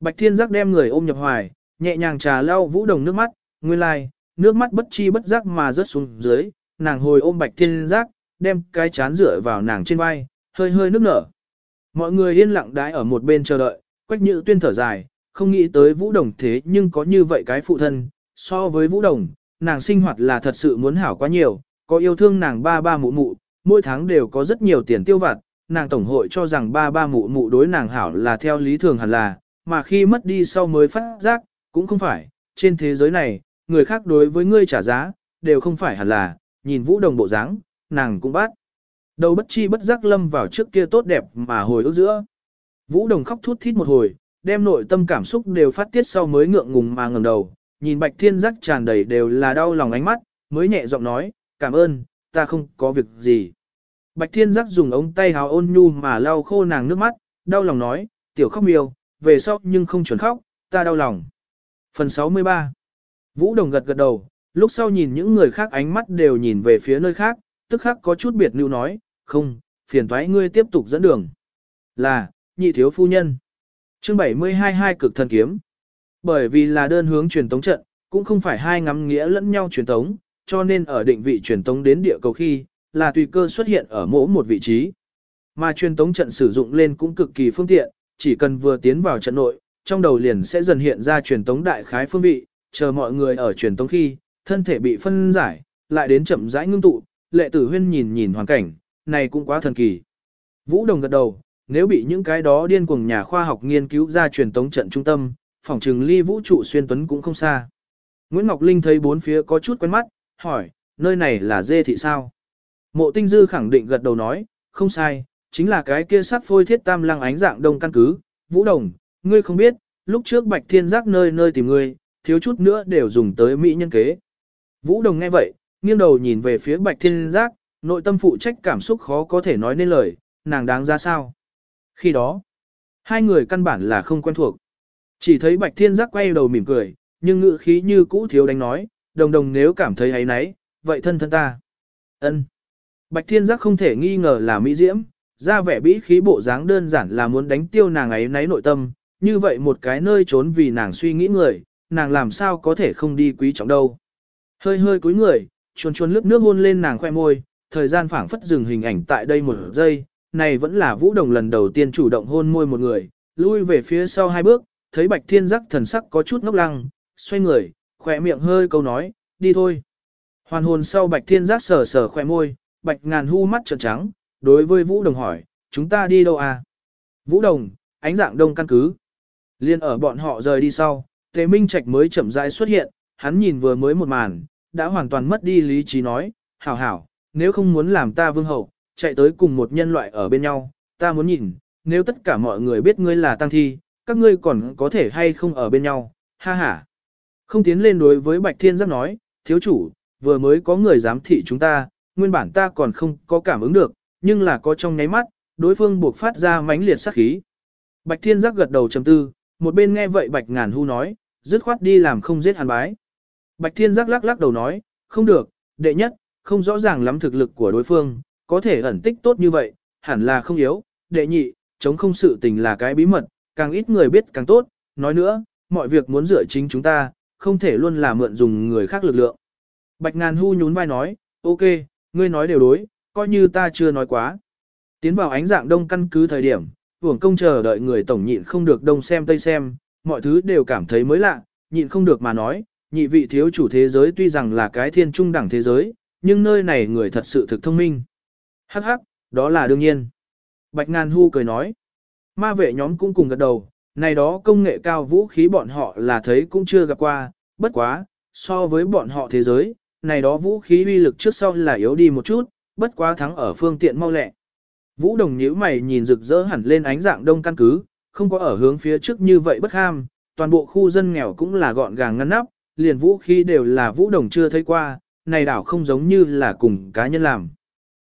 Bạch Thiên Giác đem người ôm nhập hoài, nhẹ nhàng trà lau Vũ Đồng nước mắt, nguyên lai, like, nước mắt bất chi bất giác mà rớt xuống dưới, nàng hồi ôm bạch thiên giác, đem cái chán rửa vào nàng trên vai, hơi hơi nước nở. Mọi người yên lặng đái ở một bên chờ đợi, quách nhữ tuyên thở dài, không nghĩ tới vũ đồng thế nhưng có như vậy cái phụ thân, so với vũ đồng, nàng sinh hoạt là thật sự muốn hảo quá nhiều, có yêu thương nàng ba ba mụ mụ, mỗi tháng đều có rất nhiều tiền tiêu vặt, nàng tổng hội cho rằng ba ba mụ mụ đối nàng hảo là theo lý thường hẳn là, mà khi mất đi sau mới phát giác, cũng không phải, trên thế giới này, người khác đối với ngươi trả giá, đều không phải hẳn là, nhìn vũ đồng bộ dáng, nàng cũng bắt. Đầu bất chi bất giác lâm vào trước kia tốt đẹp mà hồi ước giữa. Vũ đồng khóc thút thít một hồi, đem nội tâm cảm xúc đều phát tiết sau mới ngượng ngùng mà ngẩng đầu, nhìn bạch thiên giác tràn đầy đều là đau lòng ánh mắt, mới nhẹ giọng nói, cảm ơn, ta không có việc gì. Bạch thiên giác dùng ống tay hào ôn nhu mà lau khô nàng nước mắt, đau lòng nói, tiểu khóc miêu, về sau nhưng không chuẩn khóc, ta đau lòng. Phần 63 Vũ Đồng gật gật đầu, lúc sau nhìn những người khác ánh mắt đều nhìn về phía nơi khác, tức khắc có chút biệt lưu nói, không, phiền thoái ngươi tiếp tục dẫn đường. Là, nhị thiếu phu nhân. chương 72 hai cực thần kiếm. Bởi vì là đơn hướng truyền tống trận, cũng không phải hai ngắm nghĩa lẫn nhau truyền tống, cho nên ở định vị truyền tống đến địa cầu khi, là tùy cơ xuất hiện ở mỗi một vị trí. Mà truyền tống trận sử dụng lên cũng cực kỳ phương tiện, chỉ cần vừa tiến vào trận nội, trong đầu liền sẽ dần hiện ra truyền tống đại khái phương vị, chờ mọi người ở truyền tống khi, thân thể bị phân giải, lại đến chậm rãi ngưng tụ, lệ tử huyên nhìn nhìn hoàn cảnh, này cũng quá thần kỳ. Vũ Đồng gật đầu, nếu bị những cái đó điên cuồng nhà khoa học nghiên cứu ra truyền tống trận trung tâm, phòng trừng ly vũ trụ xuyên tuấn cũng không xa. Nguyễn Ngọc Linh thấy bốn phía có chút quen mắt, hỏi, nơi này là dê thị sao? Mộ tinh dư khẳng định gật đầu nói, không sai, chính là cái kia sắc phôi thiết tam lăng ánh dạng đông căn cứ, Vũ Đồng, ngươi không biết, lúc trước Bạch Thiên Giác nơi nơi tìm ngươi, thiếu chút nữa đều dùng tới mỹ nhân kế. Vũ Đồng nghe vậy, nghiêng đầu nhìn về phía Bạch Thiên Giác, nội tâm phụ trách cảm xúc khó có thể nói nên lời, nàng đáng ra sao. Khi đó, hai người căn bản là không quen thuộc. Chỉ thấy Bạch Thiên Giác quay đầu mỉm cười, nhưng ngữ khí như cũ thiếu đánh nói, đồng đồng nếu cảm thấy ấy nấy, vậy thân thân ta. ân Bạch Thiên Giác không thể nghi ngờ là mỹ diễm, ra vẻ bĩ khí bộ dáng đơn giản là muốn đánh tiêu nàng ấy nấy nội tâm, như vậy một cái nơi trốn vì nàng suy nghĩ người, nàng làm sao có thể không đi quý trọng đâu. Hơi hơi cúi người, chuồn chuồn lướt nước hôn lên nàng khoe môi, thời gian phảng phất dừng hình ảnh tại đây một giây, này vẫn là Vũ Đồng lần đầu tiên chủ động hôn môi một người, lui về phía sau hai bước, thấy Bạch Thiên Giác thần sắc có chút ngốc lăng, xoay người, khỏe miệng hơi câu nói, đi thôi. Hoàn hồn sau Bạch Thiên Giác sờ sờ khoe môi, Bạch Ngàn hu mắt trợn trắng, đối với Vũ Đồng hỏi, chúng ta đi đâu à? Vũ Đồng, ánh dạng đông căn cứ. Liên ở bọn họ rời đi sau, Tề Minh Trạch mới chậm rãi xuất hiện, hắn nhìn vừa mới một màn, đã hoàn toàn mất đi lý trí nói, hảo hảo, nếu không muốn làm ta vương hậu, chạy tới cùng một nhân loại ở bên nhau, ta muốn nhìn, nếu tất cả mọi người biết ngươi là tăng thi, các ngươi còn có thể hay không ở bên nhau, ha ha. Không tiến lên đối với Bạch Thiên Giác nói, thiếu chủ, vừa mới có người giám thị chúng ta, nguyên bản ta còn không có cảm ứng được, nhưng là có trong nháy mắt, đối phương buộc phát ra mãnh liệt sát khí. Bạch Thiên Giác gật đầu trầm tư, một bên nghe vậy Bạch Ngàn Hu nói, dứt khoát đi làm không giết hàn bái. Bạch Thiên Giác lắc lắc đầu nói, không được, đệ nhất, không rõ ràng lắm thực lực của đối phương, có thể ẩn tích tốt như vậy, hẳn là không yếu, đệ nhị, chống không sự tình là cái bí mật, càng ít người biết càng tốt, nói nữa, mọi việc muốn dựa chính chúng ta, không thể luôn là mượn dùng người khác lực lượng. Bạch Ngàn Hu nhún vai nói, ok, ngươi nói đều đối, coi như ta chưa nói quá. Tiến vào ánh dạng đông căn cứ thời điểm, hưởng công chờ đợi người tổng nhịn không được đông xem tây xem, mọi thứ đều cảm thấy mới lạ, nhịn không được mà nói, nhị vị thiếu chủ thế giới tuy rằng là cái thiên trung đẳng thế giới, nhưng nơi này người thật sự thực thông minh. Hắc hắc, đó là đương nhiên. Bạch Ngàn Hu cười nói, ma vệ nhóm cũng cùng gật đầu, này đó công nghệ cao vũ khí bọn họ là thấy cũng chưa gặp qua, bất quá, so với bọn họ thế giới, này đó vũ khí uy lực trước sau là yếu đi một chút, bất quá thắng ở phương tiện mau lẹ. Vũ đồng nhíu mày nhìn rực rỡ hẳn lên ánh dạng đông căn cứ, không có ở hướng phía trước như vậy bất ham, toàn bộ khu dân nghèo cũng là gọn gàng ngăn nắp, liền vũ khí đều là vũ đồng chưa thấy qua, này đảo không giống như là cùng cá nhân làm.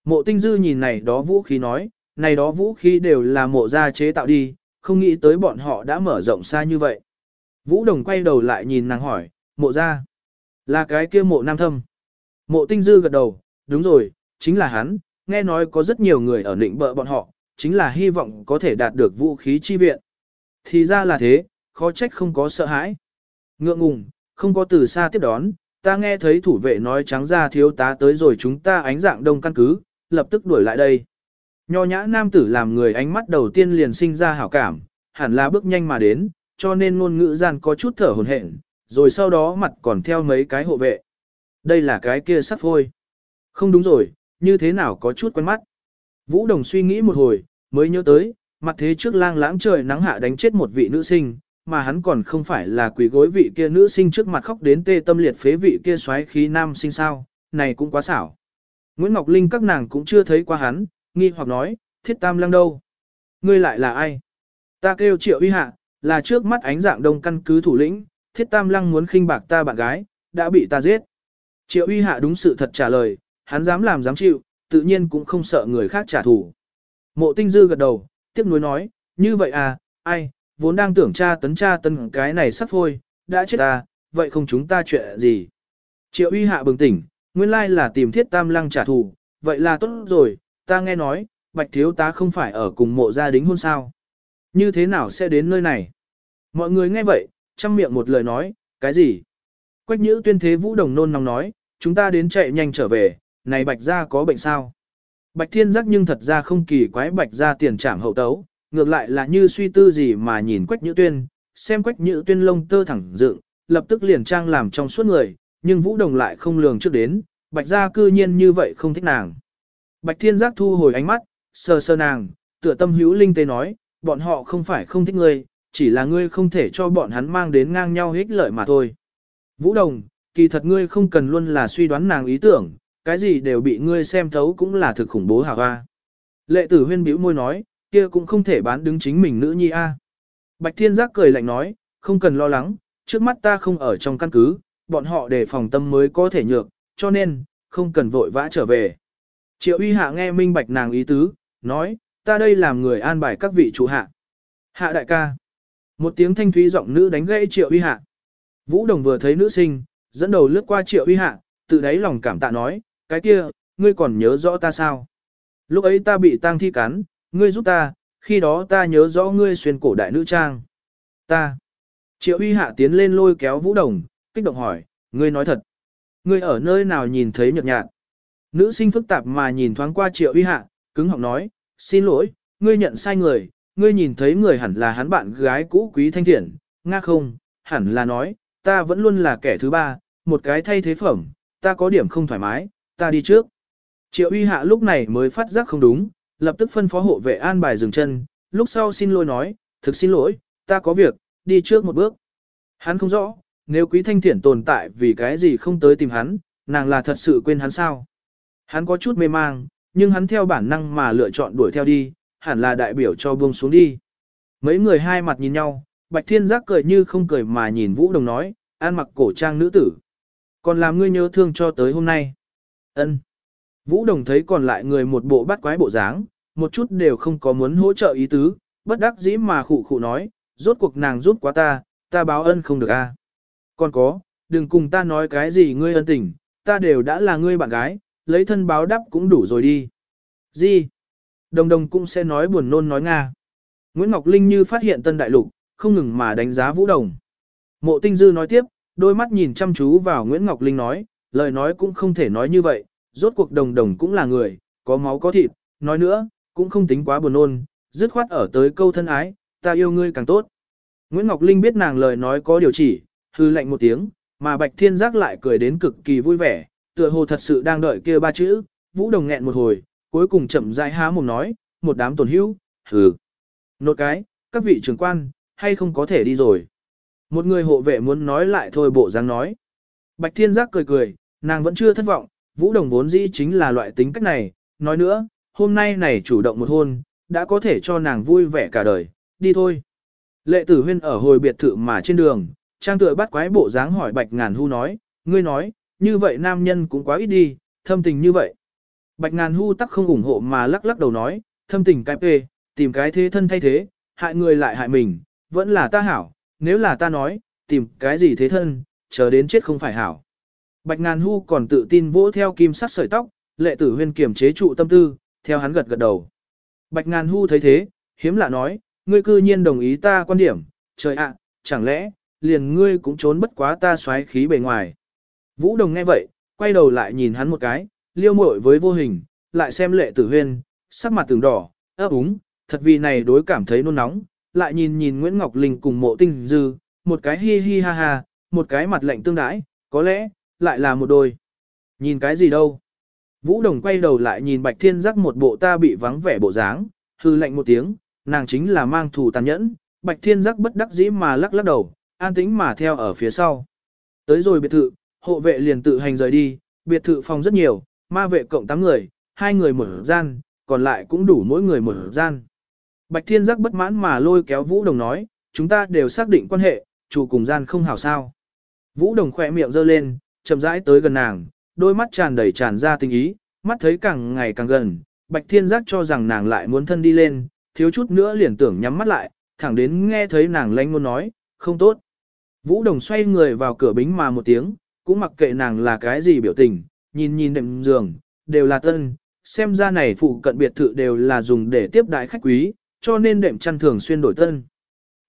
Mộ tinh dư nhìn này đó vũ khí nói, này đó vũ khí đều là mộ gia chế tạo đi, không nghĩ tới bọn họ đã mở rộng xa như vậy. Vũ đồng quay đầu lại nhìn nàng hỏi, mộ gia, là cái kia mộ nam thâm. Mộ tinh dư gật đầu, đúng rồi, chính là hắn, nghe nói có rất nhiều người ở định bợ bọn họ, chính là hy vọng có thể đạt được vũ khí chi viện. Thì ra là thế, khó trách không có sợ hãi. Ngượng ngùng, không có từ xa tiếp đón, ta nghe thấy thủ vệ nói trắng ra thiếu tá tới rồi chúng ta ánh dạng đông căn cứ, lập tức đuổi lại đây. Nho nhã nam tử làm người ánh mắt đầu tiên liền sinh ra hảo cảm, hẳn là bước nhanh mà đến, cho nên ngôn ngữ gian có chút thở hồn hển, rồi sau đó mặt còn theo mấy cái hộ vệ. Đây là cái kia sắp hôi. Không đúng rồi, như thế nào có chút quen mắt. Vũ Đồng suy nghĩ một hồi, mới nhớ tới, mặt thế trước lang lãng trời nắng hạ đánh chết một vị nữ sinh, mà hắn còn không phải là quỷ gối vị kia nữ sinh trước mặt khóc đến tê tâm liệt phế vị kia xoáy khí nam sinh sao, này cũng quá xảo. Nguyễn Ngọc Linh các nàng cũng chưa thấy qua hắn, nghi hoặc nói, thiết tam lăng đâu? Ngươi lại là ai? Ta kêu triệu uy hạ, là trước mắt ánh dạng đông căn cứ thủ lĩnh, thiết tam lăng muốn khinh bạc ta bạn gái, đã bị ta giết. Triệu uy hạ đúng sự thật trả lời, hắn dám làm dám chịu, tự nhiên cũng không sợ người khác trả thù. Mộ tinh dư gật đầu, tiếc nuối nói, như vậy à, ai, vốn đang tưởng cha tấn cha tấn cái này sắp thôi, đã chết ta, vậy không chúng ta chuyện gì. Triệu uy hạ bừng tỉnh, nguyên lai là tìm thiết tam lăng trả thù, vậy là tốt rồi, ta nghe nói, bạch thiếu tá không phải ở cùng mộ gia đình hôn sao. Như thế nào sẽ đến nơi này? Mọi người nghe vậy, chăm miệng một lời nói, cái gì? Quách nhữ tuyên thế vũ đồng nôn nóng nói, chúng ta đến chạy nhanh trở về, này bạch gia có bệnh sao? Bạch thiên giác nhưng thật ra không kỳ quái bạch gia tiền trảm hậu tấu, ngược lại là như suy tư gì mà nhìn quách nhữ tuyên, xem quách nhữ tuyên lông tơ thẳng dựng, lập tức liền trang làm trong suốt người, nhưng vũ đồng lại không lường trước đến, bạch gia cư nhiên như vậy không thích nàng. Bạch thiên giác thu hồi ánh mắt, sờ sờ nàng, tựa tâm hữu linh tê nói, bọn họ không phải không thích ngươi, chỉ là ngươi không thể cho bọn hắn mang đến ngang nhau hích lợi mà thôi. Vũ Đồng, kỳ thật ngươi không cần luôn là suy đoán nàng ý tưởng, cái gì đều bị ngươi xem thấu cũng là thực khủng bố hào hoa. Lệ tử huyên bĩu môi nói, kia cũng không thể bán đứng chính mình nữ nhi a. Bạch Thiên Giác cười lạnh nói, không cần lo lắng, trước mắt ta không ở trong căn cứ, bọn họ để phòng tâm mới có thể nhược, cho nên, không cần vội vã trở về. Triệu uy hạ nghe minh bạch nàng ý tứ, nói, ta đây làm người an bài các vị chủ hạ. Hạ đại ca. Một tiếng thanh thúy giọng nữ đánh gãy triệu uy hạ. Vũ Đồng vừa thấy nữ sinh, dẫn đầu lướt qua triệu uy hạ, tự đáy lòng cảm tạ nói, cái kia, ngươi còn nhớ rõ ta sao? Lúc ấy ta bị tang thi cắn, ngươi giúp ta, khi đó ta nhớ rõ ngươi xuyên cổ đại nữ trang. Ta. Triệu uy hạ tiến lên lôi kéo Vũ Đồng, kích động hỏi, ngươi nói thật. Ngươi ở nơi nào nhìn thấy nhợt nhạt? Nữ sinh phức tạp mà nhìn thoáng qua triệu uy hạ, cứng họng nói, xin lỗi, ngươi nhận sai người, ngươi nhìn thấy người hẳn là hắn bạn gái cũ quý thanh thiện, nga không, hẳn là nói, ta vẫn luôn là kẻ thứ ba, một cái thay thế phẩm, ta có điểm không thoải mái, ta đi trước. Triệu uy hạ lúc này mới phát giác không đúng, lập tức phân phó hộ vệ an bài dừng chân, lúc sau xin lỗi nói, thực xin lỗi, ta có việc, đi trước một bước. Hắn không rõ, nếu quý thanh thiển tồn tại vì cái gì không tới tìm hắn, nàng là thật sự quên hắn sao. Hắn có chút mê mang, nhưng hắn theo bản năng mà lựa chọn đuổi theo đi, hẳn là đại biểu cho buông xuống đi. Mấy người hai mặt nhìn nhau, Bạch Thiên Giác cười như không cười mà nhìn Vũ Đồng nói, an mặc cổ trang nữ tử. Còn làm ngươi nhớ thương cho tới hôm nay. Ân. Vũ Đồng thấy còn lại người một bộ bắt quái bộ dáng, một chút đều không có muốn hỗ trợ ý tứ, bất đắc dĩ mà khụ khụ nói, rốt cuộc nàng giúp quá ta, ta báo ân không được a. Còn có, đừng cùng ta nói cái gì ngươi ân tình, ta đều đã là ngươi bạn gái, lấy thân báo đáp cũng đủ rồi đi. Gì? Đồng đồng cũng sẽ nói buồn nôn nói Nga. Nguyễn Ngọc Linh như phát hiện tân đại lục, không ngừng mà đánh giá Vũ Đồng. Mộ Tinh Dư nói tiếp, đôi mắt nhìn chăm chú vào Nguyễn Ngọc Linh nói, lời nói cũng không thể nói như vậy, rốt cuộc đồng đồng cũng là người, có máu có thịt, nói nữa, cũng không tính quá buồn nôn, dứt khoát ở tới câu thân ái, ta yêu ngươi càng tốt. Nguyễn Ngọc Linh biết nàng lời nói có điều chỉ, hư lạnh một tiếng, mà Bạch Thiên Giác lại cười đến cực kỳ vui vẻ, tựa hồ thật sự đang đợi kia ba chữ, Vũ Đồng nghẹn một hồi, cuối cùng chậm rãi há mồm nói, một đám tổn hữu, hừ. Nốt cái, các vị trưởng quan, hay không có thể đi rồi. Một người hộ vệ muốn nói lại thôi bộ dáng nói. Bạch Thiên Giác cười cười, nàng vẫn chưa thất vọng, Vũ Đồng vốn dĩ chính là loại tính cách này, nói nữa, hôm nay này chủ động một hôn, đã có thể cho nàng vui vẻ cả đời, đi thôi. Lệ tử huyên ở hồi biệt thự mà trên đường, trang tựa bắt quái bộ dáng hỏi Bạch Ngàn Hu nói, ngươi nói, như vậy nam nhân cũng quá ít đi, thâm tình như vậy. Bạch ngàn hu tắc không ủng hộ mà lắc lắc đầu nói, thâm tình cái pê, tìm cái thế thân thay thế, hại người lại hại mình, vẫn là ta hảo, nếu là ta nói, tìm cái gì thế thân, chờ đến chết không phải hảo. Bạch ngàn hu còn tự tin vỗ theo kim sắc sợi tóc, lệ tử huyên kiềm chế trụ tâm tư, theo hắn gật gật đầu. Bạch ngàn hu thấy thế, hiếm lạ nói, ngươi cư nhiên đồng ý ta quan điểm, trời ạ, chẳng lẽ, liền ngươi cũng trốn bất quá ta xoáy khí bề ngoài. Vũ Đồng nghe vậy, quay đầu lại nhìn hắn một cái, liêu mội với vô hình, lại xem lệ tử huyên, sắc mặt từng đỏ, ấp úng, thật vì này đối cảm thấy nôn nóng, lại nhìn nhìn Nguyễn Ngọc Linh cùng mộ tinh dư, một cái hi hi ha ha, một cái mặt lạnh tương đãi, có lẽ, lại là một đôi. Nhìn cái gì đâu? Vũ Đồng quay đầu lại nhìn Bạch Thiên Giác một bộ ta bị vắng vẻ bộ dáng, hư lạnh một tiếng, nàng chính là mang thù tàn nhẫn, Bạch Thiên Giác bất đắc dĩ mà lắc lắc đầu, an tĩnh mà theo ở phía sau. Tới rồi biệt thự, hộ vệ liền tự hành rời đi, biệt thự phòng rất nhiều, ma vệ cộng 8 người, hai người một gian, còn lại cũng đủ mỗi người một gian. Bạch Thiên Giác bất mãn mà lôi kéo Vũ Đồng nói, chúng ta đều xác định quan hệ, chủ cùng gian không hảo sao. Vũ Đồng khỏe miệng giơ lên, chậm rãi tới gần nàng, đôi mắt tràn đầy tràn ra tình ý, mắt thấy càng ngày càng gần, Bạch Thiên Giác cho rằng nàng lại muốn thân đi lên, thiếu chút nữa liền tưởng nhắm mắt lại, thẳng đến nghe thấy nàng lanh ngôn nói, không tốt. Vũ Đồng xoay người vào cửa bính mà một tiếng, cũng mặc kệ nàng là cái gì biểu tình, nhìn nhìn đệm giường, đều là tân, xem ra này phụ cận biệt thự đều là dùng để tiếp đại khách quý, cho nên đệm chăn thường xuyên đổi tân.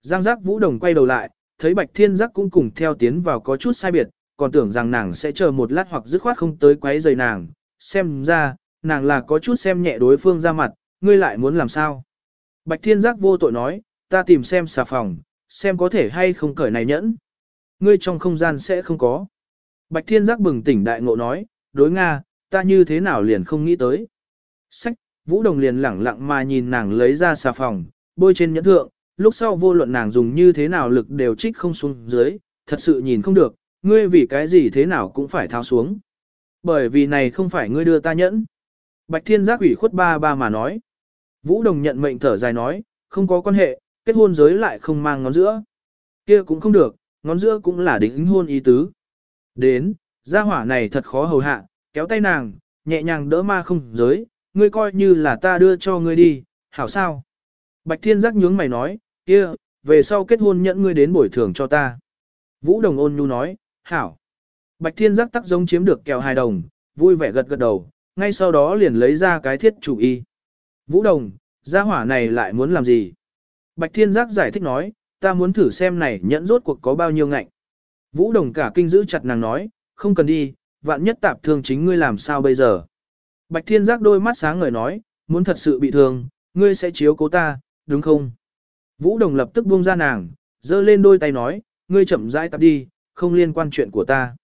Giang giác Vũ Đồng quay đầu lại, thấy Bạch Thiên Giác cũng cùng theo tiến vào có chút sai biệt, còn tưởng rằng nàng sẽ chờ một lát hoặc dứt khoát không tới quấy rầy nàng, xem ra, nàng là có chút xem nhẹ đối phương ra mặt, ngươi lại muốn làm sao. Bạch Thiên Giác vô tội nói, ta tìm xem xà phòng, xem có thể hay không cởi này nhẫn. Ngươi trong không gian sẽ không có. Bạch Thiên Giác bừng tỉnh đại ngộ nói, đối Nga, ta như thế nào liền không nghĩ tới. Sách, Vũ Đồng liền lẳng lặng mà nhìn nàng lấy ra xà phòng, bôi trên nhẫn thượng, lúc sau vô luận nàng dùng như thế nào lực đều trích không xuống dưới, thật sự nhìn không được, ngươi vì cái gì thế nào cũng phải tháo xuống. Bởi vì này không phải ngươi đưa ta nhẫn. Bạch Thiên Giác ủy khuất ba ba mà nói. Vũ Đồng nhận mệnh thở dài nói, không có quan hệ, kết hôn giới lại không mang ngón giữa. kia cũng không được, ngón giữa cũng là đính hôn ý tứ. Đến, gia hỏa này thật khó hầu hạ, kéo tay nàng, nhẹ nhàng đỡ ma không giới, ngươi coi như là ta đưa cho ngươi đi, hảo sao? Bạch Thiên Giác nhướng mày nói, kia, về sau kết hôn nhận ngươi đến bồi thường cho ta. Vũ Đồng ôn nhu nói, hảo. Bạch Thiên Giác tắc giống chiếm được kèo hài đồng, vui vẻ gật gật đầu, ngay sau đó liền lấy ra cái thiết chủ y. Vũ Đồng, gia hỏa này lại muốn làm gì? Bạch Thiên Giác giải thích nói, ta muốn thử xem này nhẫn rốt cuộc có bao nhiêu ngạnh. Vũ Đồng cả kinh giữ chặt nàng nói, không cần đi, vạn nhất tạp thương chính ngươi làm sao bây giờ. Bạch Thiên Giác đôi mắt sáng ngời nói, muốn thật sự bị thương, ngươi sẽ chiếu cố ta, đúng không? Vũ Đồng lập tức buông ra nàng, giơ lên đôi tay nói, ngươi chậm rãi tập đi, không liên quan chuyện của ta.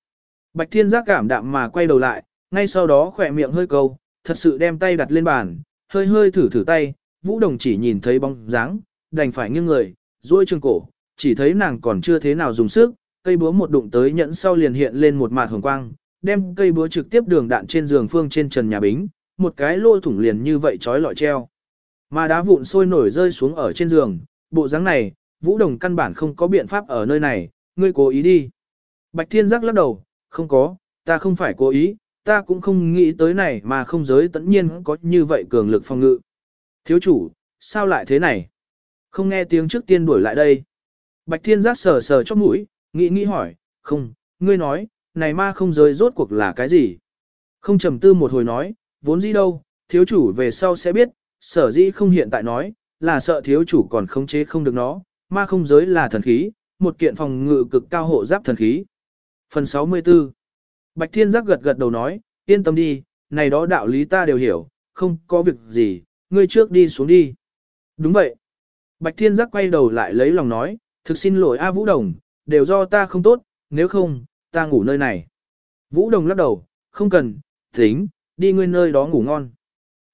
Bạch Thiên Giác cảm đạm mà quay đầu lại, ngay sau đó khỏe miệng hơi câu, thật sự đem tay đặt lên bàn, hơi hơi thử thử tay, Vũ Đồng chỉ nhìn thấy bóng dáng, đành phải nghiêng người, duỗi trường cổ, chỉ thấy nàng còn chưa thế nào dùng sức, cây búa một đụng tới nhẫn sau liền hiện lên một mạt hồng quang, đem cây búa trực tiếp đường đạn trên giường phương trên trần nhà bính, một cái lô thủng liền như vậy trói lọi treo. Mà đá vụn sôi nổi rơi xuống ở trên giường, bộ dáng này, Vũ Đồng căn bản không có biện pháp ở nơi này, ngươi cố ý đi. Bạch Thiên Giác lắc đầu, không có, ta không phải cố ý, ta cũng không nghĩ tới này mà không giới tẫn nhiên có như vậy cường lực phòng ngự. Thiếu chủ, sao lại thế này? Không nghe tiếng trước tiên đuổi lại đây. Bạch Thiên Giác sờ sờ chóp mũi, nghĩ nghĩ hỏi, không, ngươi nói, này ma không giới rốt cuộc là cái gì? Không trầm tư một hồi nói, vốn gì đâu, thiếu chủ về sau sẽ biết, sở dĩ không hiện tại nói, là sợ thiếu chủ còn khống chế không được nó, ma không giới là thần khí, một kiện phòng ngự cực cao hộ giáp thần khí. Phần 64 Bạch Thiên Giác gật gật đầu nói, yên tâm đi, này đó đạo lý ta đều hiểu, không có việc gì, ngươi trước đi xuống đi. Đúng vậy. Bạch Thiên Giác quay đầu lại lấy lòng nói, thực xin lỗi A Vũ Đồng, đều do ta không tốt, nếu không, ta ngủ nơi này. Vũ Đồng lắc đầu, không cần, tính, đi ngươi nơi đó ngủ ngon.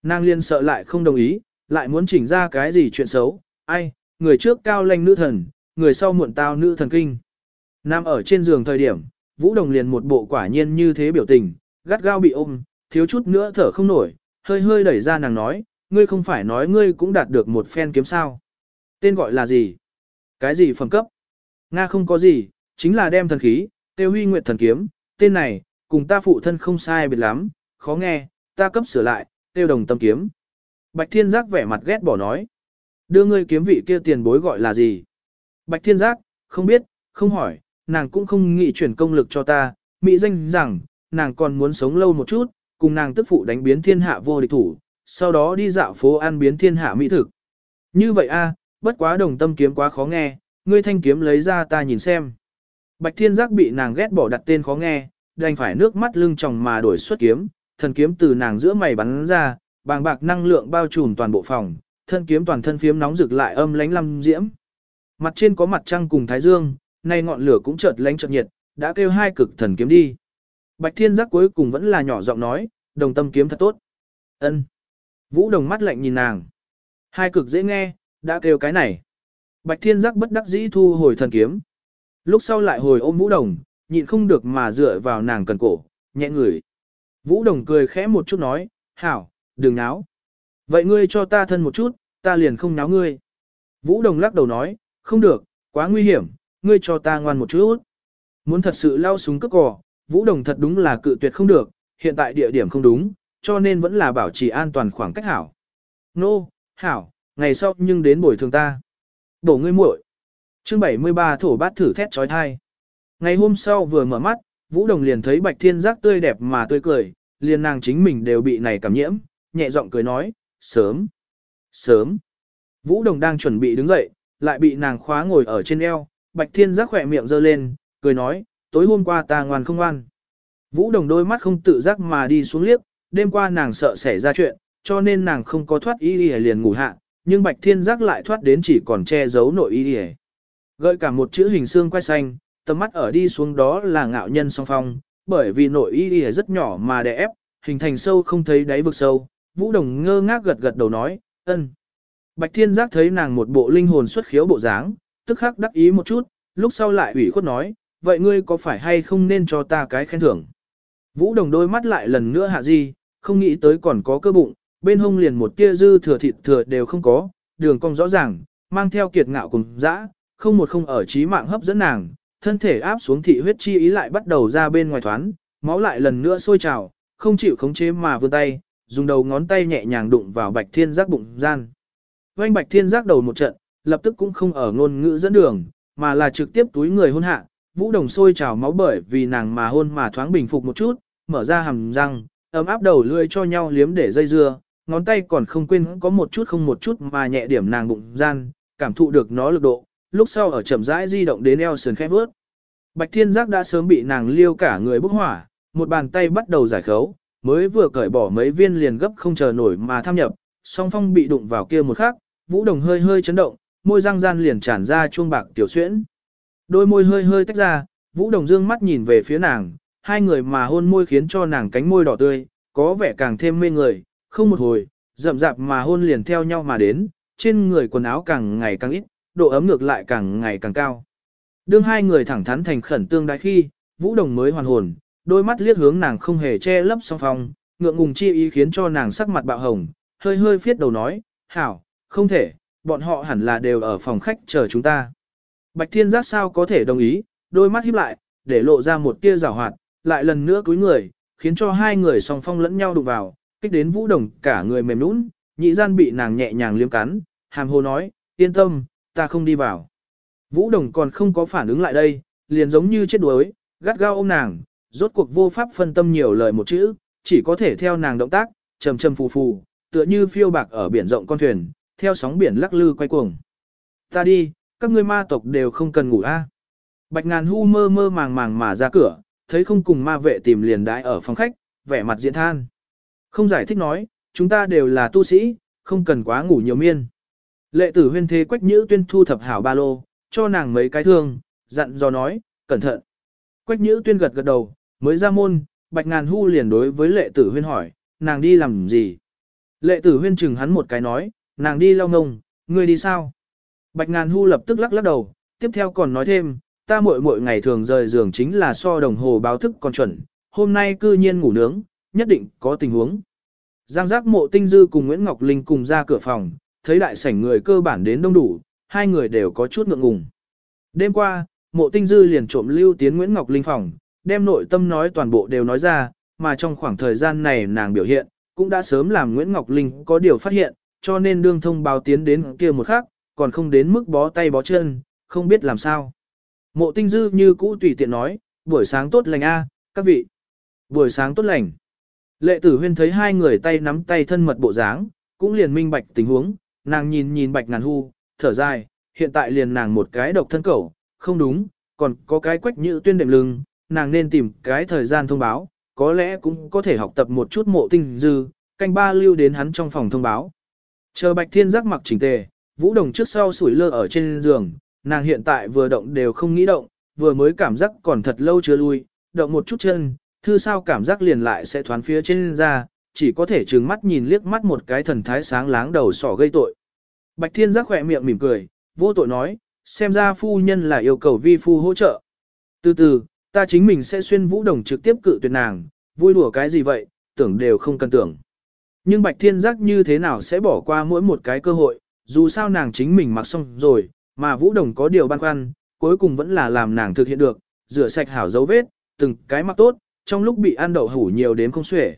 Nàng liên sợ lại không đồng ý, lại muốn chỉnh ra cái gì chuyện xấu, ai, người trước cao lanh nữ thần, người sau muộn tao nữ thần kinh. Nam ở trên giường thời điểm, Vũ Đồng liền một bộ quả nhiên như thế biểu tình, gắt gao bị ôm, thiếu chút nữa thở không nổi, hơi hơi đẩy ra nàng nói, ngươi không phải nói ngươi cũng đạt được một phen kiếm sao. Tên gọi là gì? Cái gì phẩm cấp? Nga không có gì, chính là đem thần khí, tiêu huy nguyệt thần kiếm, tên này, cùng ta phụ thân không sai biệt lắm, khó nghe, ta cấp sửa lại, tiêu đồng tâm kiếm. Bạch Thiên Giác vẻ mặt ghét bỏ nói. Đưa ngươi kiếm vị kia tiền bối gọi là gì? Bạch Thiên Giác, không biết, không hỏi, nàng cũng không nghĩ chuyển công lực cho ta, mỹ danh rằng, nàng còn muốn sống lâu một chút, cùng nàng tức phụ đánh biến thiên hạ vô địch thủ, sau đó đi dạo phố ăn biến thiên hạ mỹ thực. Như vậy a, bất quá đồng tâm kiếm quá khó nghe, ngươi thanh kiếm lấy ra ta nhìn xem. Bạch Thiên Giác bị nàng ghét bỏ đặt tên khó nghe, đành phải nước mắt lưng tròng mà đổi xuất kiếm, thần kiếm từ nàng giữa mày bắn ra, bàng bạc năng lượng bao trùm toàn bộ phòng, thân kiếm toàn thân phiếm nóng rực lại âm lánh lăm diễm. Mặt trên có mặt trăng cùng thái dương, nay ngọn lửa cũng chợt lánh chợt nhiệt, đã kêu hai cực thần kiếm đi. Bạch Thiên Giác cuối cùng vẫn là nhỏ giọng nói, đồng tâm kiếm thật tốt. Ân. Vũ đồng mắt lạnh nhìn nàng. Hai cực dễ nghe, đã kêu cái này. Bạch Thiên Giác bất đắc dĩ thu hồi thần kiếm. Lúc sau lại hồi ôm Vũ Đồng, nhịn không được mà dựa vào nàng cần cổ, nhẹ người. Vũ Đồng cười khẽ một chút nói, hảo, đừng náo. Vậy ngươi cho ta thân một chút, ta liền không náo ngươi. Vũ Đồng lắc đầu nói, không được, quá nguy hiểm, ngươi cho ta ngoan một chút. Muốn thật sự lao súng cướp cỏ, Vũ Đồng thật đúng là cự tuyệt không được, hiện tại địa điểm không đúng, cho nên vẫn là bảo trì an toàn khoảng cách hảo. Nô, no, hảo, ngày sau nhưng đến buổi thường ta. Đổ ngươi muội. Chương 73 thổ bát thử thét trói thai. Ngày hôm sau vừa mở mắt, Vũ Đồng liền thấy Bạch Thiên Giác tươi đẹp mà tươi cười, liền nàng chính mình đều bị này cảm nhiễm, nhẹ giọng cười nói, sớm, sớm. Vũ Đồng đang chuẩn bị đứng dậy, lại bị nàng khóa ngồi ở trên eo, Bạch Thiên Giác khỏe miệng giơ lên, cười nói, tối hôm qua ta ngoan không ngoan. Vũ Đồng đôi mắt không tự giác mà đi xuống liếc, đêm qua nàng sợ xảy ra chuyện, cho nên nàng không có thoát y liền ngủ hạ, nhưng Bạch Thiên Giác lại thoát đến chỉ còn che giấu nội y Gợi cả một chữ hình xương quay xanh, tầm mắt ở đi xuống đó là ngạo nhân song phong, bởi vì nội y y rất nhỏ mà đè ép, hình thành sâu không thấy đáy vực sâu. Vũ Đồng ngơ ngác gật gật đầu nói, ân. Bạch Thiên Giác thấy nàng một bộ linh hồn xuất khiếu bộ dáng, tức khắc đắc ý một chút, lúc sau lại ủy khuất nói, vậy ngươi có phải hay không nên cho ta cái khen thưởng? Vũ Đồng đôi mắt lại lần nữa hạ di, không nghĩ tới còn có cơ bụng, bên hông liền một tia dư thừa thịt thừa đều không có, đường cong rõ ràng, mang theo kiệt ngạo cùng dã, không một không ở trí mạng hấp dẫn nàng, thân thể áp xuống thị huyết chi ý lại bắt đầu ra bên ngoài thoán, máu lại lần nữa sôi trào, không chịu khống chế mà vươn tay, dùng đầu ngón tay nhẹ nhàng đụng vào bạch thiên giác bụng gian. Oanh bạch thiên giác đầu một trận, lập tức cũng không ở ngôn ngữ dẫn đường, mà là trực tiếp túi người hôn hạ, vũ đồng sôi trào máu bởi vì nàng mà hôn mà thoáng bình phục một chút, mở ra hàm răng, ấm áp đầu lưỡi cho nhau liếm để dây dưa, ngón tay còn không quên có một chút không một chút mà nhẹ điểm nàng bụng gian, cảm thụ được nó lực độ, lúc sau ở chậm rãi di động đến eo sườn khép vớt. Bạch Thiên Giác đã sớm bị nàng liêu cả người bốc hỏa, một bàn tay bắt đầu giải khấu, mới vừa cởi bỏ mấy viên liền gấp không chờ nổi mà tham nhập, song phong bị đụng vào kia một khắc, vũ đồng hơi hơi chấn động, môi răng gian liền tràn ra chuông bạc tiểu xuyễn. Đôi môi hơi hơi tách ra, vũ đồng dương mắt nhìn về phía nàng, hai người mà hôn môi khiến cho nàng cánh môi đỏ tươi, có vẻ càng thêm mê người, không một hồi, rậm rạp mà hôn liền theo nhau mà đến, trên người quần áo càng ngày càng ít, độ ấm ngược lại càng ngày càng cao. Đương hai người thẳng thắn thành khẩn tương đái khi, Vũ Đồng mới hoàn hồn, đôi mắt liếc hướng nàng không hề che lấp song phong, ngượng ngùng chi ý khiến cho nàng sắc mặt bạo hồng, hơi hơi phiết đầu nói, hảo, không thể, bọn họ hẳn là đều ở phòng khách chờ chúng ta. Bạch Thiên Giác sao có thể đồng ý, đôi mắt híp lại, để lộ ra một tia rào hoạt, lại lần nữa cúi người, khiến cho hai người song phong lẫn nhau đụng vào, kích đến Vũ Đồng cả người mềm nũng, nhị gian bị nàng nhẹ nhàng liếm cắn, hàm hồ nói, yên tâm, ta không đi vào. Vũ Đồng còn không có phản ứng lại đây, liền giống như chết đuối, gắt gao ôm nàng, rốt cuộc vô pháp phân tâm nhiều lời một chữ, chỉ có thể theo nàng động tác, trầm trầm phù phù, tựa như phiêu bạc ở biển rộng con thuyền, theo sóng biển lắc lư quay cuồng. Ta đi, các ngươi ma tộc đều không cần ngủ a. Bạch ngàn hu mơ mơ màng màng mà ra cửa, thấy không cùng ma vệ tìm liền đãi ở phòng khách, vẻ mặt diện than. Không giải thích nói, chúng ta đều là tu sĩ, không cần quá ngủ nhiều miên. Lệ tử huyên thế quách nhữ tuyên thu thập hảo ba lô, cho nàng mấy cái thương, dặn dò nói, cẩn thận. Quách nhữ tuyên gật gật đầu, mới ra môn, bạch ngàn hu liền đối với lệ tử huyên hỏi, nàng đi làm gì? Lệ tử huyên chừng hắn một cái nói, nàng đi lau ngông, ngươi đi sao? Bạch ngàn hu lập tức lắc lắc đầu, tiếp theo còn nói thêm, ta muội muội ngày thường rời giường chính là so đồng hồ báo thức còn chuẩn, hôm nay cư nhiên ngủ nướng, nhất định có tình huống. Giang giác mộ tinh dư cùng Nguyễn Ngọc Linh cùng ra cửa phòng, thấy đại sảnh người cơ bản đến đông đủ, hai người đều có chút ngượng ngùng. Đêm qua, mộ tinh dư liền trộm lưu tiến Nguyễn Ngọc Linh phòng, đem nội tâm nói toàn bộ đều nói ra, mà trong khoảng thời gian này nàng biểu hiện, cũng đã sớm làm Nguyễn Ngọc Linh có điều phát hiện, cho nên đương thông báo tiến đến kia một khắc, còn không đến mức bó tay bó chân, không biết làm sao. Mộ tinh dư như cũ tùy tiện nói, buổi sáng tốt lành a, các vị. Buổi sáng tốt lành. Lệ tử huyên thấy hai người tay nắm tay thân mật bộ dáng, cũng liền minh bạch tình huống, nàng nhìn nhìn bạch ngàn hu, thở dài, hiện tại liền nàng một cái độc thân cẩu, không đúng, còn có cái quách như tuyên đệm lưng, nàng nên tìm cái thời gian thông báo, có lẽ cũng có thể học tập một chút mộ tinh dư, canh ba lưu đến hắn trong phòng thông báo. Chờ Bạch Thiên giác mặc chỉnh tề, Vũ Đồng trước sau sủi lơ ở trên giường, nàng hiện tại vừa động đều không nghĩ động, vừa mới cảm giác còn thật lâu chưa lui, động một chút chân, thư sao cảm giác liền lại sẽ thoán phía trên ra, chỉ có thể trừng mắt nhìn liếc mắt một cái thần thái sáng láng đầu sỏ gây tội. Bạch Thiên giác khỏe miệng mỉm cười, vô tội nói, xem ra phu nhân là yêu cầu vi phu hỗ trợ. Từ từ, ta chính mình sẽ xuyên vũ đồng trực tiếp cự tuyệt nàng, vui đùa cái gì vậy, tưởng đều không cần tưởng. Nhưng Bạch Thiên giác như thế nào sẽ bỏ qua mỗi một cái cơ hội, dù sao nàng chính mình mặc xong rồi, mà vũ đồng có điều băn khoăn, cuối cùng vẫn là làm nàng thực hiện được, rửa sạch hảo dấu vết, từng cái mặc tốt, trong lúc bị ăn đậu hủ nhiều đến không xuể.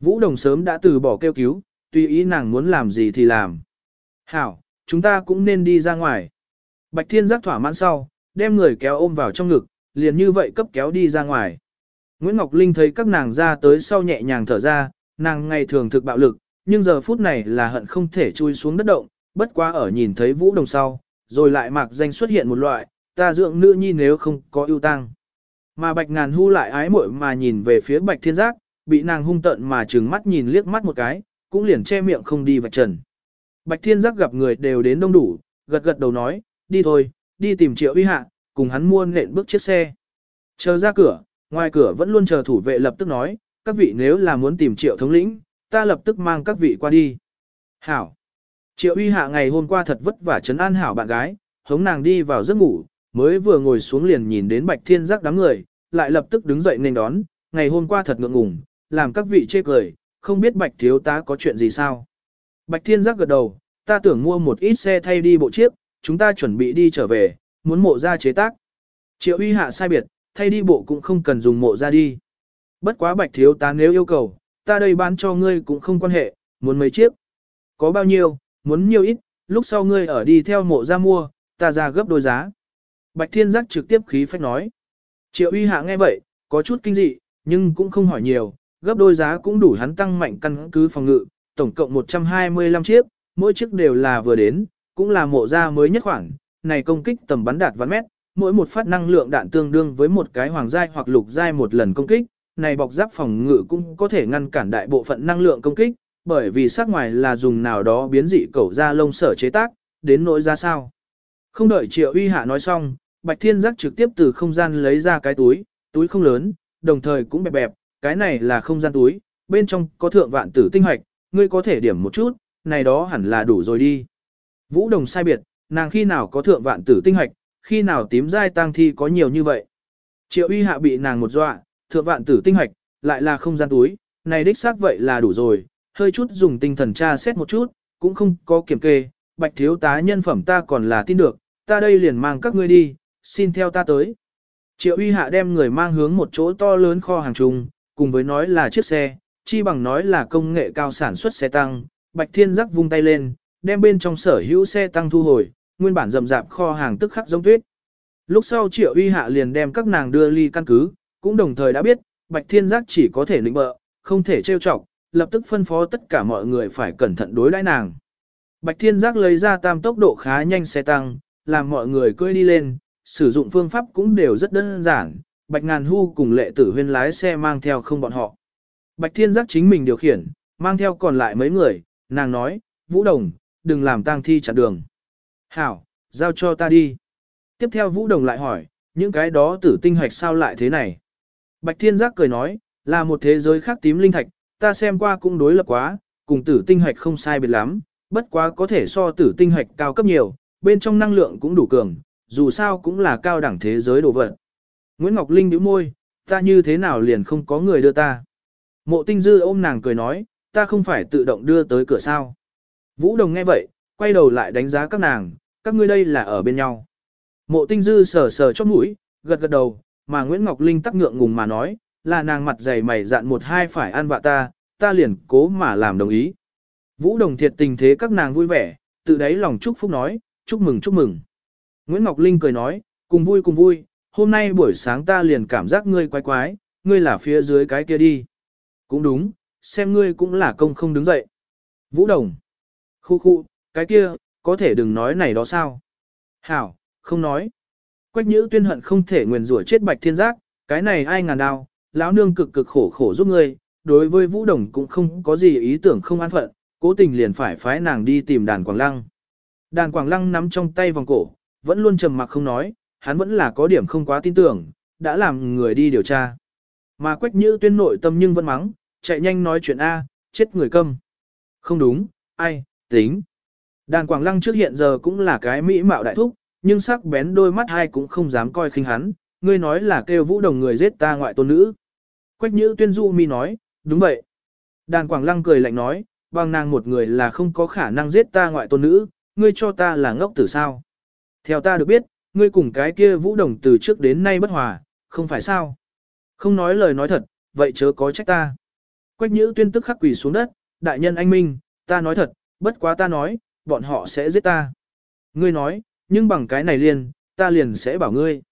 Vũ đồng sớm đã từ bỏ kêu cứu, tùy ý nàng muốn làm gì thì làm. Hảo, chúng ta cũng nên đi ra ngoài. Bạch Thiên giác thỏa mãn sau, đem người kéo ôm vào trong ngực, liền như vậy cấp kéo đi ra ngoài. Nguyễn Ngọc Linh thấy các nàng ra tới sau nhẹ nhàng thở ra, nàng ngày thường thực bạo lực, nhưng giờ phút này là hận không thể chui xuống đất động, bất quá ở nhìn thấy Vũ Đồng sau, rồi lại mặc danh xuất hiện một loại, ta dưỡng nữ nhi nếu không có ưu tăng. Mà Bạch Ngàn Hu lại ái muội mà nhìn về phía Bạch Thiên Giác, bị nàng hung tận mà trừng mắt nhìn liếc mắt một cái, cũng liền che miệng không đi vạch trần. Bạch Thiên Giác gặp người đều đến đông đủ, gật gật đầu nói, đi thôi, đi tìm Triệu Uy Hạ, cùng hắn mua nện bước chiếc xe. Chờ ra cửa, ngoài cửa vẫn luôn chờ thủ vệ lập tức nói, các vị nếu là muốn tìm Triệu thống lĩnh, ta lập tức mang các vị qua đi. Hảo. Triệu Uy Hạ ngày hôm qua thật vất vả chấn an hảo bạn gái, hống nàng đi vào giấc ngủ, mới vừa ngồi xuống liền nhìn đến Bạch Thiên Giác đám người, lại lập tức đứng dậy nên đón, ngày hôm qua thật ngượng ngùng, làm các vị chê cười, không biết Bạch Thiếu tá có chuyện gì sao. Bạch Thiên Giác gật đầu, ta tưởng mua một ít xe thay đi bộ chiếc, chúng ta chuẩn bị đi trở về, muốn mộ ra chế tác. Triệu uy hạ sai biệt, thay đi bộ cũng không cần dùng mộ ra đi. Bất quá Bạch Thiếu tá nếu yêu cầu, ta đây bán cho ngươi cũng không quan hệ, muốn mấy chiếc. Có bao nhiêu, muốn nhiều ít, lúc sau ngươi ở đi theo mộ ra mua, ta ra gấp đôi giá. Bạch Thiên Giác trực tiếp khí phách nói. Triệu uy hạ nghe vậy, có chút kinh dị, nhưng cũng không hỏi nhiều, gấp đôi giá cũng đủ hắn tăng mạnh căn cứ phòng ngự, tổng cộng 125 chiếc, mỗi chiếc đều là vừa đến, cũng là mộ ra mới nhất khoảng, này công kích tầm bắn đạt vạn mét, mỗi một phát năng lượng đạn tương đương với một cái hoàng giai hoặc lục giai một lần công kích, này bọc giáp phòng ngự cũng có thể ngăn cản đại bộ phận năng lượng công kích, bởi vì sắc ngoài là dùng nào đó biến dị cẩu da lông sở chế tác, đến nỗi ra sao. Không đợi Triệu Uy Hạ nói xong, Bạch Thiên Giác trực tiếp từ không gian lấy ra cái túi, túi không lớn, đồng thời cũng bẹp bẹp, cái này là không gian túi, bên trong có thượng vạn tử tinh hoạch, ngươi có thể điểm một chút, này đó hẳn là đủ rồi đi. Vũ Đồng sai biệt, nàng khi nào có thượng vạn tử tinh hoạch, khi nào tím giai tăng thi có nhiều như vậy. Triệu uy hạ bị nàng một dọa, thượng vạn tử tinh hoạch, lại là không gian túi, này đích xác vậy là đủ rồi, hơi chút dùng tinh thần tra xét một chút, cũng không có kiểm kê, bạch thiếu tá nhân phẩm ta còn là tin được, ta đây liền mang các ngươi đi, xin theo ta tới. Triệu uy hạ đem người mang hướng một chỗ to lớn kho hàng trùng, cùng với nói là chiếc xe, chi bằng nói là công nghệ cao sản xuất xe tăng, Bạch Thiên Giác vung tay lên, đem bên trong sở hữu xe tăng thu hồi, nguyên bản rậm rạp kho hàng tức khắc giống tuyết. Lúc sau Triệu Uy Hạ liền đem các nàng đưa ly căn cứ, cũng đồng thời đã biết, Bạch Thiên Giác chỉ có thể lĩnh bợ, không thể trêu chọc, lập tức phân phó tất cả mọi người phải cẩn thận đối đãi nàng. Bạch Thiên Giác lấy ra tam tốc độ khá nhanh xe tăng, làm mọi người cưỡi đi lên, sử dụng phương pháp cũng đều rất đơn giản, Bạch Ngàn Hu cùng lệ tử huyên lái xe mang theo không bọn họ. Bạch Thiên Giác chính mình điều khiển, mang theo còn lại mấy người, nàng nói, Vũ Đồng, đừng làm tang thi chặn đường. Hảo, giao cho ta đi. Tiếp theo Vũ Đồng lại hỏi, những cái đó tử tinh hoạch sao lại thế này? Bạch Thiên Giác cười nói, là một thế giới khác tím linh thạch, ta xem qua cũng đối lập quá, cùng tử tinh hạch không sai biệt lắm, bất quá có thể so tử tinh hạch cao cấp nhiều, bên trong năng lượng cũng đủ cường, dù sao cũng là cao đẳng thế giới đồ vật. Nguyễn Ngọc Linh nhíu môi, ta như thế nào liền không có người đưa ta. Mộ tinh dư ôm nàng cười nói, ta không phải tự động đưa tới cửa sao. Vũ Đồng nghe vậy, quay đầu lại đánh giá các nàng, các ngươi đây là ở bên nhau. Mộ tinh dư sờ sờ chóp mũi, gật gật đầu, mà Nguyễn Ngọc Linh tắc ngượng ngùng mà nói, là nàng mặt dày mày dạn một hai phải ăn vạ ta, ta liền cố mà làm đồng ý. Vũ Đồng thiệt tình thế các nàng vui vẻ, tự đáy lòng chúc phúc nói, chúc mừng chúc mừng. Nguyễn Ngọc Linh cười nói, cùng vui cùng vui, hôm nay buổi sáng ta liền cảm giác ngươi quái quái, ngươi là phía dưới cái kia đi. Cũng đúng, xem ngươi cũng là công không đứng dậy. Vũ Đồng. Khu khu, cái kia, có thể đừng nói này đó sao. Hảo, không nói. Quách nhữ tuyên hận không thể nguyền rủa chết bạch thiên giác, Cái này ai ngàn đao, lão nương cực cực khổ khổ giúp ngươi, đối với Vũ Đồng cũng không có gì ý tưởng không an phận, cố tình liền phải phái nàng đi tìm đàn Quảng Lăng. Đàn Quảng Lăng nắm trong tay vòng cổ, vẫn luôn trầm mặc không nói, hắn vẫn là có điểm không quá tin tưởng, đã làm người đi điều tra. Mà Quách Nhữ tuyên nội tâm nhưng vẫn mắng, chạy nhanh nói chuyện A, chết người câm. Không đúng, ai, tính. Đàn Quảng Lăng trước hiện giờ cũng là cái mỹ mạo đại thúc, nhưng sắc bén đôi mắt hai cũng không dám coi khinh hắn, ngươi nói là kêu vũ đồng người giết ta ngoại tôn nữ. Quách Nhữ tuyên du mi nói, đúng vậy. Đàn Quảng Lăng cười lạnh nói, bằng nàng một người là không có khả năng giết ta ngoại tôn nữ, ngươi cho ta là ngốc tử sao. Theo ta được biết, ngươi cùng cái kia vũ đồng từ trước đến nay bất hòa, không phải sao. Không nói lời nói thật, vậy chớ có trách ta. Quách Nhữ tuyên tức khắc quỳ xuống đất, đại nhân anh minh, ta nói thật, bất quá ta nói, bọn họ sẽ giết ta. Ngươi nói, nhưng bằng cái này liền, ta liền sẽ bảo ngươi.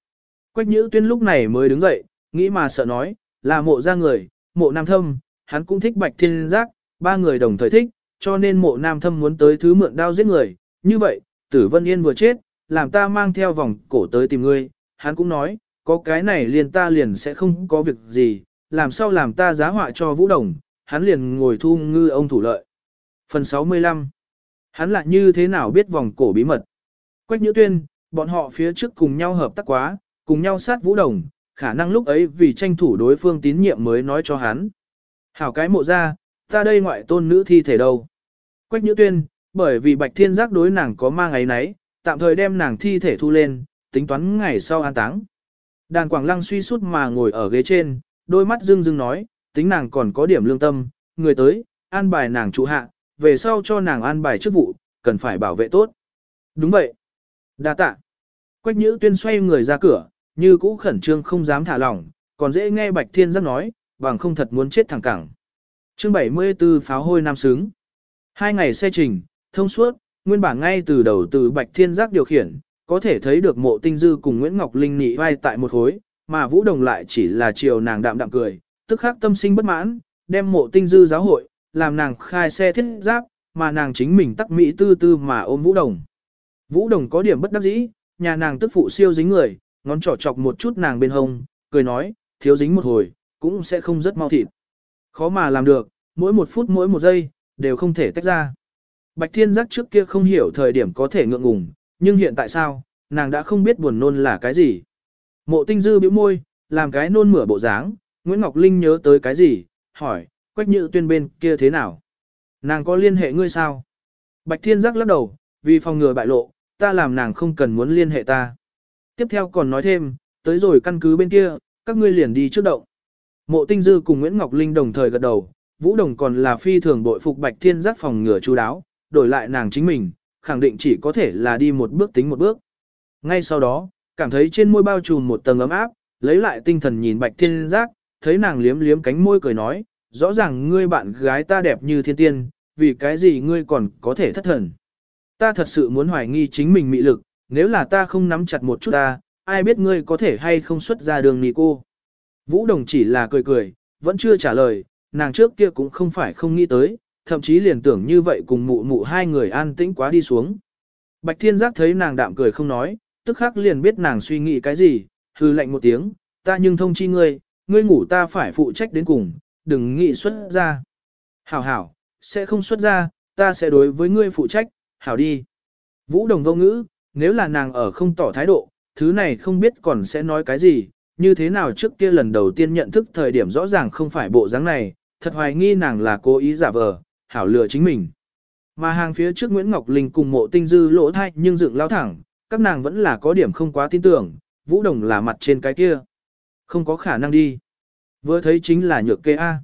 Quách Nhữ tuyên lúc này mới đứng dậy, nghĩ mà sợ nói, là mộ ra người, mộ nam thâm, hắn cũng thích bạch thiên giác, ba người đồng thời thích, cho nên mộ nam thâm muốn tới thứ mượn đao giết người. Như vậy, tử vân yên vừa chết, làm ta mang theo vòng cổ tới tìm ngươi, hắn cũng nói, có cái này liền ta liền sẽ không có việc gì, làm sao làm ta giá họa cho vũ đồng, hắn liền ngồi thu ngư ông thủ lợi. Phần 65 Hắn lại như thế nào biết vòng cổ bí mật? Quách Nhữ Tuyên, bọn họ phía trước cùng nhau hợp tác quá, cùng nhau sát vũ đồng, khả năng lúc ấy vì tranh thủ đối phương tín nhiệm mới nói cho hắn. Hảo cái mộ ra, ta đây ngoại tôn nữ thi thể đâu? Quách Nhữ Tuyên, bởi vì Bạch Thiên Giác đối nàng có mang ấy nấy, tạm thời đem nàng thi thể thu lên, tính toán ngày sau an táng. Đàn Quảng Lăng suy sút mà ngồi ở ghế trên, đôi mắt dưng dưng nói, tính nàng còn có điểm lương tâm, người tới, an bài nàng trụ hạ, về sau cho nàng an bài chức vụ, cần phải bảo vệ tốt. Đúng vậy. Đa tạ. Quách Nhữ Tuyên xoay người ra cửa, như cũ khẩn trương không dám thả lỏng, còn dễ nghe Bạch Thiên Giác nói, bằng không thật muốn chết thẳng cẳng. Chương 74 pháo hôi nam sướng. Hai ngày xe trình, thông suốt, nguyên bản ngay từ đầu từ Bạch Thiên Giác điều khiển, có thể thấy được mộ tinh dư cùng Nguyễn Ngọc Linh nị vai tại một hối, mà Vũ Đồng lại chỉ là chiều nàng đạm đạm cười, tức khắc tâm sinh bất mãn, đem mộ tinh dư giáo hội, làm nàng khai xe thiết giáp, mà nàng chính mình tắc mỹ tư tư mà ôm Vũ Đồng. Vũ Đồng có điểm bất đắc dĩ, nhà nàng tức phụ siêu dính người, ngón trỏ chọc một chút nàng bên hông, cười nói, thiếu dính một hồi, cũng sẽ không rất mau thịt. Khó mà làm được, mỗi một phút mỗi một giây, đều không thể tách ra. Bạch Thiên Giác trước kia không hiểu thời điểm có thể ngượng ngùng, nhưng hiện tại sao, nàng đã không biết buồn nôn là cái gì. Mộ tinh dư bĩu môi, làm cái nôn mửa bộ dáng, Nguyễn Ngọc Linh nhớ tới cái gì, hỏi, quách nhự tuyên bên kia thế nào? Nàng có liên hệ ngươi sao? Bạch Thiên Giác lắc đầu, vì phòng ngừa bại lộ, ta làm nàng không cần muốn liên hệ ta. Tiếp theo còn nói thêm, tới rồi căn cứ bên kia, các ngươi liền đi trước động. Mộ Tinh Dư cùng Nguyễn Ngọc Linh đồng thời gật đầu, Vũ Đồng còn là phi thường bội phục Bạch Thiên Giác phòng ngừa chú đáo, đổi lại nàng chính mình, khẳng định chỉ có thể là đi một bước tính một bước. Ngay sau đó, cảm thấy trên môi bao trùm một tầng ấm áp, lấy lại tinh thần nhìn Bạch Thiên Giác, thấy nàng liếm liếm cánh môi cười nói, rõ ràng ngươi bạn gái ta đẹp như thiên tiên, vì cái gì ngươi còn có thể thất thần. Ta thật sự muốn hoài nghi chính mình mị lực, nếu là ta không nắm chặt một chút ta, ai biết ngươi có thể hay không xuất ra đường nì cô. Vũ Đồng chỉ là cười cười, vẫn chưa trả lời, nàng trước kia cũng không phải không nghĩ tới, thậm chí liền tưởng như vậy cùng mụ mụ hai người an tĩnh quá đi xuống. Bạch Thiên Giác thấy nàng đạm cười không nói, tức khắc liền biết nàng suy nghĩ cái gì, hư lạnh một tiếng, ta nhưng thông chi ngươi, ngươi ngủ ta phải phụ trách đến cùng, đừng nghĩ xuất ra. Hảo hảo, sẽ không xuất ra, ta sẽ đối với ngươi phụ trách, hảo đi. Vũ đồng vô ngữ, nếu là nàng ở không tỏ thái độ, thứ này không biết còn sẽ nói cái gì, như thế nào trước kia lần đầu tiên nhận thức thời điểm rõ ràng không phải bộ dáng này, thật hoài nghi nàng là cố ý giả vờ, hảo lừa chính mình. Mà hàng phía trước Nguyễn Ngọc Linh cùng mộ tinh dư lỗ thai nhưng dựng lao thẳng, các nàng vẫn là có điểm không quá tin tưởng, Vũ Đồng là mặt trên cái kia. Không có khả năng đi. Vừa thấy chính là nhược kê A.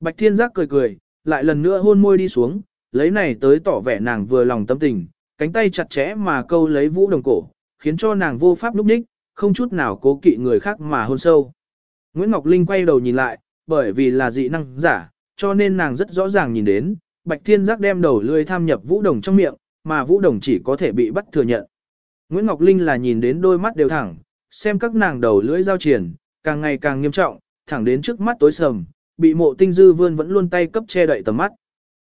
Bạch Thiên Giác cười cười, lại lần nữa hôn môi đi xuống, lấy này tới tỏ vẻ nàng vừa lòng tâm tình, cánh tay chặt chẽ mà câu lấy Vũ Đồng cổ, khiến cho nàng vô pháp lúc ních, không chút nào cố kỵ người khác mà hôn sâu. Nguyễn Ngọc Linh quay đầu nhìn lại, bởi vì là dị năng giả, cho nên nàng rất rõ ràng nhìn đến, Bạch Thiên Giác đem đầu lươi tham nhập Vũ Đồng trong miệng, mà Vũ Đồng chỉ có thể bị bắt thừa nhận. Nguyễn Ngọc Linh là nhìn đến đôi mắt đều thẳng, xem các nàng đầu lưỡi giao triển, càng ngày càng nghiêm trọng, thẳng đến trước mắt tối sầm, bị mộ tinh dư vươn vẫn luôn tay cấp che đậy tầm mắt.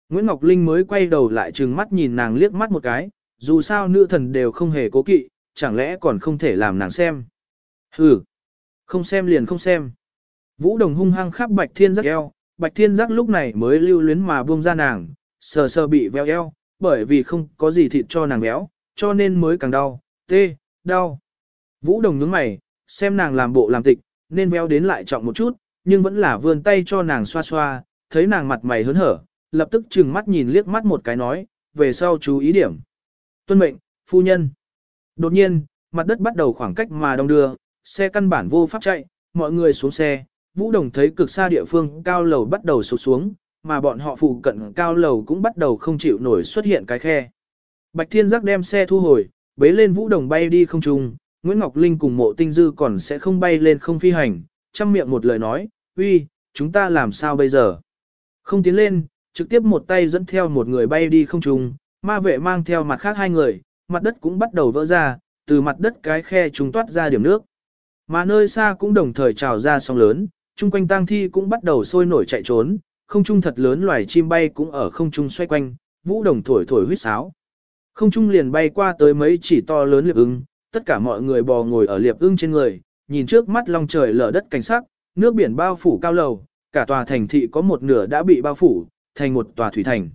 Nguyễn Ngọc Linh mới quay đầu lại trừng mắt nhìn nàng liếc mắt một cái, dù sao nữ thần đều không hề cố kỵ, chẳng lẽ còn không thể làm nàng xem. Hừ, Không xem liền không xem. Vũ đồng hung hăng khắp bạch thiên giác eo, bạch thiên giác lúc này mới lưu luyến mà buông ra nàng, sờ sờ bị veo eo, bởi vì không có gì thịt cho nàng béo, cho nên mới càng đau, tê, đau. Vũ đồng nhướng mày, xem nàng làm bộ làm tịch, nên véo đến lại trọng một chút, nhưng vẫn là vươn tay cho nàng xoa xoa, thấy nàng mặt mày hớn hở, lập tức chừng mắt nhìn liếc mắt một cái nói, về sau chú ý điểm. Tuân mệnh, phu nhân. Đột nhiên, mặt đất bắt đầu khoảng cách mà đông đưa, xe căn bản vô pháp chạy, mọi người xuống xe, Vũ Đồng thấy cực xa địa phương cao lầu bắt đầu sụt xuống, mà bọn họ phụ cận cao lầu cũng bắt đầu không chịu nổi xuất hiện cái khe. Bạch Thiên Giác đem xe thu hồi, bế lên Vũ Đồng bay đi không trung, Nguyễn Ngọc Linh cùng mộ tinh dư còn sẽ không bay lên không phi hành, chăm miệng một lời nói, uy, chúng ta làm sao bây giờ? Không tiến lên, trực tiếp một tay dẫn theo một người bay đi không trung, ma vệ mang theo mặt khác hai người, mặt đất cũng bắt đầu vỡ ra, từ mặt đất cái khe trùng toát ra điểm nước. Mà nơi xa cũng đồng thời trào ra sóng lớn, chung quanh tang thi cũng bắt đầu sôi nổi chạy trốn, không trung thật lớn loài chim bay cũng ở không trung xoay quanh, vũ đồng thổi thổi huýt sáo. Không trung liền bay qua tới mấy chỉ to lớn liệp ưng, tất cả mọi người bò ngồi ở liệp ưng trên người, nhìn trước mắt long trời lở đất cảnh sắc, nước biển bao phủ cao lầu, cả tòa thành thị có một nửa đã bị bao phủ, thành một tòa thủy thành.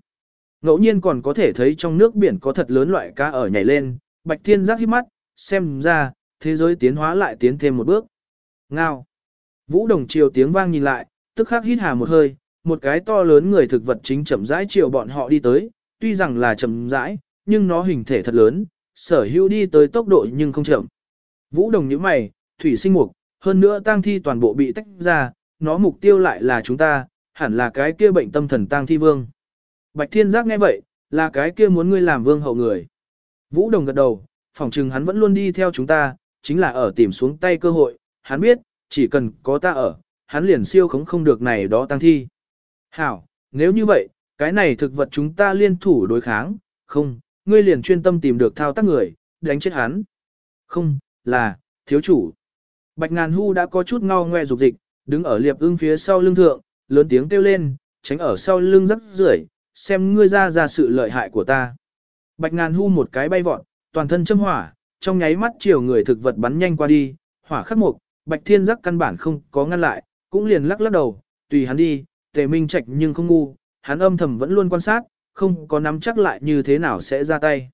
Ngẫu nhiên còn có thể thấy trong nước biển có thật lớn loại cá ở nhảy lên, Bạch Thiên giác hít mắt, xem ra, thế giới tiến hóa lại tiến thêm một bước. Ngao. Vũ đồng chiều tiếng vang nhìn lại, tức khắc hít hà một hơi, một cái to lớn người thực vật chính chậm rãi chiều bọn họ đi tới, tuy rằng là chậm rãi, nhưng nó hình thể thật lớn, sở hữu đi tới tốc độ nhưng không chậm. Vũ đồng như mày, thủy sinh mục, hơn nữa tang thi toàn bộ bị tách ra, nó mục tiêu lại là chúng ta, hẳn là cái kia bệnh tâm thần tang thi vương. Bạch Thiên Giác nghe vậy, là cái kia muốn ngươi làm vương hậu người. Vũ Đồng gật đầu, phỏng chừng hắn vẫn luôn đi theo chúng ta, chính là ở tìm xuống tay cơ hội, hắn biết, chỉ cần có ta ở, hắn liền siêu khống không được này đó tăng thi. Hảo, nếu như vậy, cái này thực vật chúng ta liên thủ đối kháng, không, ngươi liền chuyên tâm tìm được thao tác người, đánh chết hắn. Không, là, thiếu chủ. Bạch ngàn hu đã có chút ngao ngoe dục dịch, đứng ở liệp ưng phía sau lưng thượng, lớn tiếng kêu lên, tránh ở sau lưng rắc rưởi, xem ngươi ra ra sự lợi hại của ta. Bạch ngàn hu một cái bay vọt, toàn thân châm hỏa, trong nháy mắt chiều người thực vật bắn nhanh qua đi, hỏa khắc mục, bạch thiên giác căn bản không có ngăn lại, cũng liền lắc lắc đầu, tùy hắn đi, tề minh trạch nhưng không ngu, hắn âm thầm vẫn luôn quan sát, không có nắm chắc lại như thế nào sẽ ra tay.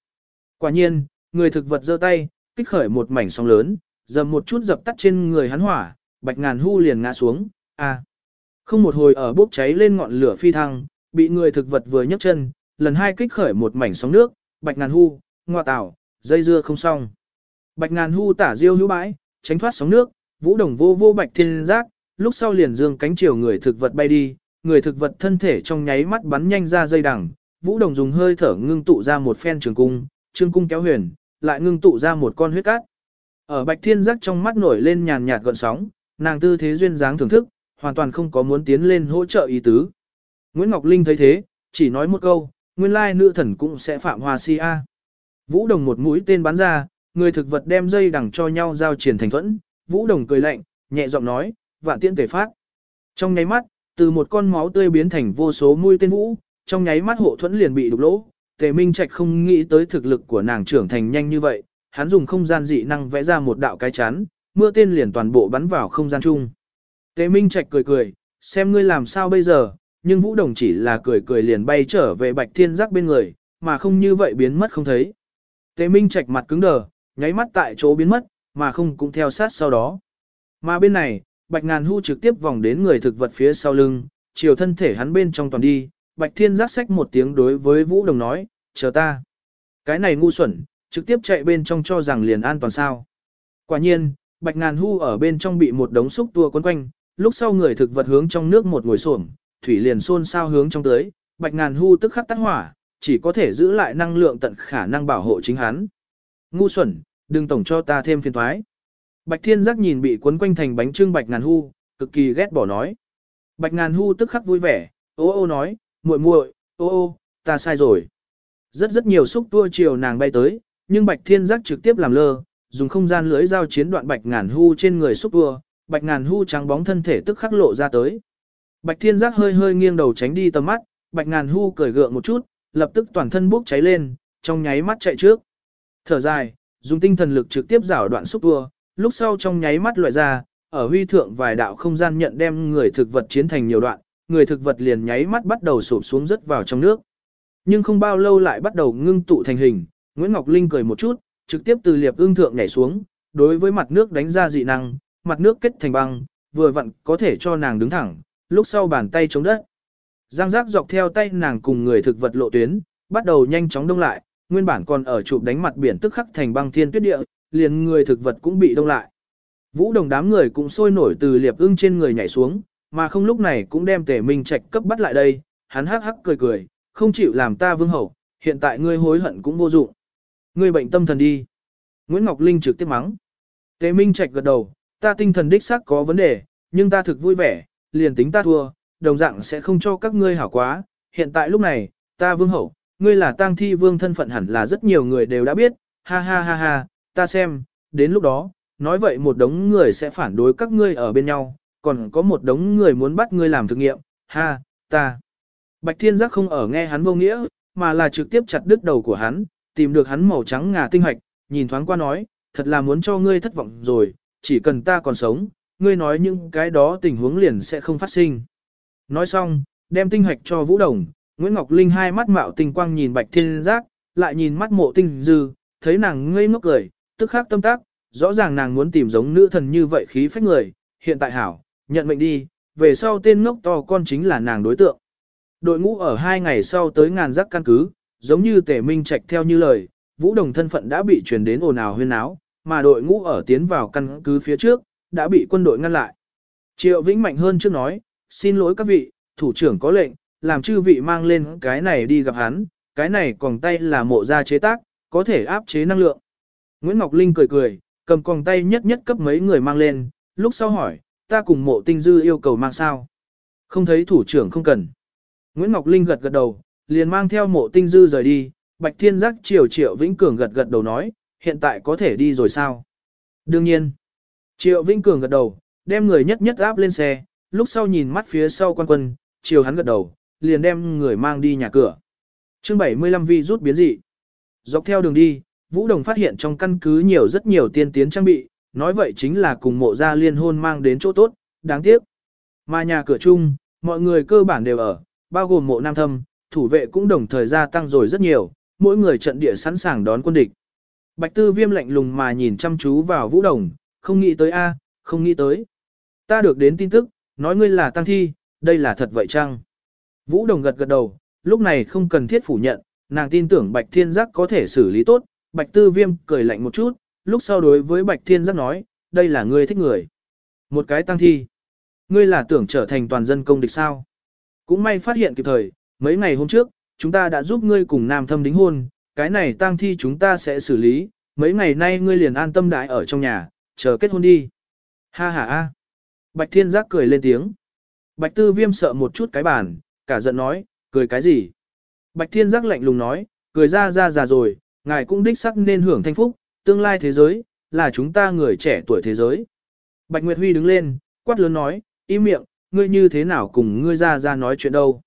Quả nhiên, người thực vật giơ tay, kích khởi một mảnh sóng lớn, dầm một chút dập tắt trên người hắn hỏa, bạch ngàn hu liền ngã xuống, a không một hồi ở bốc cháy lên ngọn lửa phi thăng, bị người thực vật vừa nhấc chân, lần hai kích khởi một mảnh sóng nước, bạch ngàn hu, ngoa tảo, dây dưa không xong. Bạch ngàn hu tả diêu hữu bãi, tránh thoát sóng nước, vũ đồng vô vô bạch thiên giác, lúc sau liền dương cánh chiều người thực vật bay đi, người thực vật thân thể trong nháy mắt bắn nhanh ra dây đằng, vũ đồng dùng hơi thở ngưng tụ ra một phen trường cung, trường cung kéo huyền, lại ngưng tụ ra một con huyết cát. Ở bạch thiên giác trong mắt nổi lên nhàn nhạt gợn sóng, nàng tư thế duyên dáng thưởng thức, hoàn toàn không có muốn tiến lên hỗ trợ ý tứ. Nguyễn Ngọc Linh thấy thế, chỉ nói một câu, nguyên lai nữ thần cũng sẽ phạm hoa si a. Vũ Đồng một mũi tên bắn ra, người thực vật đem dây đằng cho nhau giao triển thành thuẫn, Vũ Đồng cười lạnh, nhẹ giọng nói, vạn tiễn tề phát. Trong nháy mắt, từ một con máu tươi biến thành vô số mũi tên vũ, trong nháy mắt hộ thuẫn liền bị đục lỗ. Tề Minh Trạch không nghĩ tới thực lực của nàng trưởng thành nhanh như vậy, hắn dùng không gian dị năng vẽ ra một đạo cái chắn, mưa tên liền toàn bộ bắn vào không gian chung. Tề Minh Trạch cười cười, xem ngươi làm sao bây giờ, nhưng Vũ Đồng chỉ là cười cười liền bay trở về Bạch Thiên Giác bên người, mà không như vậy biến mất không thấy. Tề Minh Trạch mặt cứng đờ, nháy mắt tại chỗ biến mất, mà không cũng theo sát sau đó. Mà bên này, Bạch Ngàn Hu trực tiếp vòng đến người thực vật phía sau lưng, chiều thân thể hắn bên trong toàn đi, Bạch Thiên giác xách một tiếng đối với Vũ Đồng nói, chờ ta. Cái này ngu xuẩn, trực tiếp chạy bên trong cho rằng liền an toàn sao. Quả nhiên, Bạch Ngàn Hu ở bên trong bị một đống xúc tua quấn quanh, lúc sau người thực vật hướng trong nước một ngồi xổm, thủy liền xôn sao hướng trong tới, Bạch Ngàn Hu tức khắc tắt hỏa, chỉ có thể giữ lại năng lượng tận khả năng bảo hộ chính hắn. Ngu xuẩn, đừng tổng cho ta thêm phiền toái. Bạch Thiên Giác nhìn bị cuốn quanh thành bánh trưng Bạch Ngàn Hu, cực kỳ ghét bỏ nói. Bạch Ngàn Hu tức khắc vui vẻ, ô ô nói, muội muội, ô ô, ta sai rồi. Rất rất nhiều xúc tua chiều nàng bay tới, nhưng Bạch Thiên Giác trực tiếp làm lơ, dùng không gian lưới giao chiến đoạn Bạch Ngàn Hu trên người xúc tua, Bạch Ngàn Hu trắng bóng thân thể tức khắc lộ ra tới. Bạch Thiên Giác hơi hơi nghiêng đầu tránh đi tầm mắt, Bạch Ngàn Hu cười gượng một chút, lập tức toàn thân bốc cháy lên, trong nháy mắt chạy trước. Thở dài, dùng tinh thần lực trực tiếp rảo đoạn xúc tua, lúc sau trong nháy mắt loại ra, ở huy thượng vài đạo không gian nhận đem người thực vật chiến thành nhiều đoạn, người thực vật liền nháy mắt bắt đầu sụp xuống rất vào trong nước. Nhưng không bao lâu lại bắt đầu ngưng tụ thành hình, Nguyễn Ngọc Linh cười một chút, trực tiếp từ liệp ương thượng nhảy xuống, đối với mặt nước đánh ra dị năng, mặt nước kết thành băng, vừa vặn có thể cho nàng đứng thẳng, lúc sau bàn tay chống đất. Giang giác dọc theo tay nàng cùng người thực vật lộ tuyến, bắt đầu nhanh chóng đông lại, nguyên bản còn ở chụp đánh mặt biển tức khắc thành băng thiên tuyết địa, liền người thực vật cũng bị đông lại. Vũ đồng đám người cũng sôi nổi từ liệp ưng trên người nhảy xuống, mà không lúc này cũng đem tề minh trạch cấp bắt lại đây, hắn hắc hắc cười cười, không chịu làm ta vương hậu, hiện tại ngươi hối hận cũng vô dụng. Ngươi bệnh tâm thần đi. Nguyễn Ngọc Linh trực tiếp mắng. Tề minh trạch gật đầu, ta tinh thần đích xác có vấn đề, nhưng ta thực vui vẻ, liền tính ta thua, đồng dạng sẽ không cho các ngươi hảo quá. Hiện tại lúc này, ta vương hậu, ngươi là tang thi vương thân phận hẳn là rất nhiều người đều đã biết, ha ha ha ha, ta xem, đến lúc đó, nói vậy một đống người sẽ phản đối các ngươi ở bên nhau, còn có một đống người muốn bắt ngươi làm thực nghiệm, ha, ta. Bạch Thiên Giác không ở nghe hắn vô nghĩa, mà là trực tiếp chặt đứt đầu của hắn, tìm được hắn màu trắng ngà tinh hoạch, nhìn thoáng qua nói, thật là muốn cho ngươi thất vọng rồi, chỉ cần ta còn sống, ngươi nói những cái đó tình huống liền sẽ không phát sinh. Nói xong, đem tinh hạch cho Vũ Đồng, Nguyễn Ngọc Linh hai mắt mạo tinh quang nhìn Bạch Thiên Giác, lại nhìn mắt mộ tinh dư, thấy nàng ngây ngốc cười, tức khắc tâm tác, rõ ràng nàng muốn tìm giống nữ thần như vậy khí phách người, hiện tại hảo, nhận mệnh đi, về sau tên ngốc to con chính là nàng đối tượng. Đội ngũ ở hai ngày sau tới ngàn giác căn cứ, giống như tể minh trạch theo như lời, vũ đồng thân phận đã bị truyền đến ồn ào huyên áo, mà đội ngũ ở tiến vào căn cứ phía trước, đã bị quân đội ngăn lại. Triệu Vĩnh mạnh hơn trước nói, xin lỗi các vị, thủ trưởng có lệnh, làm chư vị mang lên cái này đi gặp hắn, cái này còn tay là mộ gia chế tác, có thể áp chế năng lượng. Nguyễn Ngọc Linh cười cười, cầm còng tay nhất nhất cấp mấy người mang lên, lúc sau hỏi, ta cùng mộ tinh dư yêu cầu mang sao. Không thấy thủ trưởng không cần. Nguyễn Ngọc Linh gật gật đầu, liền mang theo mộ tinh dư rời đi, Bạch Thiên Giác Triều Triệu Vĩnh Cường gật gật đầu nói, hiện tại có thể đi rồi sao? Đương nhiên. Triệu Vĩnh Cường gật đầu, đem người nhất nhất áp lên xe, lúc sau nhìn mắt phía sau quan quân, chiều hắn gật đầu, liền đem người mang đi nhà cửa. chương 75 vi rút biến dị. Dọc theo đường đi, Vũ Đồng phát hiện trong căn cứ nhiều rất nhiều tiên tiến trang bị, nói vậy chính là cùng mộ gia liên hôn mang đến chỗ tốt, đáng tiếc. Mà nhà cửa chung, mọi người cơ bản đều ở, bao gồm mộ nam thâm, thủ vệ cũng đồng thời gia tăng rồi rất nhiều, mỗi người trận địa sẵn sàng đón quân địch. Bạch tư viêm lạnh lùng mà nhìn chăm chú vào Vũ Đồng, không nghĩ tới a, không nghĩ tới. Ta được đến tin tức, nói ngươi là tăng thi, đây là thật vậy chăng? Vũ Đồng gật gật đầu, lúc này không cần thiết phủ nhận, nàng tin tưởng Bạch Thiên Giác có thể xử lý tốt, Bạch Tư Viêm cười lạnh một chút, lúc sau đối với Bạch Thiên Giác nói, đây là ngươi thích người. Một cái tăng thi. Ngươi là tưởng trở thành toàn dân công địch sao. Cũng may phát hiện kịp thời, mấy ngày hôm trước, chúng ta đã giúp ngươi cùng nam thâm đính hôn, cái này tang thi chúng ta sẽ xử lý, mấy ngày nay ngươi liền an tâm đại ở trong nhà, chờ kết hôn đi. Ha ha ha. Bạch Thiên Giác cười lên tiếng. Bạch Tư Viêm sợ một chút cái bàn, cả giận nói, cười cái gì? Bạch Thiên Giác lạnh lùng nói, cười ra ra già rồi, ngài cũng đích sắc nên hưởng thanh phúc, tương lai thế giới, là chúng ta người trẻ tuổi thế giới. Bạch Nguyệt Huy đứng lên, quát lớn nói, im miệng, ngươi như thế nào cùng ngươi ra ra nói chuyện đâu.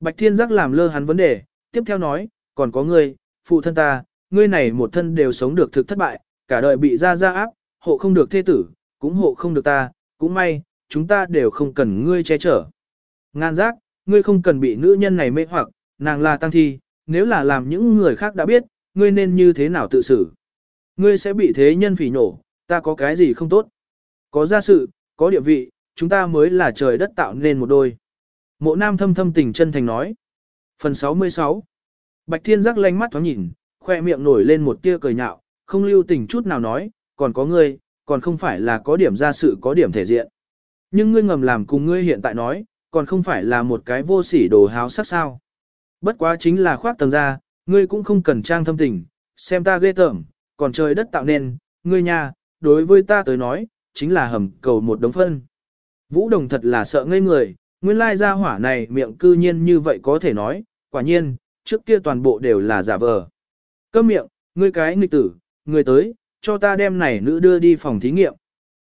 Bạch Thiên Giác làm lơ hắn vấn đề, tiếp theo nói, còn có ngươi, phụ thân ta, ngươi này một thân đều sống được thực thất bại, cả đời bị ra ra áp, hộ không được thê tử, cũng hộ không được ta, cũng may, chúng ta đều không cần ngươi che chở. Ngan giác, ngươi không cần bị nữ nhân này mê hoặc, nàng là tăng thi, nếu là làm những người khác đã biết, ngươi nên như thế nào tự xử. Ngươi sẽ bị thế nhân phỉ nổ, ta có cái gì không tốt. Có gia sự, có địa vị, chúng ta mới là trời đất tạo nên một đôi. Mộ nam thâm thâm tình chân thành nói. Phần 66 Bạch thiên giác lanh mắt thoáng nhìn, khoe miệng nổi lên một tia cười nhạo, không lưu tình chút nào nói, còn có ngươi, còn không phải là có điểm ra sự có điểm thể diện. Nhưng ngươi ngầm làm cùng ngươi hiện tại nói, còn không phải là một cái vô sỉ đồ háo sắc sao. Bất quá chính là khoác tầng ra, ngươi cũng không cần trang thâm tình, xem ta ghê tởm, còn trời đất tạo nên, ngươi nha, đối với ta tới nói, chính là hầm cầu một đống phân. Vũ Đồng thật là sợ ngây người, nguyên lai gia hỏa này miệng cư nhiên như vậy có thể nói, quả nhiên, trước kia toàn bộ đều là giả vờ. Câm miệng, ngươi cái nghịch tử, ngươi tới, cho ta đem này nữ đưa đi phòng thí nghiệm.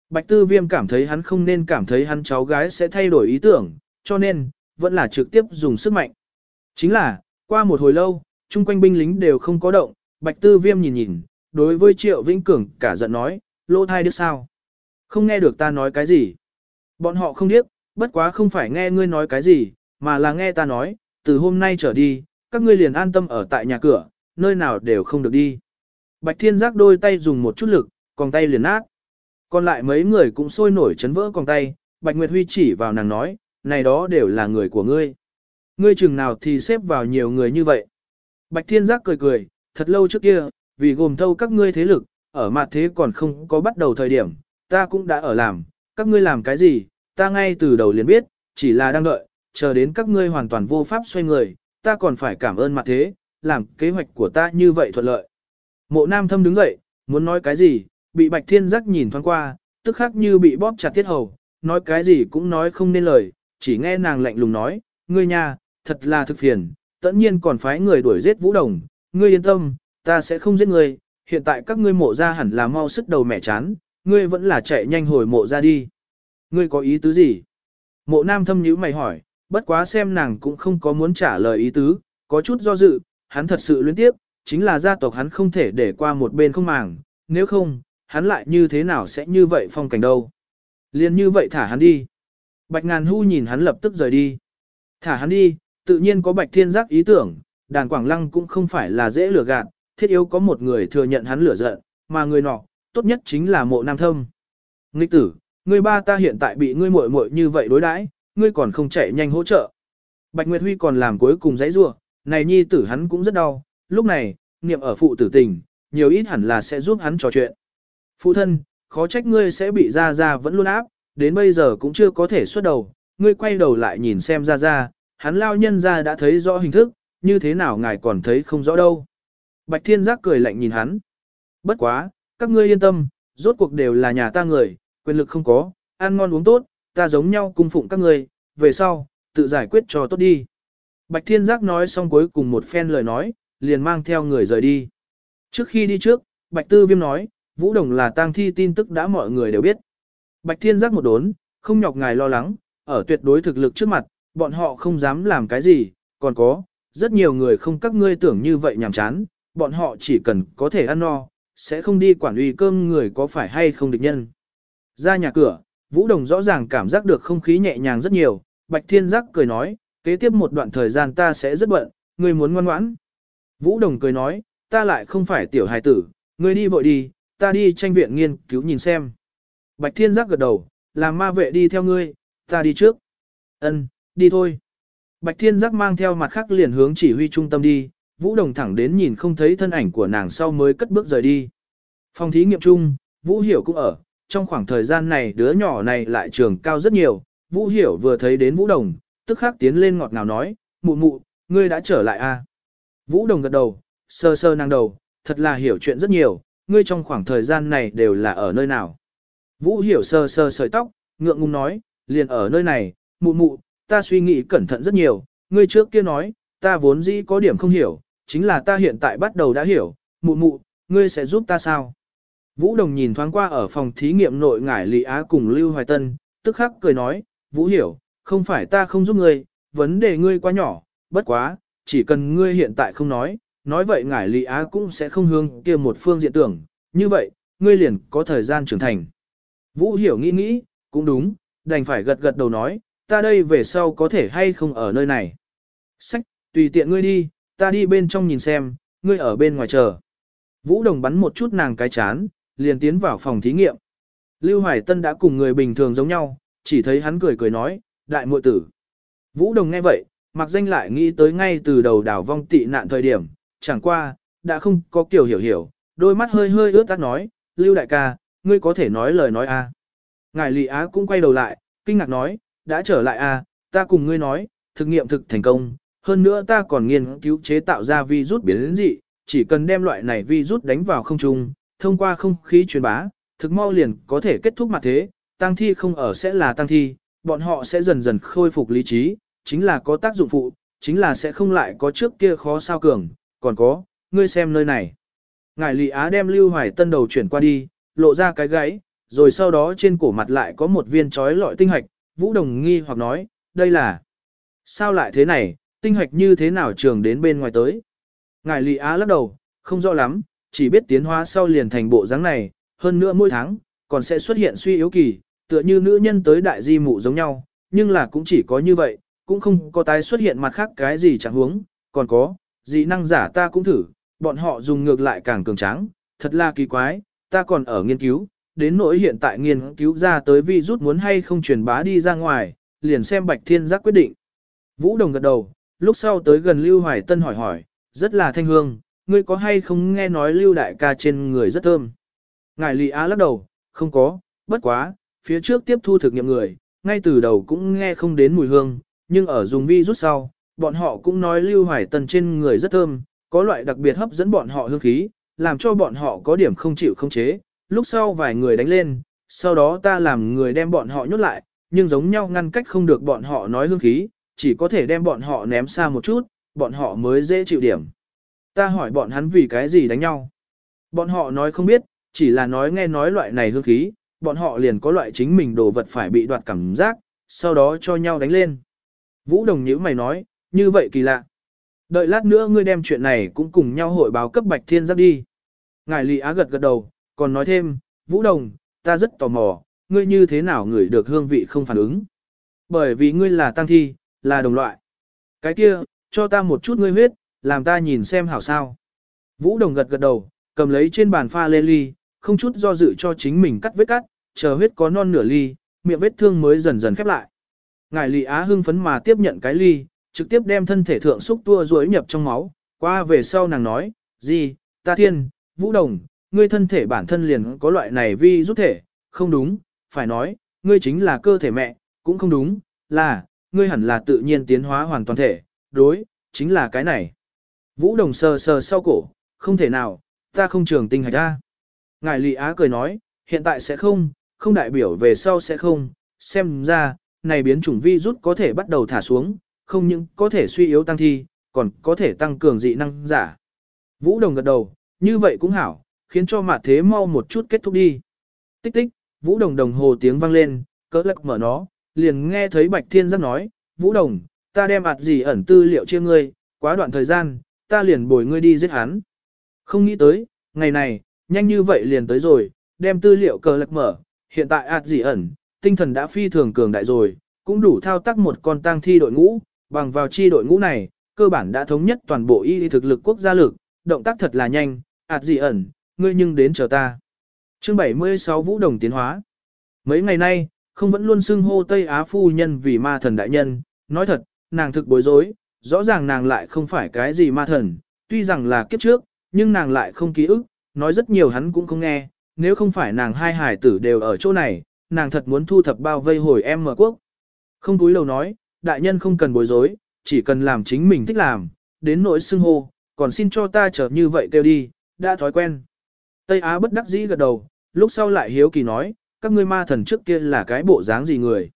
Bạch Tư Viêm cảm thấy hắn không nên cảm thấy hắn cháu gái sẽ thay đổi ý tưởng, cho nên, vẫn là trực tiếp dùng sức mạnh. Chính là, qua một hồi lâu, chung quanh binh lính đều không có động, Bạch Tư Viêm nhìn nhìn, đối với Triệu Vĩnh Cường cả giận nói, lô thai đứa sao. Không nghe được ta nói cái gì. Bọn họ không biết, bất quá không phải nghe ngươi nói cái gì, mà là nghe ta nói, từ hôm nay trở đi, các ngươi liền an tâm ở tại nhà cửa, nơi nào đều không được đi. Bạch Thiên Giác đôi tay dùng một chút lực, còn tay liền nát. Còn lại mấy người cũng sôi nổi chấn vỡ còn tay, Bạch Nguyệt Huy chỉ vào nàng nói, này đó đều là người của ngươi. Ngươi chừng nào thì xếp vào nhiều người như vậy. Bạch Thiên Giác cười cười, thật lâu trước kia, vì gồm thâu các ngươi thế lực, ở mặt thế còn không có bắt đầu thời điểm, ta cũng đã ở làm, các ngươi làm cái gì, ta ngay từ đầu liền biết, chỉ là đang đợi, chờ đến các ngươi hoàn toàn vô pháp xoay người, ta còn phải cảm ơn mặt thế, làm kế hoạch của ta như vậy thuận lợi. Mộ nam thâm đứng dậy, muốn nói cái gì, bị bạch thiên giác nhìn thoáng qua, tức khắc như bị bóp chặt tiết hầu, nói cái gì cũng nói không nên lời, chỉ nghe nàng lạnh lùng nói, ngươi nha, thật là thực phiền, tất nhiên còn phái người đuổi giết vũ đồng, ngươi yên tâm, ta sẽ không giết ngươi, hiện tại các ngươi mộ ra hẳn là mau sức đầu mẹ chán, ngươi vẫn là chạy nhanh hồi mộ ra đi. Ngươi có ý tứ gì? Mộ nam thâm nhíu mày hỏi, bất quá xem nàng cũng không có muốn trả lời ý tứ, có chút do dự, hắn thật sự luyến tiếp, chính là gia tộc hắn không thể để qua một bên không màng, nếu không, hắn lại như thế nào sẽ như vậy phong cảnh đâu. Liên như vậy thả hắn đi. Bạch ngàn hưu nhìn hắn lập tức rời đi. Thả hắn đi, tự nhiên có bạch thiên giác ý tưởng, đàn quảng lăng cũng không phải là dễ lừa gạt, thiết yếu có một người thừa nhận hắn lửa giận, mà người nọ, tốt nhất chính là mộ nam thâm. Nghịch tử, người ba ta hiện tại bị ngươi muội muội như vậy đối đãi, ngươi còn không chạy nhanh hỗ trợ. Bạch Nguyệt Huy còn làm cuối cùng dãy rua, này nhi tử hắn cũng rất đau, lúc này, niệm ở phụ tử tình, nhiều ít hẳn là sẽ giúp hắn trò chuyện. Phụ thân, khó trách ngươi sẽ bị Ra Ra vẫn luôn áp, đến bây giờ cũng chưa có thể xuất đầu, ngươi quay đầu lại nhìn xem Ra Ra, hắn lao nhân ra đã thấy rõ hình thức, như thế nào ngài còn thấy không rõ đâu. Bạch Thiên Giác cười lạnh nhìn hắn. Bất quá, các ngươi yên tâm, rốt cuộc đều là nhà ta người, quyền lực không có, ăn ngon uống tốt, ta giống nhau cung phụng các ngươi, về sau, tự giải quyết cho tốt đi. Bạch Thiên Giác nói xong cuối cùng một phen lời nói, liền mang theo người rời đi. Trước khi đi trước, Bạch Tư Viêm nói, Vũ Đồng là tang thi tin tức đã mọi người đều biết. Bạch Thiên Giác một đốn, không nhọc ngài lo lắng, ở tuyệt đối thực lực trước mặt, bọn họ không dám làm cái gì, còn có, rất nhiều người không các ngươi tưởng như vậy nhảm chán, bọn họ chỉ cần có thể ăn no, sẽ không đi quản uy cơm người có phải hay không địch nhân. Ra nhà cửa, Vũ Đồng rõ ràng cảm giác được không khí nhẹ nhàng rất nhiều, Bạch Thiên Giác cười nói, kế tiếp một đoạn thời gian ta sẽ rất bận, ngươi muốn ngoan ngoãn. Vũ Đồng cười nói, ta lại không phải tiểu hài tử, ngươi đi vội đi, ta đi tranh viện nghiên cứu nhìn xem. Bạch Thiên Giác gật đầu, làm ma vệ đi theo ngươi, ta đi trước. Ân, đi thôi. Bạch Thiên Giác mang theo mặt khác liền hướng chỉ huy trung tâm đi, Vũ Đồng thẳng đến nhìn không thấy thân ảnh của nàng sau mới cất bước rời đi. Phòng thí nghiệm chung, Vũ Hiểu cũng ở, trong khoảng thời gian này đứa nhỏ này lại trường cao rất nhiều, Vũ Hiểu vừa thấy đến Vũ Đồng, tức khắc tiến lên ngọt ngào nói, mụ mụ, ngươi đã trở lại à? Vũ Đồng gật đầu, sơ sơ năng đầu, thật là hiểu chuyện rất nhiều, ngươi trong khoảng thời gian này đều là ở nơi nào? Vũ Hiểu sơ sơ sợi tóc, ngượng ngùng nói, liền ở nơi này, mụ mụ, ta suy nghĩ cẩn thận rất nhiều, ngươi trước kia nói, ta vốn dĩ có điểm không hiểu, chính là ta hiện tại bắt đầu đã hiểu, mụ mụ, ngươi sẽ giúp ta sao? Vũ Đồng nhìn thoáng qua ở phòng thí nghiệm nội ngải Lý Á cùng Lưu Hoài Tân, tức khắc cười nói, Vũ hiểu, không phải ta không giúp ngươi, vấn đề ngươi quá nhỏ, bất quá, chỉ cần ngươi hiện tại không nói, nói vậy ngải Lý Á cũng sẽ không hướng kia một phương diện tưởng, như vậy, ngươi liền có thời gian trưởng thành. Vũ hiểu nghĩ nghĩ, cũng đúng, đành phải gật gật đầu nói, ta đây về sau có thể hay không ở nơi này. Sách, tùy tiện ngươi đi, ta đi bên trong nhìn xem, ngươi ở bên ngoài chờ. Vũ Đồng bắn một chút nàng cái chán, liền tiến vào phòng thí nghiệm. Lưu Hoài Tân đã cùng người bình thường giống nhau, chỉ thấy hắn cười cười nói, đại muội tử. Vũ Đồng nghe vậy, mặc danh lại nghĩ tới ngay từ đầu đảo vong tị nạn thời điểm, chẳng qua, đã không có kiểu hiểu hiểu, đôi mắt hơi hơi ướt át nói, Lưu đại ca, ngươi có thể nói lời nói a à. Ngài Lị Á cũng quay đầu lại, kinh ngạc nói, đã trở lại a à, ta cùng ngươi nói, thực nghiệm thực thành công, hơn nữa ta còn nghiên cứu chế tạo ra virus biến dị, chỉ cần đem loại này virus đánh vào không trung, thông qua không khí truyền bá, thực mau liền có thể kết thúc mặt thế, tăng thi không ở sẽ là tăng thi, bọn họ sẽ dần dần khôi phục lý trí, chính là có tác dụng phụ, chính là sẽ không lại có trước kia khó sao cường, còn có, ngươi xem nơi này. Ngài Lị Á đem Lưu Hoài Tân đầu chuyển qua đi, lộ ra cái gáy, rồi sau đó trên cổ mặt lại có một viên trói lọi tinh hạch, Vũ Đồng nghi hoặc nói, đây là... Sao lại thế này, tinh hạch như thế nào trường đến bên ngoài tới? Ngài Lị Á lắc đầu, không rõ lắm, chỉ biết tiến hóa sau liền thành bộ dáng này, hơn nữa mỗi tháng, còn sẽ xuất hiện suy yếu kỳ, tựa như nữ nhân tới đại di mụ giống nhau, nhưng là cũng chỉ có như vậy, cũng không có tái xuất hiện mặt khác cái gì chẳng huống, còn có, dị năng giả ta cũng thử, bọn họ dùng ngược lại càng cường tráng, thật là kỳ quái, ta còn ở nghiên cứu, đến nỗi hiện tại nghiên cứu ra tới vi rút muốn hay không truyền bá đi ra ngoài, liền xem Bạch Thiên Giác quyết định. Vũ Đồng gật đầu, lúc sau tới gần Lưu Hoài Tân hỏi hỏi, rất là thanh hương, ngươi có hay không nghe nói Lưu Đại ca trên người rất thơm. Ngài Lị Á lắc đầu, không có, bất quá, phía trước tiếp thu thực nghiệm người, ngay từ đầu cũng nghe không đến mùi hương, nhưng ở dùng vi rút sau, bọn họ cũng nói Lưu Hoài Tần trên người rất thơm, có loại đặc biệt hấp dẫn bọn họ hương khí, làm cho bọn họ có điểm không chịu không chế. Lúc sau vài người đánh lên, sau đó ta làm người đem bọn họ nhốt lại, nhưng giống nhau ngăn cách không được bọn họ nói hương khí, chỉ có thể đem bọn họ ném xa một chút, bọn họ mới dễ chịu điểm. Ta hỏi bọn hắn vì cái gì đánh nhau. Bọn họ nói không biết, chỉ là nói nghe nói loại này hương khí, bọn họ liền có loại chính mình đồ vật phải bị đoạt cảm giác, sau đó cho nhau đánh lên. Vũ Đồng nhữ mày nói, như vậy kỳ lạ. Đợi lát nữa ngươi đem chuyện này cũng cùng nhau hội báo cấp Bạch Thiên Giáp đi. Ngài Lý Á gật gật đầu, còn nói thêm, Vũ Đồng, ta rất tò mò, ngươi như thế nào ngửi được hương vị không phản ứng. Bởi vì ngươi là tăng thi, là đồng loại. Cái kia, cho ta một chút ngươi huyết, làm ta nhìn xem hảo sao. Vũ Đồng gật gật đầu, cầm lấy trên bàn pha lê ly, không chút do dự cho chính mình cắt vết cắt, chờ huyết có non nửa ly, miệng vết thương mới dần dần khép lại. Ngài Lý Á hưng phấn mà tiếp nhận cái ly, trực tiếp đem thân thể thượng xúc tua rối nhập trong máu, qua về sau nàng nói, gì, ta thiên, Vũ Đồng, ngươi thân thể bản thân liền có loại này vi rút thể, không đúng, phải nói, ngươi chính là cơ thể mẹ, cũng không đúng, là, ngươi hẳn là tự nhiên tiến hóa hoàn toàn thể, đối, chính là cái này. Vũ Đồng sờ sờ sau cổ, không thể nào, ta không trường tinh hạch ra. Ngài Lị Á cười nói, hiện tại sẽ không, không đại biểu về sau sẽ không, xem ra, này biến chủng vi rút có thể bắt đầu thả xuống, không những có thể suy yếu tăng thi, còn có thể tăng cường dị năng giả. Vũ Đồng gật đầu, như vậy cũng hảo, khiến cho mặt thế mau một chút kết thúc đi. Tích tích, Vũ Đồng đồng hồ tiếng vang lên, cỡ lắc mở nó, liền nghe thấy Bạch Thiên Giác nói, Vũ Đồng, ta đem ạt gì ẩn tư liệu chia ngươi, quá đoạn thời gian, ta liền bồi ngươi đi giết hắn. Không nghĩ tới, ngày này, nhanh như vậy liền tới rồi, đem tư liệu cờ lạc mở, hiện tại ạt dị ẩn, tinh thần đã phi thường cường đại rồi, cũng đủ thao tác một con tang thi đội ngũ, bằng vào chi đội ngũ này, cơ bản đã thống nhất toàn bộ y thực lực quốc gia lực, động tác thật là nhanh, ạt dị ẩn, ngươi nhưng đến chờ ta. Chương 76 Vũ Đồng tiến hóa. Mấy ngày nay, không vẫn luôn xưng hô Tây Á phu nhân vì ma thần đại nhân, nói thật, nàng thực bối rối, rõ ràng nàng lại không phải cái gì ma thần, tuy rằng là kiếp trước, nhưng nàng lại không ký ức, nói rất nhiều hắn cũng không nghe, nếu không phải nàng hai hải tử đều ở chỗ này, nàng thật muốn thu thập bao vây hồi em mở quốc. Không túi lầu nói, đại nhân không cần bối rối, chỉ cần làm chính mình thích làm, đến nỗi xưng hô, còn xin cho ta trở như vậy kêu đi, đã thói quen. Tây Á bất đắc dĩ gật đầu, lúc sau lại hiếu kỳ nói, các ngươi ma thần trước kia là cái bộ dáng gì người.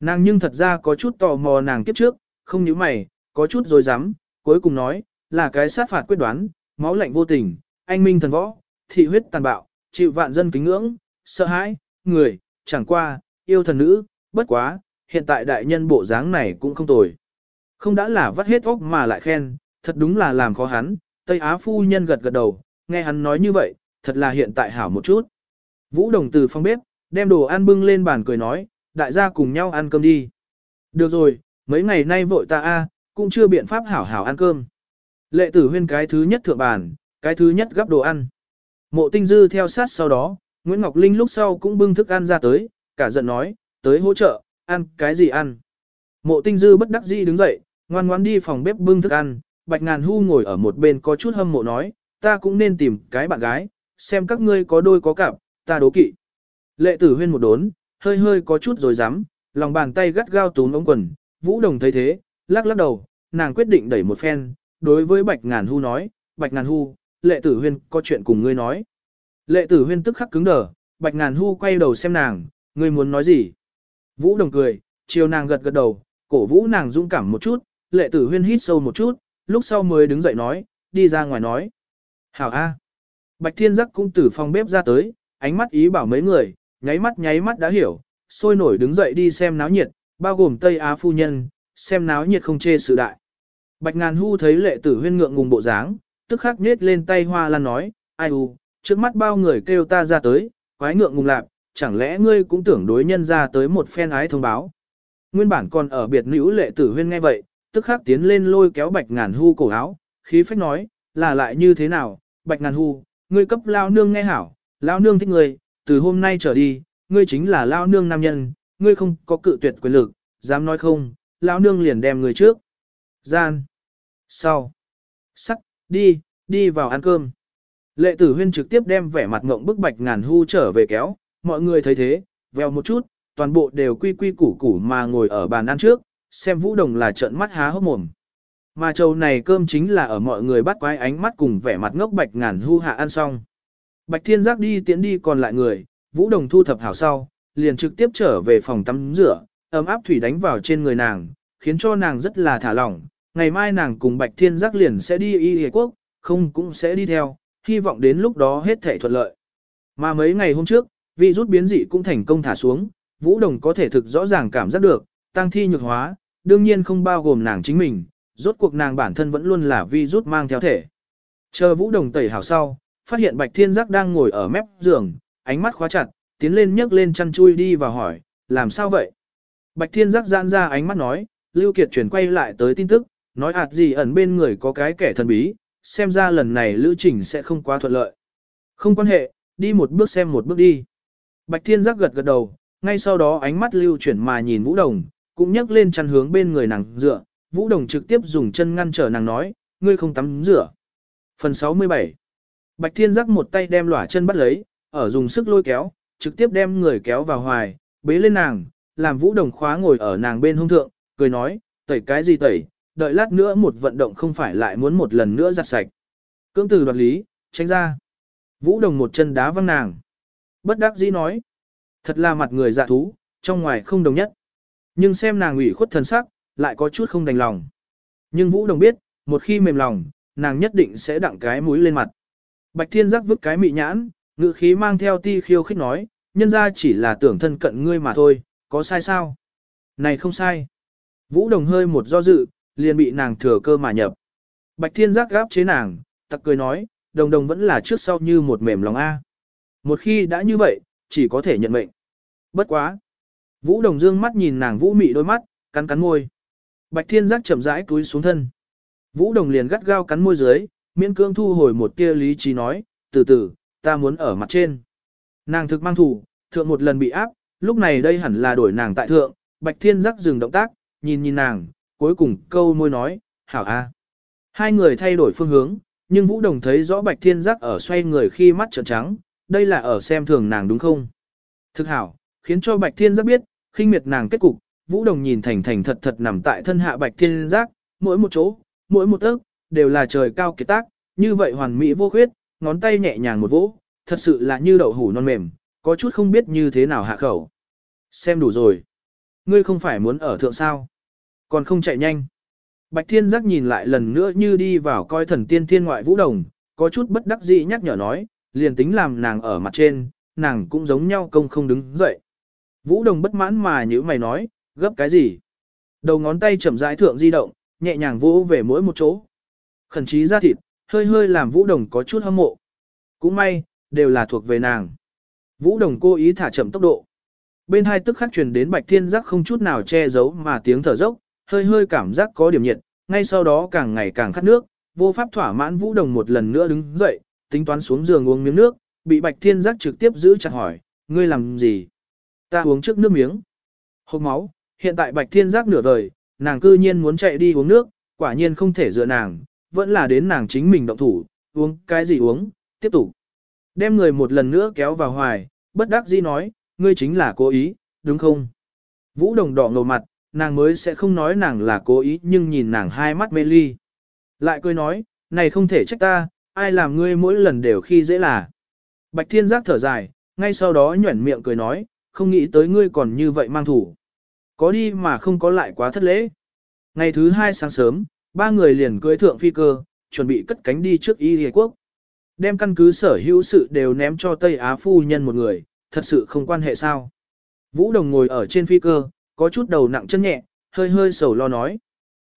Nàng nhưng thật ra có chút tò mò nàng kiếp trước, không như mày, có chút rồi dám, cuối cùng nói, là cái sát phạt quyết đoán, máu lạnh vô tình, anh minh thần võ, thị huyết tàn bạo, chịu vạn dân kính ngưỡng, sợ hãi, người, chẳng qua, yêu thần nữ, bất quá, hiện tại đại nhân bộ dáng này cũng không tồi. Không đã là vắt hết óc mà lại khen, thật đúng là làm khó hắn, Tây Á phu nhân gật gật đầu, nghe hắn nói như vậy, thật là hiện tại hảo một chút. Vũ đồng từ phòng bếp, đem đồ ăn bưng lên bàn cười nói, đại gia cùng nhau ăn cơm đi. Được rồi, mấy ngày nay vội ta a, cũng chưa biện pháp hảo hảo ăn cơm. Lệ tử huyên cái thứ nhất thượng bàn, cái thứ nhất gấp đồ ăn. Mộ tinh dư theo sát sau đó, Nguyễn Ngọc Linh lúc sau cũng bưng thức ăn ra tới, cả giận nói, tới hỗ trợ, ăn cái gì ăn. Mộ tinh dư bất đắc dĩ đứng dậy, ngoan ngoan đi phòng bếp bưng thức ăn, bạch ngàn hu ngồi ở một bên có chút hâm mộ nói, ta cũng nên tìm cái bạn gái, xem các ngươi có đôi có cặp, ta đố kỵ. Lệ tử huyên một đốn, hơi hơi có chút rồi dám, lòng bàn tay gắt gao túm ống quần, vũ đồng thấy thế, lắc lắc đầu, nàng quyết định đẩy một phen, đối với bạch ngàn hu nói, bạch ngàn hu, lệ tử huyên có chuyện cùng ngươi nói. Lệ tử huyên tức khắc cứng đờ, bạch ngàn hu quay đầu xem nàng, ngươi muốn nói gì? Vũ đồng cười, chiều nàng gật gật đầu, cổ vũ nàng dũng cảm một chút, lệ tử huyên hít sâu một chút, lúc sau mới đứng dậy nói, đi ra ngoài nói. Hảo A. Bạch thiên giác cũng từ phòng bếp ra tới, ánh mắt ý bảo mấy người, nháy mắt nháy mắt đã hiểu, sôi nổi đứng dậy đi xem náo nhiệt, bao gồm Tây Á phu nhân, xem náo nhiệt không chê sự đại. Bạch ngàn hu thấy lệ tử huyên ngượng ngùng bộ dáng, tức khắc nết lên tay hoa lan nói, ai u, trước mắt bao người kêu ta ra tới, quái ngượng ngùng lạp, chẳng lẽ ngươi cũng tưởng đối nhân ra tới một phen ái thông báo. Nguyên bản còn ở biệt nữ lệ tử huyên nghe vậy, tức khắc tiến lên lôi kéo bạch ngàn hu cổ áo, khí phách nói, là lại như thế nào, bạch ngàn hu, ngươi cấp lao nương nghe hảo, lao nương thích ngươi, từ hôm nay trở đi, ngươi chính là lao nương nam nhân, ngươi không có cự tuyệt quyền lực, dám nói không, lão nương liền đem người trước. Gian. Sau. Sắc, đi, đi vào ăn cơm. Lệ tử huyên trực tiếp đem vẻ mặt ngộng bức bạch ngàn hu trở về kéo, mọi người thấy thế, veo một chút, toàn bộ đều quy quy củ củ mà ngồi ở bàn ăn trước, xem vũ đồng là trợn mắt há hốc mồm. Mà trầu này cơm chính là ở mọi người bắt quái ánh mắt cùng vẻ mặt ngốc bạch ngàn hu hạ ăn xong. Bạch thiên giác đi tiễn đi còn lại người, vũ đồng thu thập hảo sau, liền trực tiếp trở về phòng tắm rửa, ấm áp thủy đánh vào trên người nàng, khiến cho nàng rất là thả lỏng. Ngày mai nàng cùng bạch thiên giác liền sẽ đi y hề quốc, không cũng sẽ đi theo, hy vọng đến lúc đó hết thể thuận lợi. Mà mấy ngày hôm trước, vi rút biến dị cũng thành công thả xuống, Vũ Đồng có thể thực rõ ràng cảm giác được, tăng thi nhược hóa, đương nhiên không bao gồm nàng chính mình, rốt cuộc nàng bản thân vẫn luôn là vi rút mang theo thể. Chờ Vũ Đồng tẩy hào sau, phát hiện Bạch Thiên Giác đang ngồi ở mép giường, ánh mắt khóa chặt, tiến lên nhấc lên chăn chui đi và hỏi, làm sao vậy? Bạch Thiên Giác giãn ra ánh mắt nói, Lưu Kiệt chuyển quay lại tới tin tức, nói ạt gì ẩn bên người có cái kẻ thần bí, xem ra lần này lữ trình sẽ không quá thuận lợi. Không quan hệ, đi một bước xem một bước đi. Bạch Thiên Giác gật gật đầu, ngay sau đó ánh mắt lưu chuyển mà nhìn Vũ Đồng, cũng nhấc lên chăn hướng bên người nàng dựa, Vũ Đồng trực tiếp dùng chân ngăn trở nàng nói, ngươi không tắm rửa. Phần 67 Bạch Thiên Giác một tay đem lỏa chân bắt lấy, ở dùng sức lôi kéo, trực tiếp đem người kéo vào hoài, bế lên nàng, làm Vũ Đồng khóa ngồi ở nàng bên hông thượng, cười nói, tẩy cái gì tẩy, đợi lát nữa một vận động không phải lại muốn một lần nữa giặt sạch. Cưỡng từ đoạt lý, tránh ra. Vũ Đồng một chân đá văng nàng. Bất đắc dĩ nói. Thật là mặt người dạ thú, trong ngoài không đồng nhất. Nhưng xem nàng ủy khuất thần sắc, lại có chút không đành lòng. Nhưng Vũ Đồng biết, một khi mềm lòng, nàng nhất định sẽ đặng cái mũi lên mặt. Bạch Thiên Giác vứt cái mị nhãn, ngữ khí mang theo ti khiêu khích nói, nhân ra chỉ là tưởng thân cận ngươi mà thôi, có sai sao? Này không sai. Vũ Đồng hơi một do dự, liền bị nàng thừa cơ mà nhập. Bạch Thiên Giác gáp chế nàng, tặc cười nói, đồng đồng vẫn là trước sau như một mềm lòng A. Một khi đã như vậy, chỉ có thể nhận mệnh. Bất quá. Vũ Đồng Dương mắt nhìn nàng Vũ mị đôi mắt, cắn cắn môi. Bạch Thiên Giác chậm rãi túi xuống thân. Vũ Đồng liền gắt gao cắn môi dưới, miễn cưỡng thu hồi một tia lý trí nói, từ từ, ta muốn ở mặt trên. Nàng thực mang thủ, thượng một lần bị áp, lúc này đây hẳn là đổi nàng tại thượng, Bạch Thiên Giác dừng động tác, nhìn nhìn nàng, cuối cùng câu môi nói, hảo a. Hai người thay đổi phương hướng, nhưng Vũ Đồng thấy rõ Bạch Thiên Giác ở xoay người khi mắt trợn trắng, đây là ở xem thường nàng đúng không? Thực hảo, khiến cho Bạch Thiên Giác biết, khinh miệt nàng kết cục, Vũ Đồng nhìn thành thành thật thật nằm tại thân hạ Bạch Thiên Giác, mỗi một chỗ, mỗi một tấc, đều là trời cao kiệt tác, như vậy hoàn mỹ vô khuyết, ngón tay nhẹ nhàng một vỗ, thật sự là như đậu hủ non mềm, có chút không biết như thế nào hạ khẩu. Xem đủ rồi. Ngươi không phải muốn ở thượng sao? Còn không chạy nhanh. Bạch Thiên Giác nhìn lại lần nữa như đi vào coi thần tiên thiên ngoại vũ đồng, có chút bất đắc dĩ nhắc nhở nói, liền tính làm nàng ở mặt trên, nàng cũng giống nhau công không đứng dậy. Vũ đồng bất mãn mà như mày nói, gấp cái gì? Đầu ngón tay chậm rãi thượng di động, nhẹ nhàng vỗ về mỗi một chỗ. Khẩn trí ra thịt, hơi hơi làm vũ đồng có chút hâm mộ. Cũng may, đều là thuộc về nàng. Vũ đồng cố ý thả chậm tốc độ. Bên hai tức khắc truyền đến bạch thiên giác không chút nào che giấu mà tiếng thở dốc, hơi hơi cảm giác có điểm nhiệt, ngay sau đó càng ngày càng khát nước, vô pháp thỏa mãn vũ đồng một lần nữa đứng dậy, tính toán xuống giường uống miếng nước, bị bạch thiên giác trực tiếp giữ chặt hỏi, ngươi làm gì? Ta uống trước nước miếng. Hốc máu, hiện tại bạch thiên giác nửa vời, nàng cư nhiên muốn chạy đi uống nước, quả nhiên không thể dựa nàng, vẫn là đến nàng chính mình động thủ, uống cái gì uống, tiếp tục. Đem người một lần nữa kéo vào hoài, bất đắc dĩ nói, ngươi chính là cố ý, đúng không? Vũ đồng đỏ ngầu mặt, nàng mới sẽ không nói nàng là cố ý nhưng nhìn nàng hai mắt mê ly. Lại cười nói, này không thể trách ta, ai làm ngươi mỗi lần đều khi dễ là. Bạch thiên giác thở dài, ngay sau đó nhuẩn miệng cười nói, không nghĩ tới ngươi còn như vậy mang thủ. Có đi mà không có lại quá thất lễ. Ngày thứ hai sáng sớm, ba người liền cưới thượng phi cơ, chuẩn bị cất cánh đi trước Y Hề Quốc. Đem căn cứ sở hữu sự đều ném cho Tây Á phu nhân một người, thật sự không quan hệ sao. Vũ Đồng ngồi ở trên phi cơ, có chút đầu nặng chân nhẹ, hơi hơi sầu lo nói.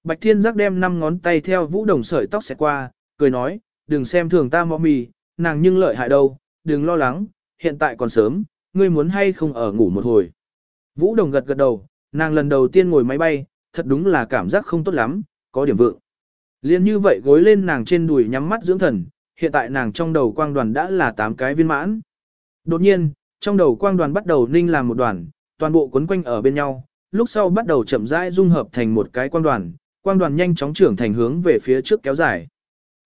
Bạch Thiên Giác đem năm ngón tay theo Vũ Đồng sợi tóc xẹt qua, cười nói, đừng xem thường ta mọ mì, nàng nhưng lợi hại đâu, đừng lo lắng, hiện tại còn sớm, ngươi muốn hay không ở ngủ một hồi. Vũ Đồng gật gật đầu, nàng lần đầu tiên ngồi máy bay, thật đúng là cảm giác không tốt lắm, có điểm vượng. Liên như vậy gối lên nàng trên đùi nhắm mắt dưỡng thần, hiện tại nàng trong đầu quang đoàn đã là 8 cái viên mãn. Đột nhiên, trong đầu quang đoàn bắt đầu ninh làm một đoàn, toàn bộ quấn quanh ở bên nhau, lúc sau bắt đầu chậm rãi dung hợp thành một cái quang đoàn, quang đoàn nhanh chóng trưởng thành hướng về phía trước kéo dài.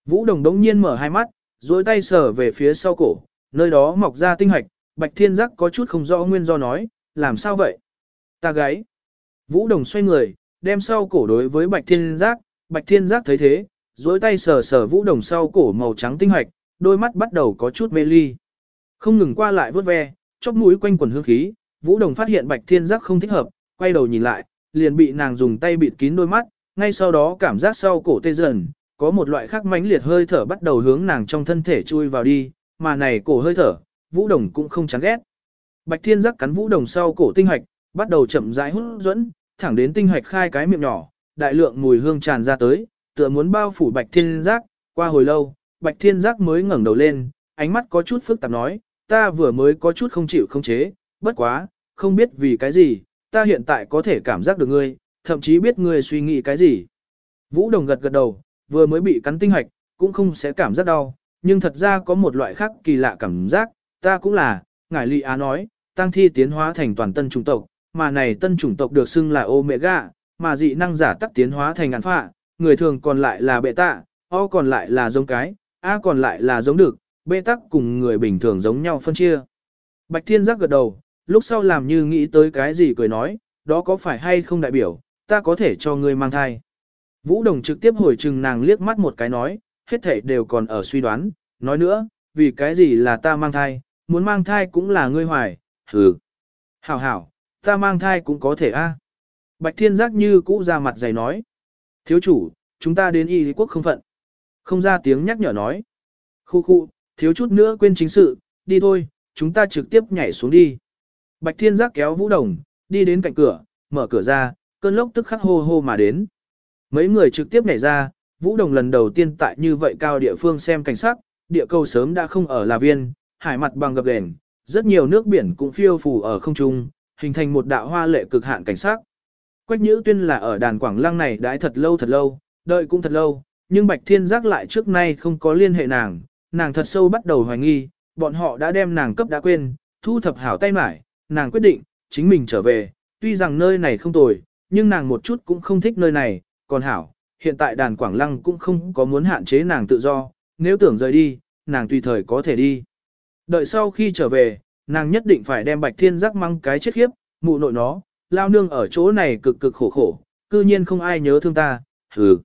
Vũ Đồng đống nhiên mở hai mắt, duỗi tay sờ về phía sau cổ, nơi đó mọc ra tinh hạch, Bạch Thiên Giác có chút không rõ nguyên do nói, làm sao vậy? Ta gáy. Vũ Đồng xoay người, đem sau cổ đối với Bạch Thiên Giác, Bạch Thiên Giác thấy thế, duỗi tay sờ sờ Vũ Đồng sau cổ màu trắng tinh hạch, đôi mắt bắt đầu có chút mê ly. Không ngừng qua lại vớt ve, chóp mũi quanh quần hương khí, Vũ Đồng phát hiện Bạch Thiên Giác không thích hợp, quay đầu nhìn lại, liền bị nàng dùng tay bịt kín đôi mắt, ngay sau đó cảm giác sau cổ tê dần, có một loại khác mãnh liệt hơi thở bắt đầu hướng nàng trong thân thể chui vào đi, mà này cổ hơi thở, Vũ Đồng cũng không chán ghét. Bạch Thiên Giác cắn Vũ Đồng sau cổ tinh hạch, bắt đầu chậm rãi hút dẫn, thẳng đến tinh hạch khai cái miệng nhỏ, đại lượng mùi hương tràn ra tới, tựa muốn bao phủ Bạch Thiên Giác, qua hồi lâu, Bạch Thiên Giác mới ngẩng đầu lên, ánh mắt có chút phức tạp nói, ta vừa mới có chút không chịu không chế, bất quá, không biết vì cái gì, ta hiện tại có thể cảm giác được ngươi, thậm chí biết ngươi suy nghĩ cái gì. Vũ Đồng gật gật đầu, vừa mới bị cắn tinh hạch, cũng không sẽ cảm giác đau, nhưng thật ra có một loại khác kỳ lạ cảm giác, ta cũng là, ngải lị á nói, tăng thi tiến hóa thành toàn tân chủng tộc, mà này tân chủng tộc được xưng là Omega, mà dị năng giả tắc tiến hóa thành ngàn phạ, người thường còn lại là bệ tạ, O còn lại là giống cái, A còn lại là giống được, bê tắc cùng người bình thường giống nhau phân chia. Bạch Thiên giác gật đầu, lúc sau làm như nghĩ tới cái gì cười nói, đó có phải hay không đại biểu, ta có thể cho ngươi mang thai. Vũ Đồng trực tiếp hồi trừng nàng liếc mắt một cái nói, hết thảy đều còn ở suy đoán, nói nữa, vì cái gì là ta mang thai, muốn mang thai cũng là ngươi hoài, hừ. Hảo hảo, ta mang thai cũng có thể a. À. Bạch Thiên giác như cũ ra mặt dày nói. Thiếu chủ, chúng ta đến y quốc không phận. Không ra tiếng nhắc nhở nói. Khu khu, thiếu chút nữa quên chính sự, đi thôi, chúng ta trực tiếp nhảy xuống đi. Bạch Thiên giác kéo Vũ Đồng, đi đến cạnh cửa, mở cửa ra, cơn lốc tức khắc hô hô mà đến. Mấy người trực tiếp nhảy ra, Vũ Đồng lần đầu tiên tại như vậy cao địa phương xem cảnh sắc, địa cầu sớm đã không ở là viên, hải mặt bằng gập ghềnh, rất nhiều nước biển cũng phiêu phù ở không trung, hình thành một đạo hoa lệ cực hạn cảnh sắc. Quách Nhữ Tuyên là ở đàn Quảng Lăng này đãi thật lâu thật lâu, đợi cũng thật lâu, nhưng Bạch Thiên Giác lại trước nay không có liên hệ nàng, nàng thật sâu bắt đầu hoài nghi, bọn họ đã đem nàng cấp đã quên, thu thập hảo tay mải, nàng quyết định, chính mình trở về, tuy rằng nơi này không tồi, nhưng nàng một chút cũng không thích nơi này, còn hảo, hiện tại đàn Quảng Lăng cũng không có muốn hạn chế nàng tự do, nếu tưởng rời đi, nàng tùy thời có thể đi. Đợi sau khi trở về, nàng nhất định phải đem Bạch Thiên Giác mang cái chết khiếp, mụ nội nó, lao nương ở chỗ này cực cực khổ khổ, cư nhiên không ai nhớ thương ta, hừ.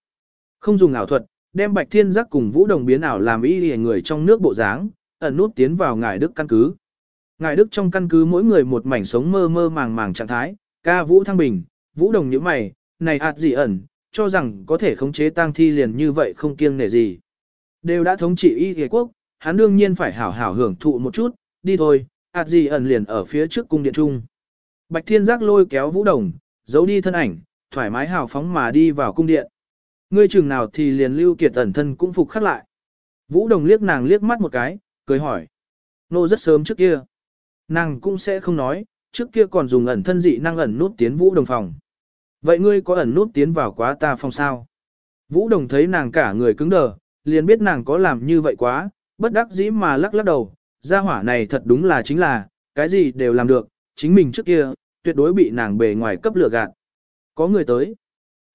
Không dùng ảo thuật, đem Bạch Thiên Giác cùng Vũ Đồng biến ảo làm y lìa người trong nước bộ dáng, ẩn nút tiến vào ngài Đức căn cứ. Ngài Đức trong căn cứ mỗi người một mảnh sống mơ mơ màng màng trạng thái, ca Vũ Thăng Bình, Vũ Đồng như mày, này ạt gì ẩn, cho rằng có thể khống chế tang thi liền như vậy không kiêng nể gì. Đều đã thống trị y ghề quốc, hắn đương nhiên phải hảo hảo hưởng thụ một chút, đi thôi, ạt gì ẩn liền ở phía trước cung điện trung. Bạch Thiên Giác lôi kéo Vũ Đồng, giấu đi thân ảnh, thoải mái hào phóng mà đi vào cung điện. Ngươi chừng nào thì liền lưu kiệt ẩn thân cũng phục khắc lại. Vũ Đồng liếc nàng liếc mắt một cái, cười hỏi. Nô rất sớm trước kia. Nàng cũng sẽ không nói, trước kia còn dùng ẩn thân dị năng ẩn nút tiến Vũ Đồng phòng. Vậy ngươi có ẩn nút tiến vào quá ta phòng sao? Vũ Đồng thấy nàng cả người cứng đờ, liền biết nàng có làm như vậy quá, bất đắc dĩ mà lắc lắc đầu, gia hỏa này thật đúng là chính là, cái gì đều làm được, chính mình trước kia, tuyệt đối bị nàng bề ngoài cấp lửa gạt. Có người tới.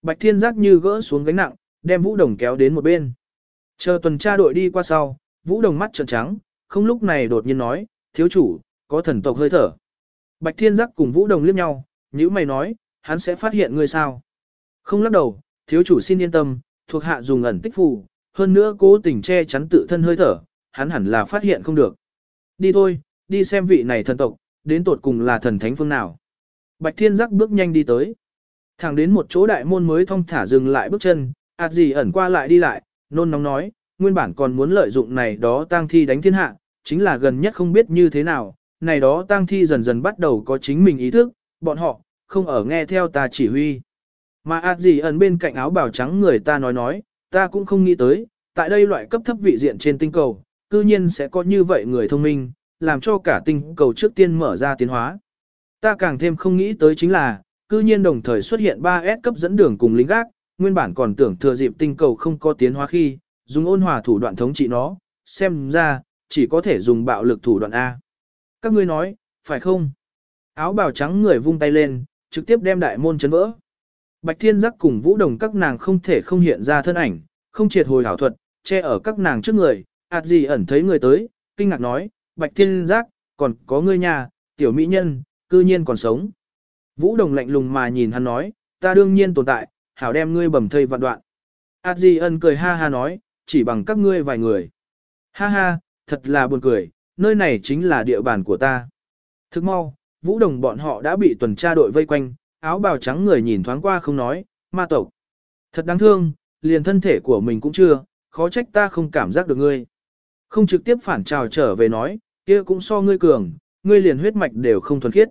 Bạch Thiên Giác như gỡ xuống gánh nặng, đem Vũ Đồng kéo đến một bên. Chờ tuần tra đội đi qua sau, Vũ Đồng mắt trợn trắng, không lúc này đột nhiên nói, thiếu chủ, có thần tộc hơi thở. Bạch Thiên Giác cùng Vũ Đồng liếc nhau, nhữ mày nói, hắn sẽ phát hiện ngươi sao. Không lắc đầu, thiếu chủ xin yên tâm, thuộc hạ dùng ẩn tích phù, hơn nữa cố tình che chắn tự thân hơi thở, hắn hẳn là phát hiện không được. Đi thôi, đi xem vị này thần tộc, đến tột cùng là thần thánh phương nào. Bạch Thiên Giác bước nhanh đi tới. Thẳng đến một chỗ đại môn mới thong thả dừng lại bước chân, ạt gì ẩn qua lại đi lại, nôn nóng nói, nguyên bản còn muốn lợi dụng này đó tang thi đánh thiên hạ, chính là gần nhất không biết như thế nào, này đó tang thi dần dần bắt đầu có chính mình ý thức, bọn họ, không ở nghe theo ta chỉ huy. Mà ạt gì ẩn bên cạnh áo bào trắng người ta nói nói, ta cũng không nghĩ tới, tại đây loại cấp thấp vị diện trên tinh cầu, cư nhiên sẽ có như vậy người thông minh, làm cho cả tinh cầu trước tiên mở ra tiến hóa. Ta càng thêm không nghĩ tới chính là, cư nhiên đồng thời xuất hiện 3S cấp dẫn đường cùng lính gác, nguyên bản còn tưởng thừa dịp tinh cầu không có tiến hóa khi, dùng ôn hòa thủ đoạn thống trị nó, xem ra, chỉ có thể dùng bạo lực thủ đoạn A. Các ngươi nói, phải không? Áo bào trắng người vung tay lên, trực tiếp đem đại môn chấn vỡ. Bạch Thiên Giác cùng Vũ Đồng các nàng không thể không hiện ra thân ảnh, không triệt hồi hảo thuật, che ở các nàng trước người, ạt gì ẩn thấy người tới, kinh ngạc nói, Bạch Thiên Giác, còn có ngươi nhà, tiểu mỹ nhân, cư nhiên còn sống. Vũ Đồng lạnh lùng mà nhìn hắn nói, ta đương nhiên tồn tại, hảo đem ngươi bầm thây vạn đoạn. ạt cười ha ha nói, chỉ bằng các ngươi vài người. Ha ha, thật là buồn cười, nơi này chính là địa bàn của ta. Thức mau, Vũ Đồng bọn họ đã bị tuần tra đội vây quanh, áo bào trắng người nhìn thoáng qua không nói, ma tộc. Thật đáng thương, liền thân thể của mình cũng chưa, khó trách ta không cảm giác được ngươi. Không trực tiếp phản trào trở về nói, kia cũng so ngươi cường, ngươi liền huyết mạch đều không thuần khiết.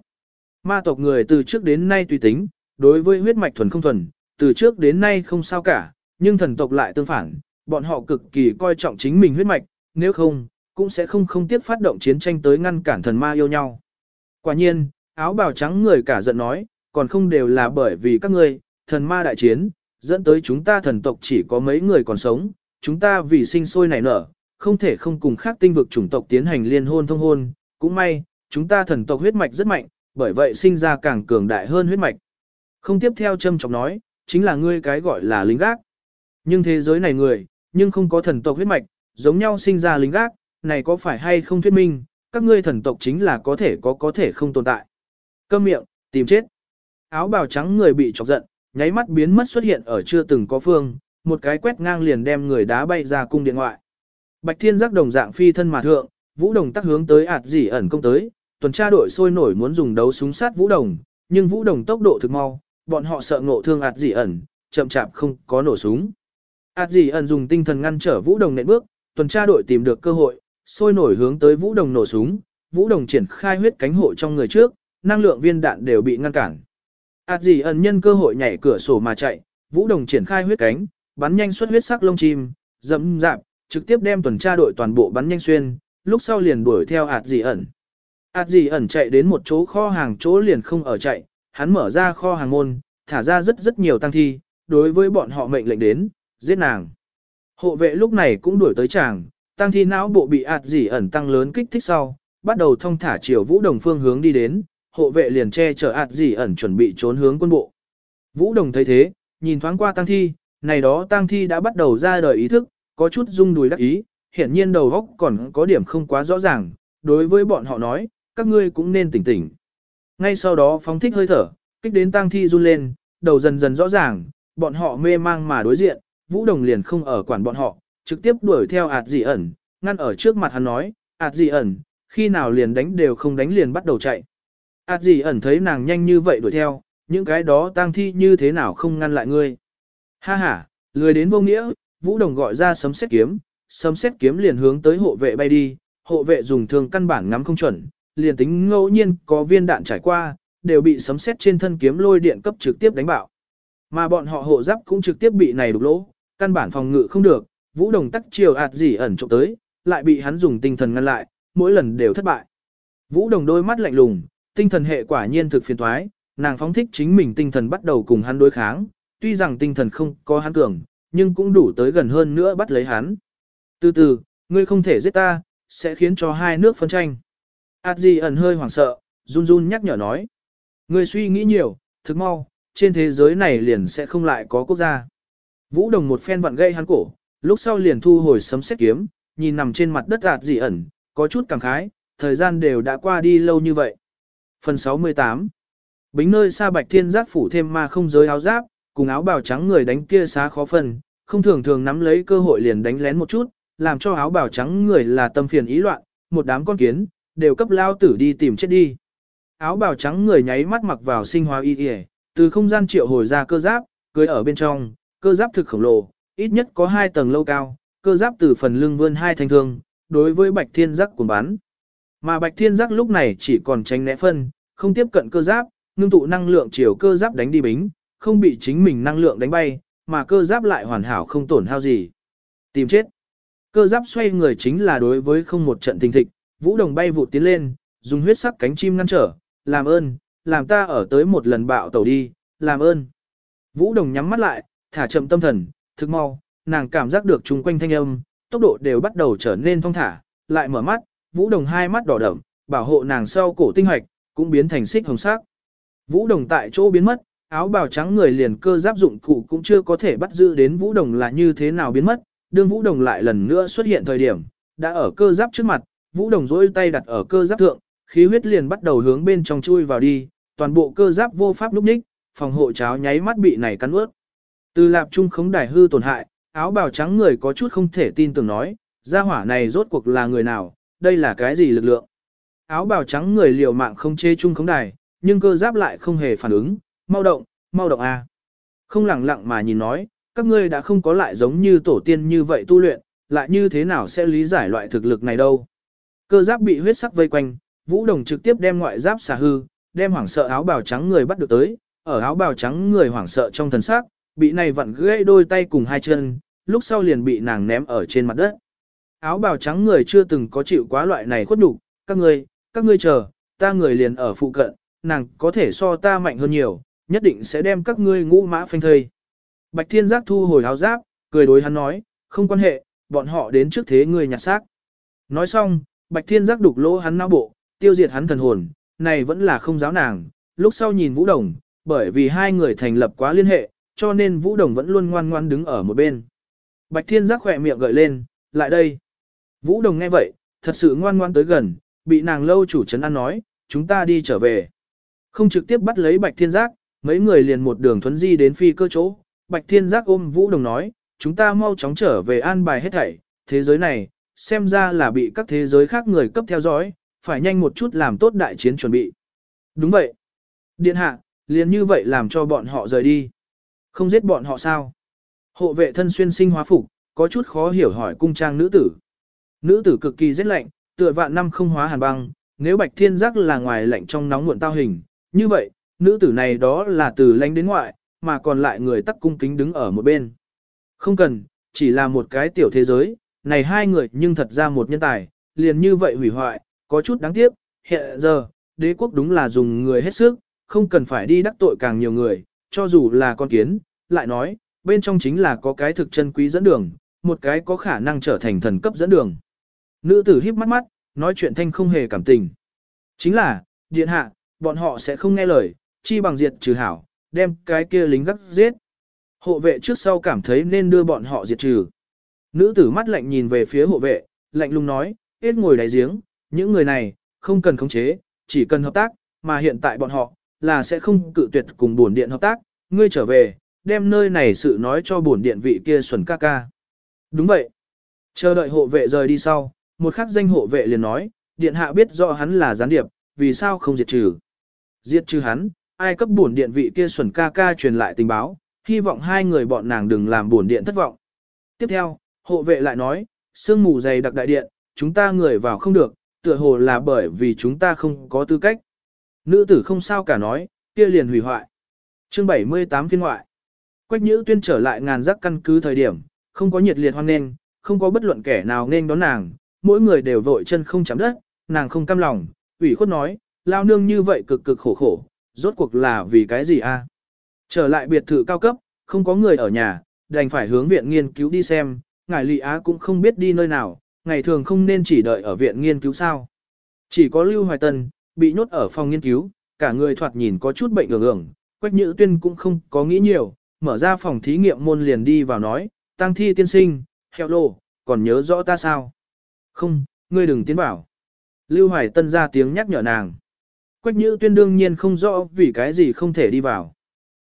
Ma tộc người từ trước đến nay tùy tính, đối với huyết mạch thuần không thuần, từ trước đến nay không sao cả, nhưng thần tộc lại tương phản, bọn họ cực kỳ coi trọng chính mình huyết mạch, nếu không, cũng sẽ không không tiếc phát động chiến tranh tới ngăn cản thần ma yêu nhau. Quả nhiên, áo bào trắng người cả giận nói, còn không đều là bởi vì các ngươi, thần ma đại chiến, dẫn tới chúng ta thần tộc chỉ có mấy người còn sống, chúng ta vì sinh sôi nảy nở, không thể không cùng khác tinh vực chủng tộc tiến hành liên hôn thông hôn, cũng may, chúng ta thần tộc huyết mạch rất mạnh, bởi vậy sinh ra càng cường đại hơn huyết mạch. Không tiếp theo châm trọng nói, chính là ngươi cái gọi là lính gác. Nhưng thế giới này người, nhưng không có thần tộc huyết mạch, giống nhau sinh ra lính gác, này có phải hay không thuyết minh, các ngươi thần tộc chính là có thể có có thể không tồn tại. Câm miệng, tìm chết. Áo bào trắng người bị chọc giận, nháy mắt biến mất xuất hiện ở chưa từng có phương, một cái quét ngang liền đem người đá bay ra cung điện ngoại. Bạch Thiên giác đồng dạng phi thân mà thượng, Vũ Đồng tác hướng tới ạt dỉ ẩn công tới, tuần tra đội sôi nổi muốn dùng đấu súng sát Vũ Đồng, nhưng Vũ Đồng tốc độ thực mau, bọn họ sợ ngộ thương ạt dị ẩn, chậm chạp không có nổ súng. ạt dị ẩn dùng tinh thần ngăn trở Vũ Đồng nện bước, tuần tra đội tìm được cơ hội, sôi nổi hướng tới Vũ Đồng nổ súng, Vũ Đồng triển khai huyết cánh hộ trong người trước, năng lượng viên đạn đều bị ngăn cản. ạt dị ẩn nhân cơ hội nhảy cửa sổ mà chạy, Vũ Đồng triển khai huyết cánh, bắn nhanh xuất huyết sắc lông chim, dẫm dạp, trực tiếp đem tuần tra đội toàn bộ bắn nhanh xuyên, lúc sau liền đuổi theo ạt dị ẩn ạt gì ẩn chạy đến một chỗ kho hàng chỗ liền không ở chạy, hắn mở ra kho hàng môn, thả ra rất rất nhiều tăng thi, đối với bọn họ mệnh lệnh đến, giết nàng. Hộ vệ lúc này cũng đuổi tới chàng, tăng thi não bộ bị ạt gì ẩn tăng lớn kích thích sau, bắt đầu thông thả chiều vũ đồng phương hướng đi đến, hộ vệ liền che chở ạt gì ẩn chuẩn bị trốn hướng quân bộ. Vũ đồng thấy thế, nhìn thoáng qua tăng thi, này đó tăng thi đã bắt đầu ra đời ý thức, có chút rung đùi đắc ý, hiển nhiên đầu góc còn có điểm không quá rõ ràng, đối với bọn họ nói, các ngươi cũng nên tỉnh tỉnh. Ngay sau đó phóng thích hơi thở, kích đến tang thi run lên, đầu dần dần rõ ràng, bọn họ mê mang mà đối diện, Vũ Đồng liền không ở quản bọn họ, trực tiếp đuổi theo ạt dị ẩn, ngăn ở trước mặt hắn nói, ạt dị ẩn, khi nào liền đánh đều không đánh liền bắt đầu chạy. ạt dị ẩn thấy nàng nhanh như vậy đuổi theo, những cái đó tang thi như thế nào không ngăn lại ngươi. Ha ha, lười đến vô nghĩa, Vũ Đồng gọi ra sấm xét kiếm, sấm xét kiếm liền hướng tới hộ vệ bay đi, hộ vệ dùng thương căn bản ngắm không chuẩn, liền tính ngẫu nhiên có viên đạn trải qua, đều bị sấm sét trên thân kiếm lôi điện cấp trực tiếp đánh bạo. Mà bọn họ hộ giáp cũng trực tiếp bị này đục lỗ, căn bản phòng ngự không được, Vũ Đồng tắc chiều ạt gì ẩn trộm tới, lại bị hắn dùng tinh thần ngăn lại, mỗi lần đều thất bại. Vũ Đồng đôi mắt lạnh lùng, tinh thần hệ quả nhiên thực phiền toái, nàng phóng thích chính mình tinh thần bắt đầu cùng hắn đối kháng, tuy rằng tinh thần không có hắn cường, nhưng cũng đủ tới gần hơn nữa bắt lấy hắn. Từ từ, ngươi không thể giết ta, sẽ khiến cho hai nước phân tranh. Át gì ẩn hơi hoảng sợ, run run nhắc nhở nói. Ngươi suy nghĩ nhiều, thực mau, trên thế giới này liền sẽ không lại có quốc gia. Vũ đồng một phen vặn gây hắn cổ, lúc sau liền thu hồi sấm xét kiếm, nhìn nằm trên mặt đất ạt dị ẩn, có chút cảm khái, thời gian đều đã qua đi lâu như vậy. Phần 68 Bính nơi xa bạch thiên giác phủ thêm ma không giới áo giáp, cùng áo bào trắng người đánh kia xá khó phần, không thường thường nắm lấy cơ hội liền đánh lén một chút, làm cho áo bào trắng người là tâm phiền ý loạn, một đám con kiến, đều cấp lao tử đi tìm chết đi. Áo bào trắng người nháy mắt mặc vào sinh hóa y y, từ không gian triệu hồi ra cơ giáp, cưới ở bên trong, cơ giáp thực khổng lồ, ít nhất có hai tầng lâu cao, cơ giáp từ phần lưng vươn hai thanh thương, đối với bạch thiên giác cuốn bắn. Mà bạch thiên giác lúc này chỉ còn tránh né phân, không tiếp cận cơ giáp, ngưng tụ năng lượng chiều cơ giáp đánh đi bính, không bị chính mình năng lượng đánh bay, mà cơ giáp lại hoàn hảo không tổn hao gì. Tìm chết. Cơ giáp xoay người chính là đối với không một trận thình thịch, Vũ Đồng bay vụt tiến lên, dùng huyết sắc cánh chim ngăn trở, làm ơn, làm ta ở tới một lần bạo tẩu đi, làm ơn. Vũ Đồng nhắm mắt lại, thả chậm tâm thần, thức mau, nàng cảm giác được chung quanh thanh âm, tốc độ đều bắt đầu trở nên thong thả, lại mở mắt, Vũ Đồng hai mắt đỏ đậm, bảo hộ nàng sau cổ tinh hoạch, cũng biến thành xích hồng sắc. Vũ Đồng tại chỗ biến mất, áo bào trắng người liền cơ giáp dụng cụ cũng chưa có thể bắt giữ đến Vũ Đồng là như thế nào biến mất, đương Vũ Đồng lại lần nữa xuất hiện thời điểm, đã ở cơ giáp trước mặt, Vũ Đồng dỗi tay đặt ở cơ giáp thượng, khí huyết liền bắt đầu hướng bên trong chui vào đi, toàn bộ cơ giáp vô pháp lúc ních, phòng hộ cháo nháy mắt bị này cắn ướt. Từ lạp trung khống đài hư tổn hại, áo bào trắng người có chút không thể tin tưởng nói, gia hỏa này rốt cuộc là người nào, đây là cái gì lực lượng. Áo bào trắng người liều mạng không chê trung khống đài, nhưng cơ giáp lại không hề phản ứng, mau động, mau động a. Không lặng lặng mà nhìn nói, các ngươi đã không có lại giống như tổ tiên như vậy tu luyện, lại như thế nào sẽ lý giải loại thực lực này đâu. Cơ giáp bị huyết sắc vây quanh, Vũ Đồng trực tiếp đem ngoại giáp xả hư, đem hoảng sợ áo bào trắng người bắt được tới, ở áo bào trắng người hoảng sợ trong thần sắc, bị này vặn gãy đôi tay cùng hai chân, lúc sau liền bị nàng ném ở trên mặt đất. Áo bào trắng người chưa từng có chịu quá loại này khuất nhục, các ngươi, các ngươi chờ, ta người liền ở phụ cận, nàng có thể so ta mạnh hơn nhiều, nhất định sẽ đem các ngươi ngũ mã phanh thây. Bạch Thiên Giác thu hồi áo giáp, cười đối hắn nói, không quan hệ, bọn họ đến trước thế ngươi nhặt xác. Nói xong, Bạch Thiên Giác đục lỗ hắn não bộ, tiêu diệt hắn thần hồn, này vẫn là không giáo nàng, lúc sau nhìn Vũ Đồng, bởi vì hai người thành lập quá liên hệ, cho nên Vũ Đồng vẫn luôn ngoan ngoan đứng ở một bên. Bạch Thiên Giác khỏe miệng gợi lên, lại đây. Vũ Đồng nghe vậy, thật sự ngoan ngoan tới gần, bị nàng lâu chủ trấn an nói, chúng ta đi trở về. Không trực tiếp bắt lấy Bạch Thiên Giác, mấy người liền một đường thuấn di đến phi cơ chỗ. Bạch Thiên Giác ôm Vũ Đồng nói, chúng ta mau chóng trở về an bài hết thảy, thế giới này, xem ra là bị các thế giới khác người cấp theo dõi, phải nhanh một chút làm tốt đại chiến chuẩn bị. Đúng vậy. Điện hạ, liền như vậy làm cho bọn họ rời đi. Không giết bọn họ sao? Hộ vệ thân xuyên sinh hóa phục, có chút khó hiểu hỏi cung trang nữ tử. Nữ tử cực kỳ rét lạnh, tựa vạn năm không hóa hàn băng, nếu bạch thiên giác là ngoài lạnh trong nóng muộn tao hình, như vậy, nữ tử này đó là từ lãnh đến ngoại, mà còn lại người tắc cung kính đứng ở một bên. Không cần, chỉ là một cái tiểu thế giới, này hai người nhưng thật ra một nhân tài, liền như vậy hủy hoại, có chút đáng tiếc, hiện giờ, đế quốc đúng là dùng người hết sức, không cần phải đi đắc tội càng nhiều người, cho dù là con kiến, lại nói, bên trong chính là có cái thực chân quý dẫn đường, một cái có khả năng trở thành thần cấp dẫn đường. Nữ tử híp mắt mắt, nói chuyện thanh không hề cảm tình. Chính là, điện hạ, bọn họ sẽ không nghe lời, chi bằng diệt trừ hảo, đem cái kia lính gắt giết. Hộ vệ trước sau cảm thấy nên đưa bọn họ diệt trừ. Nữ tử mắt lạnh nhìn về phía hộ vệ, lạnh lùng nói, ít ngồi đáy giếng, những người này, không cần khống chế, chỉ cần hợp tác, mà hiện tại bọn họ, là sẽ không cự tuyệt cùng bổn điện hợp tác, ngươi trở về, đem nơi này sự nói cho bổn điện vị kia xuẩn ca ca. Đúng vậy. Chờ đợi hộ vệ rời đi sau, một khắc danh hộ vệ liền nói, điện hạ biết rõ hắn là gián điệp, vì sao không diệt trừ. Diệt trừ hắn, ai cấp bổn điện vị kia xuẩn ca ca truyền lại tình báo, hy vọng hai người bọn nàng đừng làm bổn điện thất vọng. Tiếp theo, hộ vệ lại nói, sương mù dày đặc đại điện, chúng ta người vào không được, tựa hồ là bởi vì chúng ta không có tư cách. Nữ tử không sao cả nói, kia liền hủy hoại. Chương 78 phiên ngoại. Quách Nhữ Tuyên trở lại ngàn giác căn cứ thời điểm, không có nhiệt liệt hoan nghênh, không có bất luận kẻ nào nên đón nàng, mỗi người đều vội chân không chạm đất, nàng không cam lòng, ủy khuất nói, lao nương như vậy cực cực khổ khổ, rốt cuộc là vì cái gì a? Trở lại biệt thự cao cấp, không có người ở nhà, đành phải hướng viện nghiên cứu đi xem, ngài Lị Á cũng không biết đi nơi nào, ngày thường không nên chỉ đợi ở viện nghiên cứu sao. Chỉ có Lưu Hoài Tân, bị nhốt ở phòng nghiên cứu, cả người thoạt nhìn có chút bệnh ưởng ưởng, Quách Nhữ Tuyên cũng không có nghĩ nhiều, mở ra phòng thí nghiệm môn liền đi vào nói, tăng thi tiên sinh, hello, còn nhớ rõ ta sao? Không, ngươi đừng tiến vào. Lưu Hoài Tân ra tiếng nhắc nhở nàng. Quách Nhữ Tuyên đương nhiên không rõ vì cái gì không thể đi vào.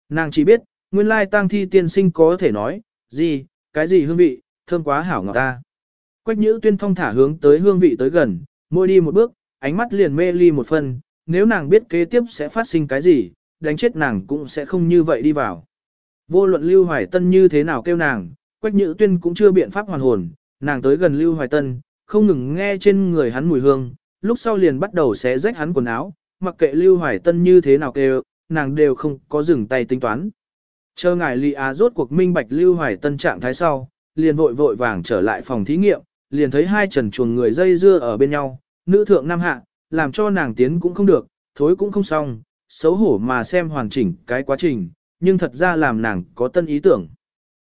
Nàng chỉ biết, nguyên lai tăng thi tiên sinh có thể nói, gì, cái gì hương vị, thơm quá hảo ngọt ta. Quách Nhữ Tuyên thông thả hướng tới hương vị tới gần, môi đi một bước, ánh mắt liền mê ly một phần, nếu nàng biết kế tiếp sẽ phát sinh cái gì, đánh chết nàng cũng sẽ không như vậy đi vào. Vô luận Lưu Hoài Tân như thế nào kêu nàng, Quách Nhữ Tuyên cũng chưa biện pháp hoàn hồn, nàng tới gần Lưu Hoài Tân, không ngừng nghe trên người hắn mùi hương, lúc sau liền bắt đầu xé rách hắn quần áo, mặc kệ Lưu Hoài Tân như thế nào kêu, nàng đều không có dừng tay tính toán. Chờ ngài Lý Á à rốt cuộc minh bạch Lưu Hoài Tân trạng thái sau, liền vội vội vàng trở lại phòng thí nghiệm, liền thấy hai trần chuồng người dây dưa ở bên nhau, nữ thượng nam hạ, làm cho nàng tiến cũng không được, thối cũng không xong, xấu hổ mà xem hoàn chỉnh cái quá trình, nhưng thật ra làm nàng có tân ý tưởng.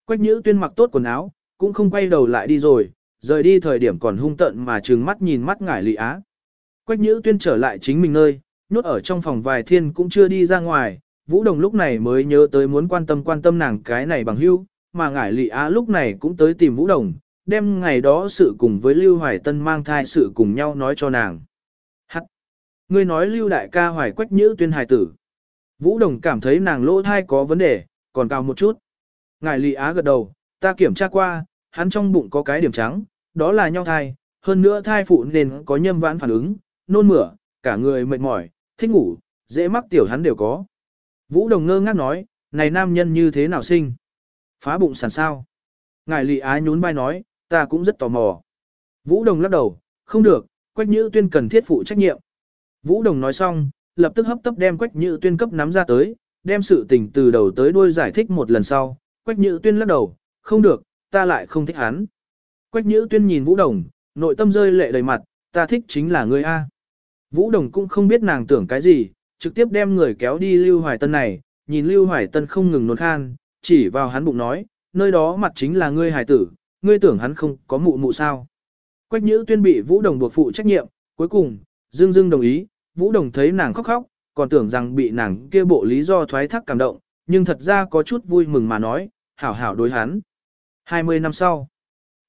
Quách nhữ tuyên mặc tốt quần áo, cũng không quay đầu lại đi rồi, rời đi thời điểm còn hung tận mà trừng mắt nhìn mắt ngải lị á. Quách nhữ tuyên trở lại chính mình nơi, nhốt ở trong phòng vài thiên cũng chưa đi ra ngoài, Vũ Đồng lúc này mới nhớ tới muốn quan tâm quan tâm nàng cái này bằng hữu, mà ngải lị á lúc này cũng tới tìm Vũ Đồng, đem ngày đó sự cùng với Lưu Hoài Tân mang thai sự cùng nhau nói cho nàng. Hắc! Ngươi nói Lưu Đại ca hoài quách nhữ tuyên hài tử. Vũ Đồng cảm thấy nàng lỗ thai có vấn đề, còn cao một chút. ngải lị á gật đầu, ta kiểm tra qua, hắn trong bụng có cái điểm trắng, đó là nhau thai, hơn nữa thai phụ nên có nhâm vãn phản ứng, nôn mửa, cả người mệt mỏi, thích ngủ, dễ mắc tiểu hắn đều có. Vũ Đồng ngơ ngác nói, này nam nhân như thế nào sinh? Phá bụng sàn sao? Ngài lị ái nhún vai nói, ta cũng rất tò mò. Vũ Đồng lắc đầu, không được, Quách Nhữ Tuyên cần thiết phụ trách nhiệm. Vũ Đồng nói xong, lập tức hấp tấp đem Quách Nhữ Tuyên cấp nắm ra tới, đem sự tình từ đầu tới đuôi giải thích một lần sau. Quách Nhữ Tuyên lắc đầu, không được, ta lại không thích hắn. Quách Nhữ Tuyên nhìn Vũ Đồng, nội tâm rơi lệ đầy mặt, ta thích chính là ngươi A. Vũ Đồng cũng không biết nàng tưởng cái gì, trực tiếp đem người kéo đi Lưu Hoài Tân này, nhìn Lưu Hoài Tân không ngừng nôn khan, chỉ vào hắn bụng nói, nơi đó mặt chính là ngươi hài tử, ngươi tưởng hắn không có mụ mụ sao. Quách Nhữ Tuyên bị Vũ Đồng buộc phụ trách nhiệm, cuối cùng, Dương Dương đồng ý, Vũ Đồng thấy nàng khóc khóc, còn tưởng rằng bị nàng kia bộ lý do thoái thác cảm động, nhưng thật ra có chút vui mừng mà nói, hảo hảo đối hắn. 20 năm sau,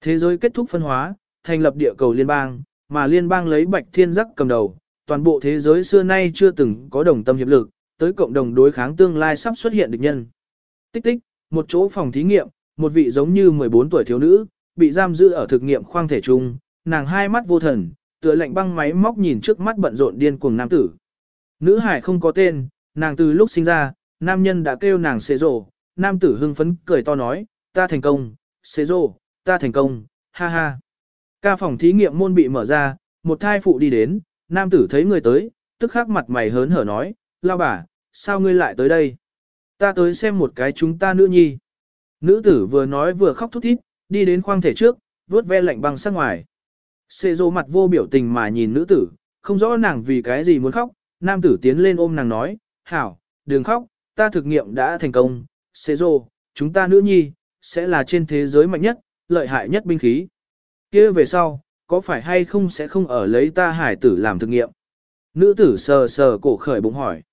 thế giới kết thúc phân hóa, thành lập địa cầu liên bang, mà liên bang lấy Bạch Thiên Giác cầm đầu, toàn bộ thế giới xưa nay chưa từng có đồng tâm hiệp lực, tới cộng đồng đối kháng tương lai sắp xuất hiện địch nhân. Tích tích, một chỗ phòng thí nghiệm, một vị giống như 14 tuổi thiếu nữ, bị giam giữ ở thực nghiệm khoang thể trung, nàng hai mắt vô thần, tựa lạnh băng máy móc nhìn trước mắt bận rộn điên cuồng nam tử. Nữ hải không có tên, nàng từ lúc sinh ra, nam nhân đã kêu nàng xế rồ, nam tử hưng phấn cười to nói, ta thành công, xế rồ, ta thành công, ha ha. Ca phòng thí nghiệm môn bị mở ra, một thai phụ đi đến, nam tử thấy người tới, tức khắc mặt mày hớn hở nói, lao bà, sao ngươi lại tới đây? Ta tới xem một cái chúng ta nữ nhi. Nữ tử vừa nói vừa khóc thút thít, đi đến khoang thể trước, vuốt ve lạnh băng sát ngoài. Xê dô mặt vô biểu tình mà nhìn nữ tử, không rõ nàng vì cái gì muốn khóc, nam tử tiến lên ôm nàng nói, hảo, đừng khóc, ta thực nghiệm đã thành công, Xê dô, chúng ta nữ nhi, sẽ là trên thế giới mạnh nhất, lợi hại nhất binh khí. kia về sau, có phải hay không sẽ không ở lấy ta hải tử làm thực nghiệm? Nữ tử sờ sờ cổ khởi bụng hỏi.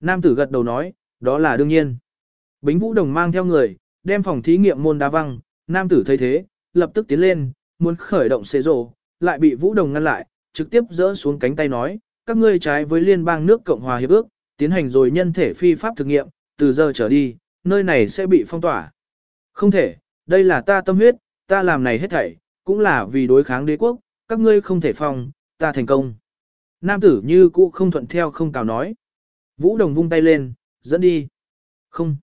Nam tử gật đầu nói, đó là đương nhiên. Bính Vũ Đồng mang theo người, đem phòng thí nghiệm môn đá văng, nam tử thấy thế, lập tức tiến lên, muốn khởi động xế rồ, lại bị Vũ Đồng ngăn lại, trực tiếp dỡ xuống cánh tay nói, các ngươi trái với liên bang nước Cộng hòa Hiệp ước, tiến hành rồi nhân thể phi pháp thực nghiệm, từ giờ trở đi, nơi này sẽ bị phong tỏa. Không thể, đây là ta tâm huyết, ta làm này hết thảy, cũng là vì đối kháng đế quốc, các ngươi không thể phong, ta thành công. Nam tử như cũ không thuận theo không cào nói. Vũ Đồng vung tay lên, dẫn đi. Không.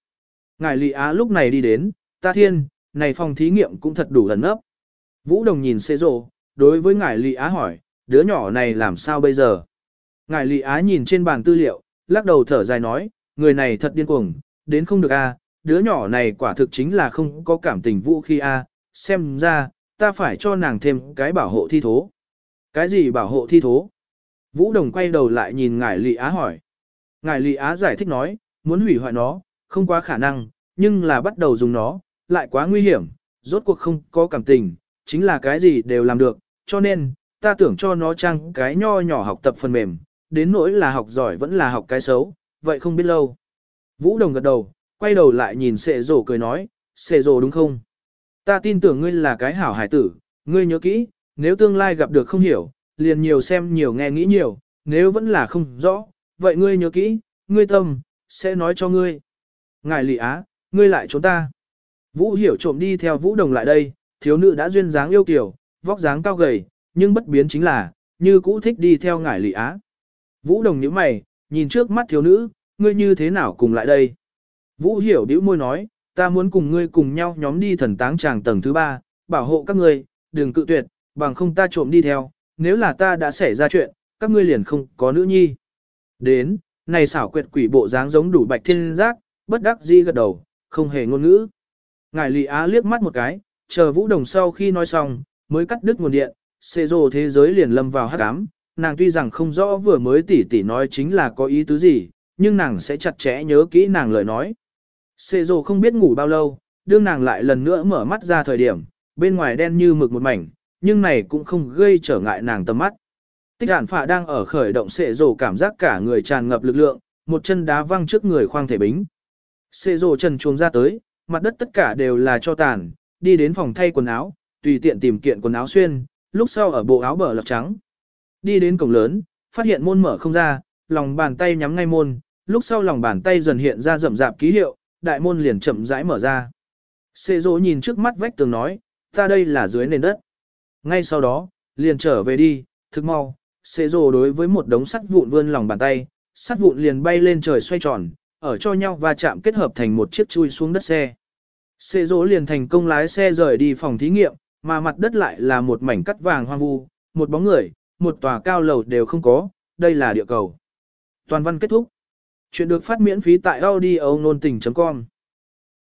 Ngài Lị Á lúc này đi đến, ta thiên, này phòng thí nghiệm cũng thật đủ lần ấp. Vũ Đồng nhìn xê rộ, đối với ngài Lị Á hỏi, đứa nhỏ này làm sao bây giờ? Ngài Lị Á nhìn trên bàn tư liệu, lắc đầu thở dài nói, người này thật điên cuồng, đến không được a, đứa nhỏ này quả thực chính là không có cảm tình vũ khi a, xem ra, ta phải cho nàng thêm cái bảo hộ thi thố. Cái gì bảo hộ thi thố? Vũ Đồng quay đầu lại nhìn ngài Lị Á hỏi. Ngài Lị Á giải thích nói, muốn hủy hoại nó, không quá khả năng, nhưng là bắt đầu dùng nó, lại quá nguy hiểm, rốt cuộc không có cảm tình, chính là cái gì đều làm được, cho nên, ta tưởng cho nó trang cái nho nhỏ học tập phần mềm, đến nỗi là học giỏi vẫn là học cái xấu, vậy không biết lâu. Vũ Đồng gật đầu, quay đầu lại nhìn sệ rổ cười nói, sệ rổ đúng không? Ta tin tưởng ngươi là cái hảo hải tử, ngươi nhớ kỹ, nếu tương lai gặp được không hiểu, liền nhiều xem nhiều nghe nghĩ nhiều, nếu vẫn là không rõ, vậy ngươi nhớ kỹ, ngươi tâm, sẽ nói cho ngươi. Ngài lị á, ngươi lại trốn ta. Vũ hiểu trộm đi theo Vũ Đồng lại đây, thiếu nữ đã duyên dáng yêu kiều, vóc dáng cao gầy, nhưng bất biến chính là, như cũ thích đi theo ngải lị á. Vũ Đồng nhíu mày, nhìn trước mắt thiếu nữ, ngươi như thế nào cùng lại đây? Vũ hiểu bĩu môi nói, ta muốn cùng ngươi cùng nhau nhóm đi thần táng tràng tầng thứ ba, bảo hộ các ngươi, đừng cự tuyệt, bằng không ta trộm đi theo, nếu là ta đã xảy ra chuyện, các ngươi liền không có nữ nhi. Đến, này xảo quyệt quỷ bộ dáng giống đủ bạch thiên giác, bất đắc dĩ gật đầu, không hề ngôn ngữ. Ngài Lị Á liếc mắt một cái, chờ Vũ Đồng sau khi nói xong, mới cắt đứt nguồn điện, xê rồ thế giới liền lâm vào hắc ám, nàng tuy rằng không rõ vừa mới tỉ tỉ nói chính là có ý tứ gì, nhưng nàng sẽ chặt chẽ nhớ kỹ nàng lời nói. Xê rồ không biết ngủ bao lâu, đương nàng lại lần nữa mở mắt ra thời điểm, bên ngoài đen như mực một mảnh, nhưng này cũng không gây trở ngại nàng tầm mắt. Tích hạn phạ đang ở khởi động sệ rồ cảm giác cả người tràn ngập lực lượng, một chân đá văng trước người khoang thể bính. Sệ rồ trần chuồng ra tới, mặt đất tất cả đều là cho tàn, đi đến phòng thay quần áo, tùy tiện tìm kiện quần áo xuyên, lúc sau ở bộ áo bờ lọc trắng. Đi đến cổng lớn, phát hiện môn mở không ra, lòng bàn tay nhắm ngay môn, lúc sau lòng bàn tay dần hiện ra rậm rạp ký hiệu, đại môn liền chậm rãi mở ra. Sệ rồ nhìn trước mắt vách tường nói, ta đây là dưới nền đất. Ngay sau đó, liền trở về đi, thức mau, xê rồ đối với một đống sắt vụn vươn lòng bàn tay, sắt vụn liền bay lên trời xoay tròn, ở cho nhau và chạm kết hợp thành một chiếc chui xuống đất xe. Xê rồ liền thành công lái xe rời đi phòng thí nghiệm, mà mặt đất lại là một mảnh cắt vàng hoang vu, một bóng người, một tòa cao lầu đều không có, đây là địa cầu. Toàn văn kết thúc. Chuyện được phát miễn phí tại audio nôn tình.com